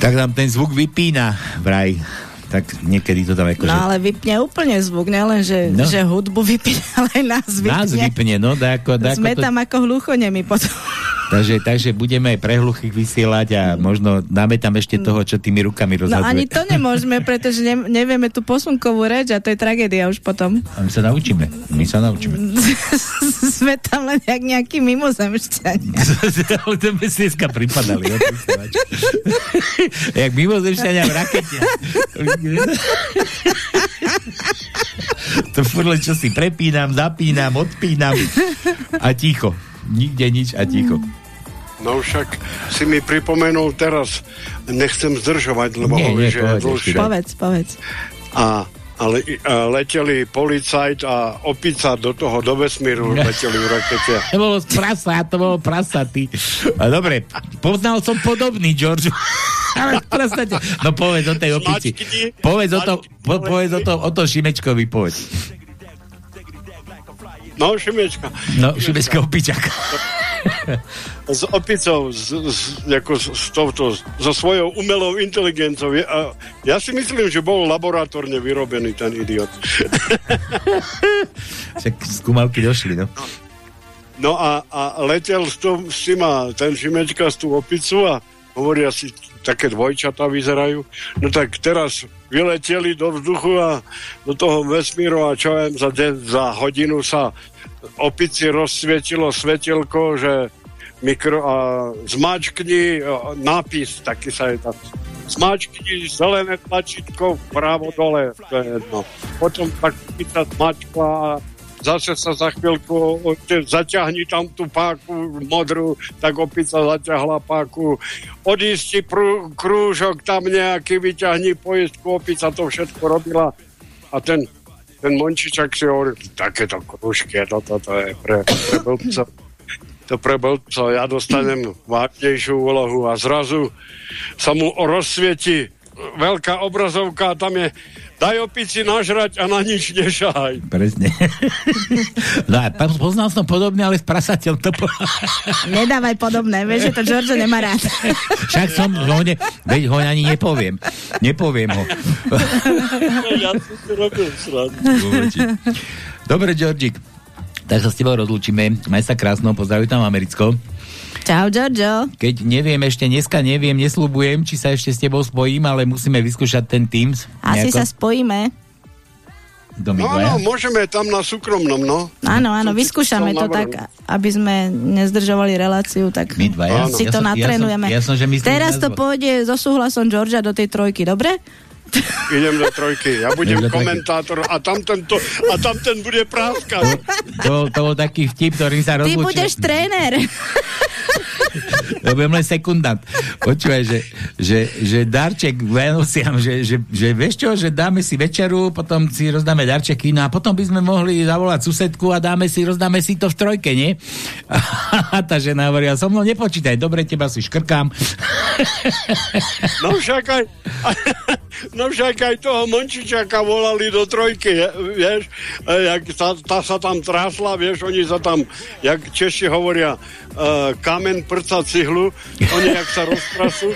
S1: tak nám ten zvuk vypína vraj. Tak niekedy to tam akože...
S2: No ale vypne úplne zvuk, nielen, že,
S1: No.
S2: že hudbu vypne, ale aj nás vypne.
S1: Nás vypne, no, dáko, dáko
S2: Sme
S1: to...
S2: tam ako hluchonemi potom.
S1: Takže, takže budeme prehluchých vysielať a možno dáme tam ešte toho, čo tými rukami
S2: No
S1: rozhadzuje.
S2: ani to nemôžeme, pretože ne, nevieme tú posunkovú reč a to je tragédia už potom.
S1: A my sa naučíme. My sa naučíme.
S2: Sme tam len jak nejakí mimozemšťania.
S1: Ale to by si dneska pripadali. Jak mimozemšťania v rakete. to furt len čo si prepínam, zapínam, odpínam a ticho. Nikde nič a ticho.
S11: No však si mi pripomenul teraz, nechcem zdržovať, lebo
S1: Nie,
S11: hovorí,
S1: nie,
S11: že je
S1: povedz,
S11: dlhšie.
S2: Povedz, povedz.
S11: A, ale a leteli policajt a opica do toho, do vesmíru, leteli v rakete.
S1: To bolo prasa, to bolo prasa, ty. A dobre, poznal som podobný, George. No povedz o tej opici. Povedz o to, po, povedz o to, o to Šimečkovi, povedz.
S11: No, Šimečka.
S1: No, Šimečka opičaka.
S11: S opicou, s, s, ako s, s touto, so svojou umelou inteligenciou. Je- A ja si myslím, že bol laboratórne vyrobený ten idiot.
S1: Však skúmavky došli, no.
S11: No a, a letel s, tom, s tým a ten Šimečka z tú opicu a hovoria si, také dvojčatá vyzerajú. No tak teraz vyleteli do vzduchu a do toho vesmíru a čo viem, za, de- za hodinu sa opici rozsvietilo svetelko, že mikro, a zmačkni a, nápis, taký sa je tam. Zmačkni zelené tlačítko vpravo dole, to je jedno. Potom tak pýta zmačkla a zase sa za chvíľku zaťahni tam tú páku modrú, tak opica zaťahla páku. Odísti prú, krúžok tam nejaký, vyťahni poistku, opica to všetko robila. A ten, ten Mončičak si hovorí, takéto krúžky, toto to je pre, pre blbcov. To pre blbcov, ja dostanem vážnejšiu úlohu a zrazu sa mu rozsvieti veľká obrazovka a tam je daj opici nažrať a na nič nešahaj.
S1: Presne. no a poznal som podobne, ale s prasateľ to po...
S2: Nedávaj podobné, vieš, že to George nemá rád.
S1: Však som, ho ne, veď ho ani nepoviem. Nepoviem ho.
S11: ja som si robil.
S1: Dobre, Georgik. Tak sa s tebou rozlúčime. Maj sa krásno, pozdravuj tam Americko.
S2: Čau, Giorgio.
S1: Keď neviem, ešte dneska neviem, nesľubujem, či sa ešte s tebou spojím, ale musíme vyskúšať ten Teams.
S2: Asi sa spojíme.
S11: No áno, môžeme tam na súkromnom, no.
S2: Áno, áno, vyskúšame to tak, aby sme nezdržovali reláciu, tak
S1: My dvaja?
S2: si
S1: Ja
S2: to
S1: som- ja som-
S2: natrenujeme.
S1: ja som, že
S2: Teraz to pôjde so súhlasom Georgia do tej trojky, dobre?
S11: Idem do trojky. Ja budem
S1: do
S11: komentátor a tam ten, to, a tam ten bude práskať.
S1: To, to bol taký vtip, ktorý sa
S2: Ty
S1: rozlúčil.
S2: budeš tréner.
S1: Ja budem len sekundant. Počúvaj, že, že, že darček Vianociam, že, že, že vieš čo, že dáme si večeru, potom si rozdáme darčeky, no a potom by sme mohli zavolať susedku a dáme si, rozdáme si to v trojke, nie? A tá žena hovorí, a so mnou nepočítaj, dobre, teba si škrkám.
S11: No však aj, no však aj toho Mončičaka volali do trojky, vieš, e, jak sa, tá sa tam trásla, vieš, oni sa tam, jak Češi hovoria, uh, kamen prca cihlu, oni jak sa roztrasú,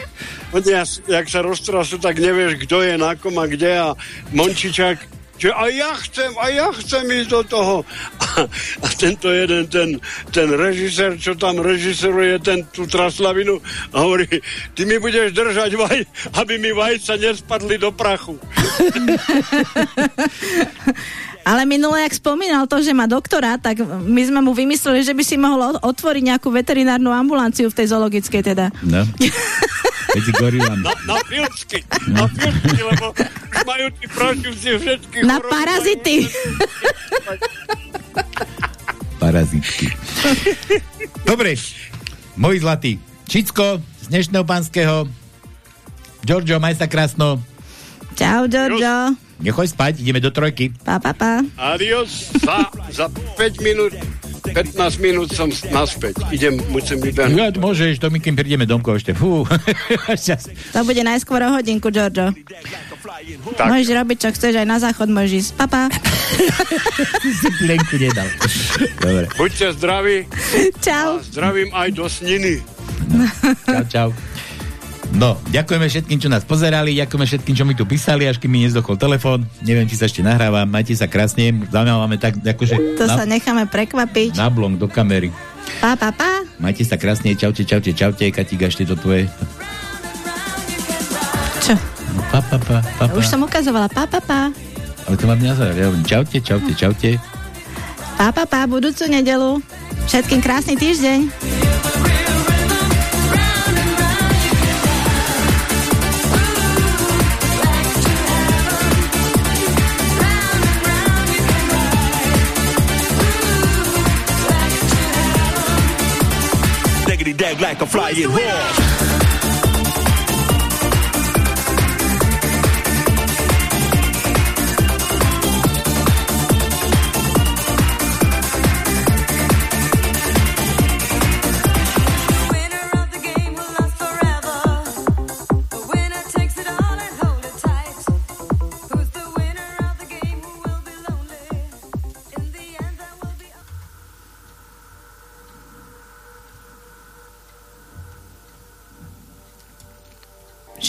S11: oni jak, sa roztrasú, tak nevieš, kto je na kom a kde a Mončičak že a ja chcem, a ja chcem ísť do toho. A, a tento jeden, ten, ten režisér, čo tam režiseruje ten, tú traslavinu, hovorí, ty mi budeš držať vaj, aby mi vajca nespadli do prachu.
S2: Ale minule, jak spomínal to, že má doktora, tak my sme mu vymysleli, že by si mohol otvoriť nejakú veterinárnu ambulanciu v tej zoologickej teda.
S1: No. Medzi gorilami.
S11: Na, na filmsky, na filmsky, lebo už majú tí proživci všetky
S2: Na
S11: choroby.
S2: parazity.
S1: Parazitky. Dobre, môj zlatý. Čicko z dnešného pánskeho. Giorgio, maj sa krásno.
S2: Čau, Giorgio.
S1: Nechoj spať, ideme do trojky.
S2: Pa, pa, pa.
S11: Adios, za, za 5 minút, 15 minút som naspäť. Idem, musím byť
S1: Ja, môžeš, to my kým prídeme domko ešte. Fú.
S2: To bude najskôr o hodinku, Giorgio.
S11: Tak.
S2: Môžeš robiť, čo chceš, aj na záchod môžeš ísť. Papa.
S1: si plenku nedal. Dobre.
S11: Buďte zdraví.
S2: Čau.
S11: A zdravím aj do sniny.
S1: Čau, čau. No, ďakujeme všetkým, čo nás pozerali, ďakujeme všetkým, čo mi tu písali, až kým mi nezdochol telefón. Neviem, či sa ešte nahráva. Majte sa krásne. Zaujímavé tak, akože
S2: To
S1: na,
S2: sa necháme prekvapiť.
S1: na blong do kamery.
S2: Pa, pa, pa.
S1: Majte sa krásne, čaute, čaute, čaute, Katika, ešte to tvoje.
S2: Čo?
S1: Pa, pa, pa, pa, pa.
S2: Už som ukazovala. Pa, pa, pa.
S1: Ale to mám nazvať. Ja čaute, čaute, čaute.
S2: Pa, pa, pa, budúcu nedelu. Všetkým krásny týždeň.
S4: Dag like a flying horse.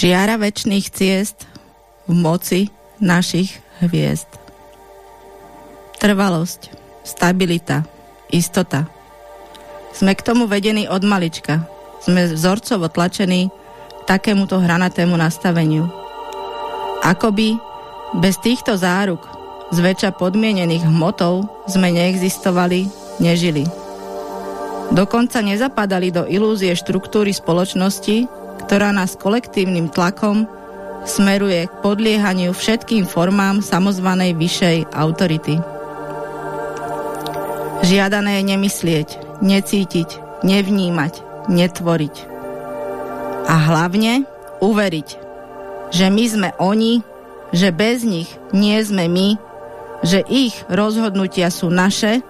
S2: Žiara väčšných ciest v moci našich hviezd. Trvalosť, stabilita, istota. Sme k tomu vedení od malička. Sme vzorcovo tlačení takémuto hranatému nastaveniu. Akoby bez týchto záruk, zväčša podmienených hmotov, sme neexistovali, nežili. Dokonca nezapadali do ilúzie štruktúry spoločnosti, ktorá nás kolektívnym tlakom smeruje k podliehaniu všetkým formám samozvanej vyššej autority. Žiadané je nemyslieť, necítiť, nevnímať, netvoriť. A hlavne uveriť, že my sme oni, že bez nich nie sme my, že ich rozhodnutia sú naše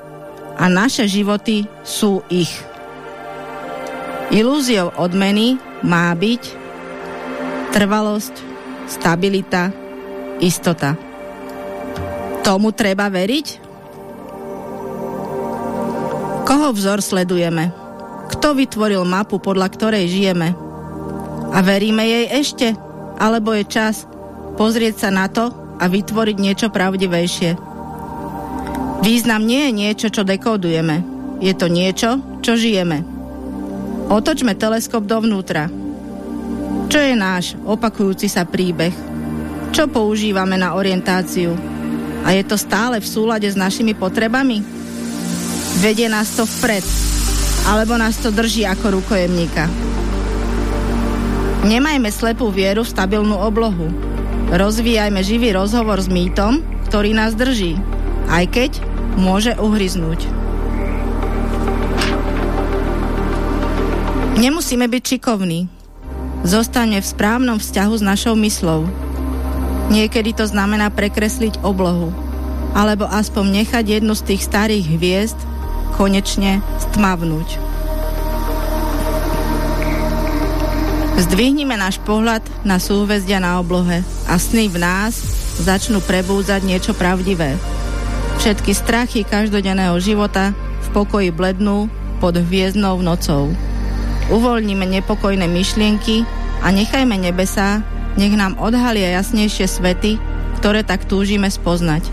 S2: a naše životy sú ich. Ilúziou odmeny má byť trvalosť, stabilita, istota. Tomu treba veriť? Koho vzor sledujeme? Kto vytvoril mapu, podľa ktorej žijeme? A veríme jej ešte? Alebo je čas pozrieť sa na to a vytvoriť niečo pravdivejšie? Význam nie je niečo, čo dekodujeme. Je to niečo, čo žijeme. Otočme teleskop dovnútra. Čo je náš opakujúci sa príbeh? Čo používame na orientáciu? A je to stále v súlade s našimi potrebami? Vedie nás to vpred, alebo nás to drží ako rukojemníka. Nemajme slepú vieru v stabilnú oblohu. Rozvíjajme živý rozhovor s mýtom, ktorý nás drží, aj keď môže uhryznúť. Nemusíme byť šikovní. Zostane v správnom vzťahu s našou myslou. Niekedy to znamená prekresliť oblohu, alebo aspoň nechať jednu z tých starých hviezd konečne stmavnúť. Zdvihnime náš pohľad na súhvezdia na oblohe a sny v nás začnú prebúdzať niečo pravdivé. Všetky strachy každodenného života v pokoji blednú pod hviezdnou nocou. Uvoľníme nepokojné myšlienky a nechajme nebesá, nech nám odhalia jasnejšie svety, ktoré tak túžime spoznať.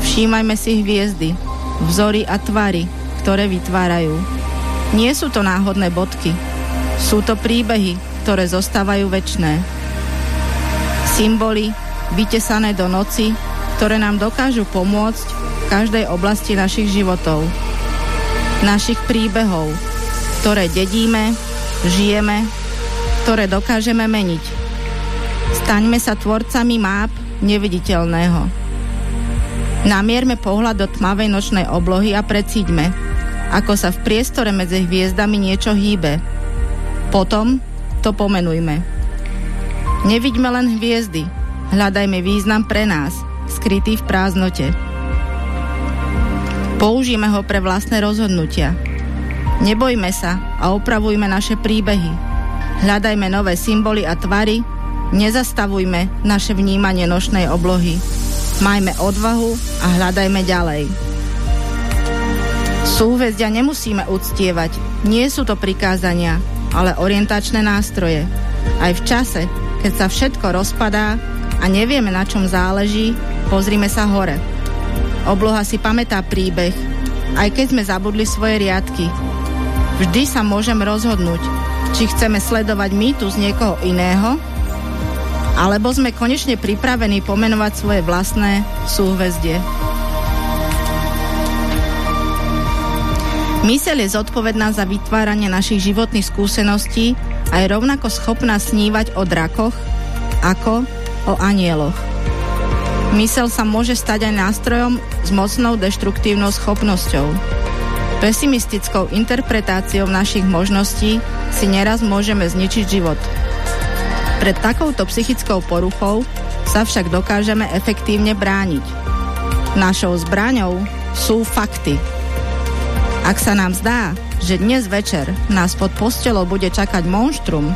S2: Všímajme si hviezdy, vzory a tvary, ktoré vytvárajú. Nie sú to náhodné bodky, sú to príbehy, ktoré zostávajú väčné. Symboly, vytesané do noci, ktoré nám dokážu pomôcť v každej oblasti našich životov. Našich príbehov, ktoré dedíme, žijeme, ktoré dokážeme meniť. Staňme sa tvorcami máp neviditeľného. Namierme pohľad do tmavej nočnej oblohy a precíďme, ako sa v priestore medzi hviezdami niečo hýbe. Potom to pomenujme. Nevidíme len hviezdy, hľadajme význam pre nás, skrytý v prázdnote. Použijeme ho pre vlastné rozhodnutia. Nebojme sa a opravujme naše príbehy. Hľadajme nové symboly a tvary, nezastavujme naše vnímanie nočnej oblohy. Majme odvahu a hľadajme ďalej. Súhvezdia nemusíme uctievať, nie sú to prikázania, ale orientačné nástroje. Aj v čase, keď sa všetko rozpadá a nevieme na čom záleží, pozrime sa hore. Obloha si pamätá príbeh, aj keď sme zabudli svoje riadky. Vždy sa môžeme rozhodnúť, či chceme sledovať mýtus niekoho iného, alebo sme konečne pripravení pomenovať svoje vlastné súhvezdie. Myseľ je zodpovedná za vytváranie našich životných skúseností a je rovnako schopná snívať o drakoch ako o anieloch. Mysel sa môže stať aj nástrojom s mocnou deštruktívnou schopnosťou. Pesimistickou interpretáciou našich možností si neraz môžeme zničiť život. Pred takouto psychickou poruchou sa však dokážeme efektívne brániť. Našou zbraňou sú fakty. Ak sa nám zdá, že dnes večer nás pod postelou bude čakať monštrum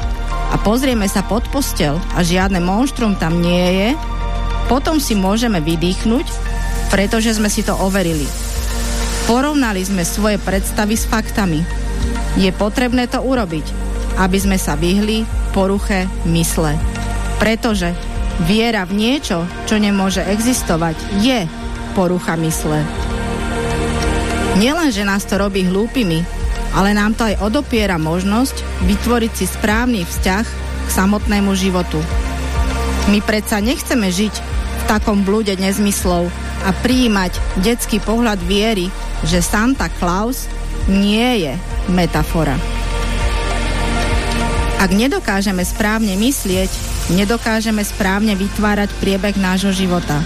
S2: a pozrieme sa pod postel a žiadne monštrum tam nie je, potom si môžeme vydýchnuť, pretože sme si to overili. Porovnali sme svoje predstavy s faktami. Je potrebné to urobiť, aby sme sa vyhli poruche mysle. Pretože viera v niečo, čo nemôže existovať, je porucha mysle. Nielen, že nás to robí hlúpimi, ale nám to aj odopiera možnosť vytvoriť si správny vzťah k samotnému životu. My predsa nechceme žiť v takom blúde nezmyslov a prijímať detský pohľad viery, že Santa Claus nie je metafora. Ak nedokážeme správne myslieť, nedokážeme správne vytvárať priebeh nášho života.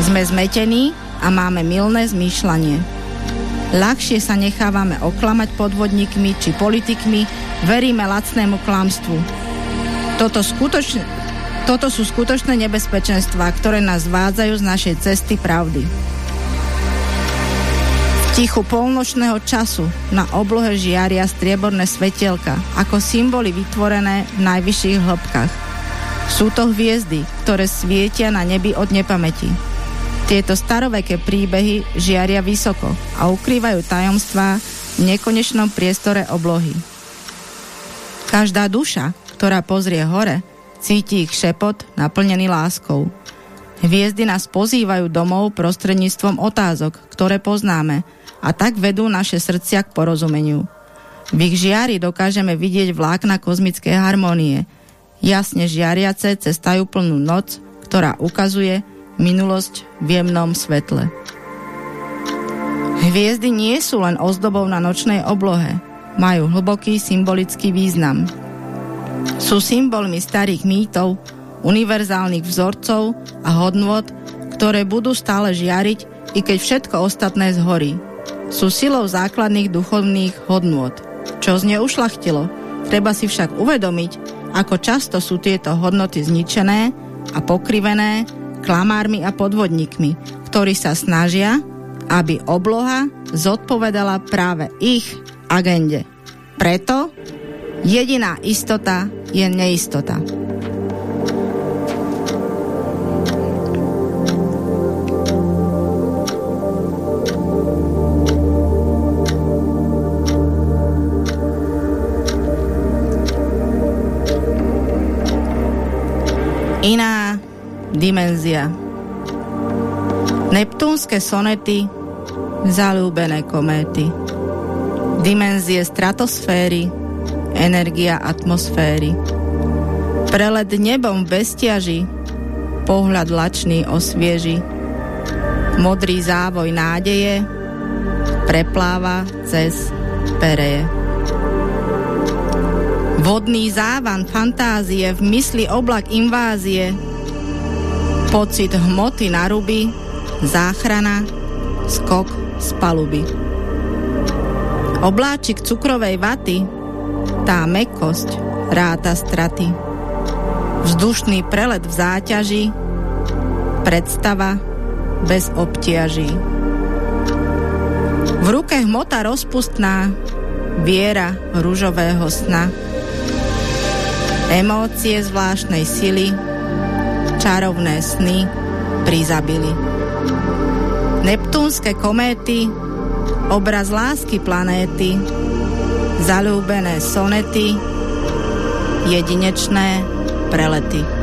S2: Sme zmetení a máme milné zmýšľanie. Ľahšie sa nechávame oklamať podvodníkmi či politikmi, veríme lacnému klamstvu. Toto, skutočne, toto sú skutočné nebezpečenstvá, ktoré nás vádzajú z našej cesty pravdy. Tichu polnočného času na oblohe žiaria strieborné svetielka ako symboly vytvorené v najvyšších hĺbkach. Sú to hviezdy, ktoré svietia na nebi od nepamäti. Tieto staroveké príbehy žiaria vysoko a ukrývajú tajomstvá v nekonečnom priestore oblohy. Každá duša, ktorá pozrie hore, cíti ich šepot naplnený láskou. Hviezdy nás pozývajú domov prostredníctvom otázok, ktoré poznáme a tak vedú naše srdcia k porozumeniu. V ich žiari dokážeme vidieť vlákna kozmickej harmonie, jasne žiariace cez plnú noc, ktorá ukazuje, minulosť v jemnom svetle. Hviezdy nie sú len ozdobou na nočnej oblohe, majú hlboký symbolický význam. Sú symbolmi starých mýtov, univerzálnych vzorcov a hodnôt, ktoré budú stále žiariť, i keď všetko ostatné zhorí. Sú silou základných duchovných hodnôt. Čo z neušlachtilo, treba si však uvedomiť, ako často sú tieto hodnoty zničené a pokrivené klamármi a podvodníkmi, ktorí sa snažia, aby obloha zodpovedala práve ich agende. Preto jediná istota je neistota. Dimenzia. Neptúnske sonety Zalúbené kométy. Dimenzie stratosféry Energia atmosféry. Prelet nebom bez ťaži Pohľad lačný osvieži. Modrý závoj nádeje Prepláva cez pereje. Vodný závan fantázie v mysli oblak invázie pocit hmoty na ruby, záchrana, skok z paluby. Obláčik cukrovej vaty, tá mekosť ráta straty. Vzdušný prelet v záťaži, predstava bez obtiaží. V ruke hmota rozpustná, viera rúžového sna. Emócie zvláštnej sily, čarovné sny prizabili. Neptúnske kométy, obraz lásky planéty, zalúbené sonety, jedinečné prelety.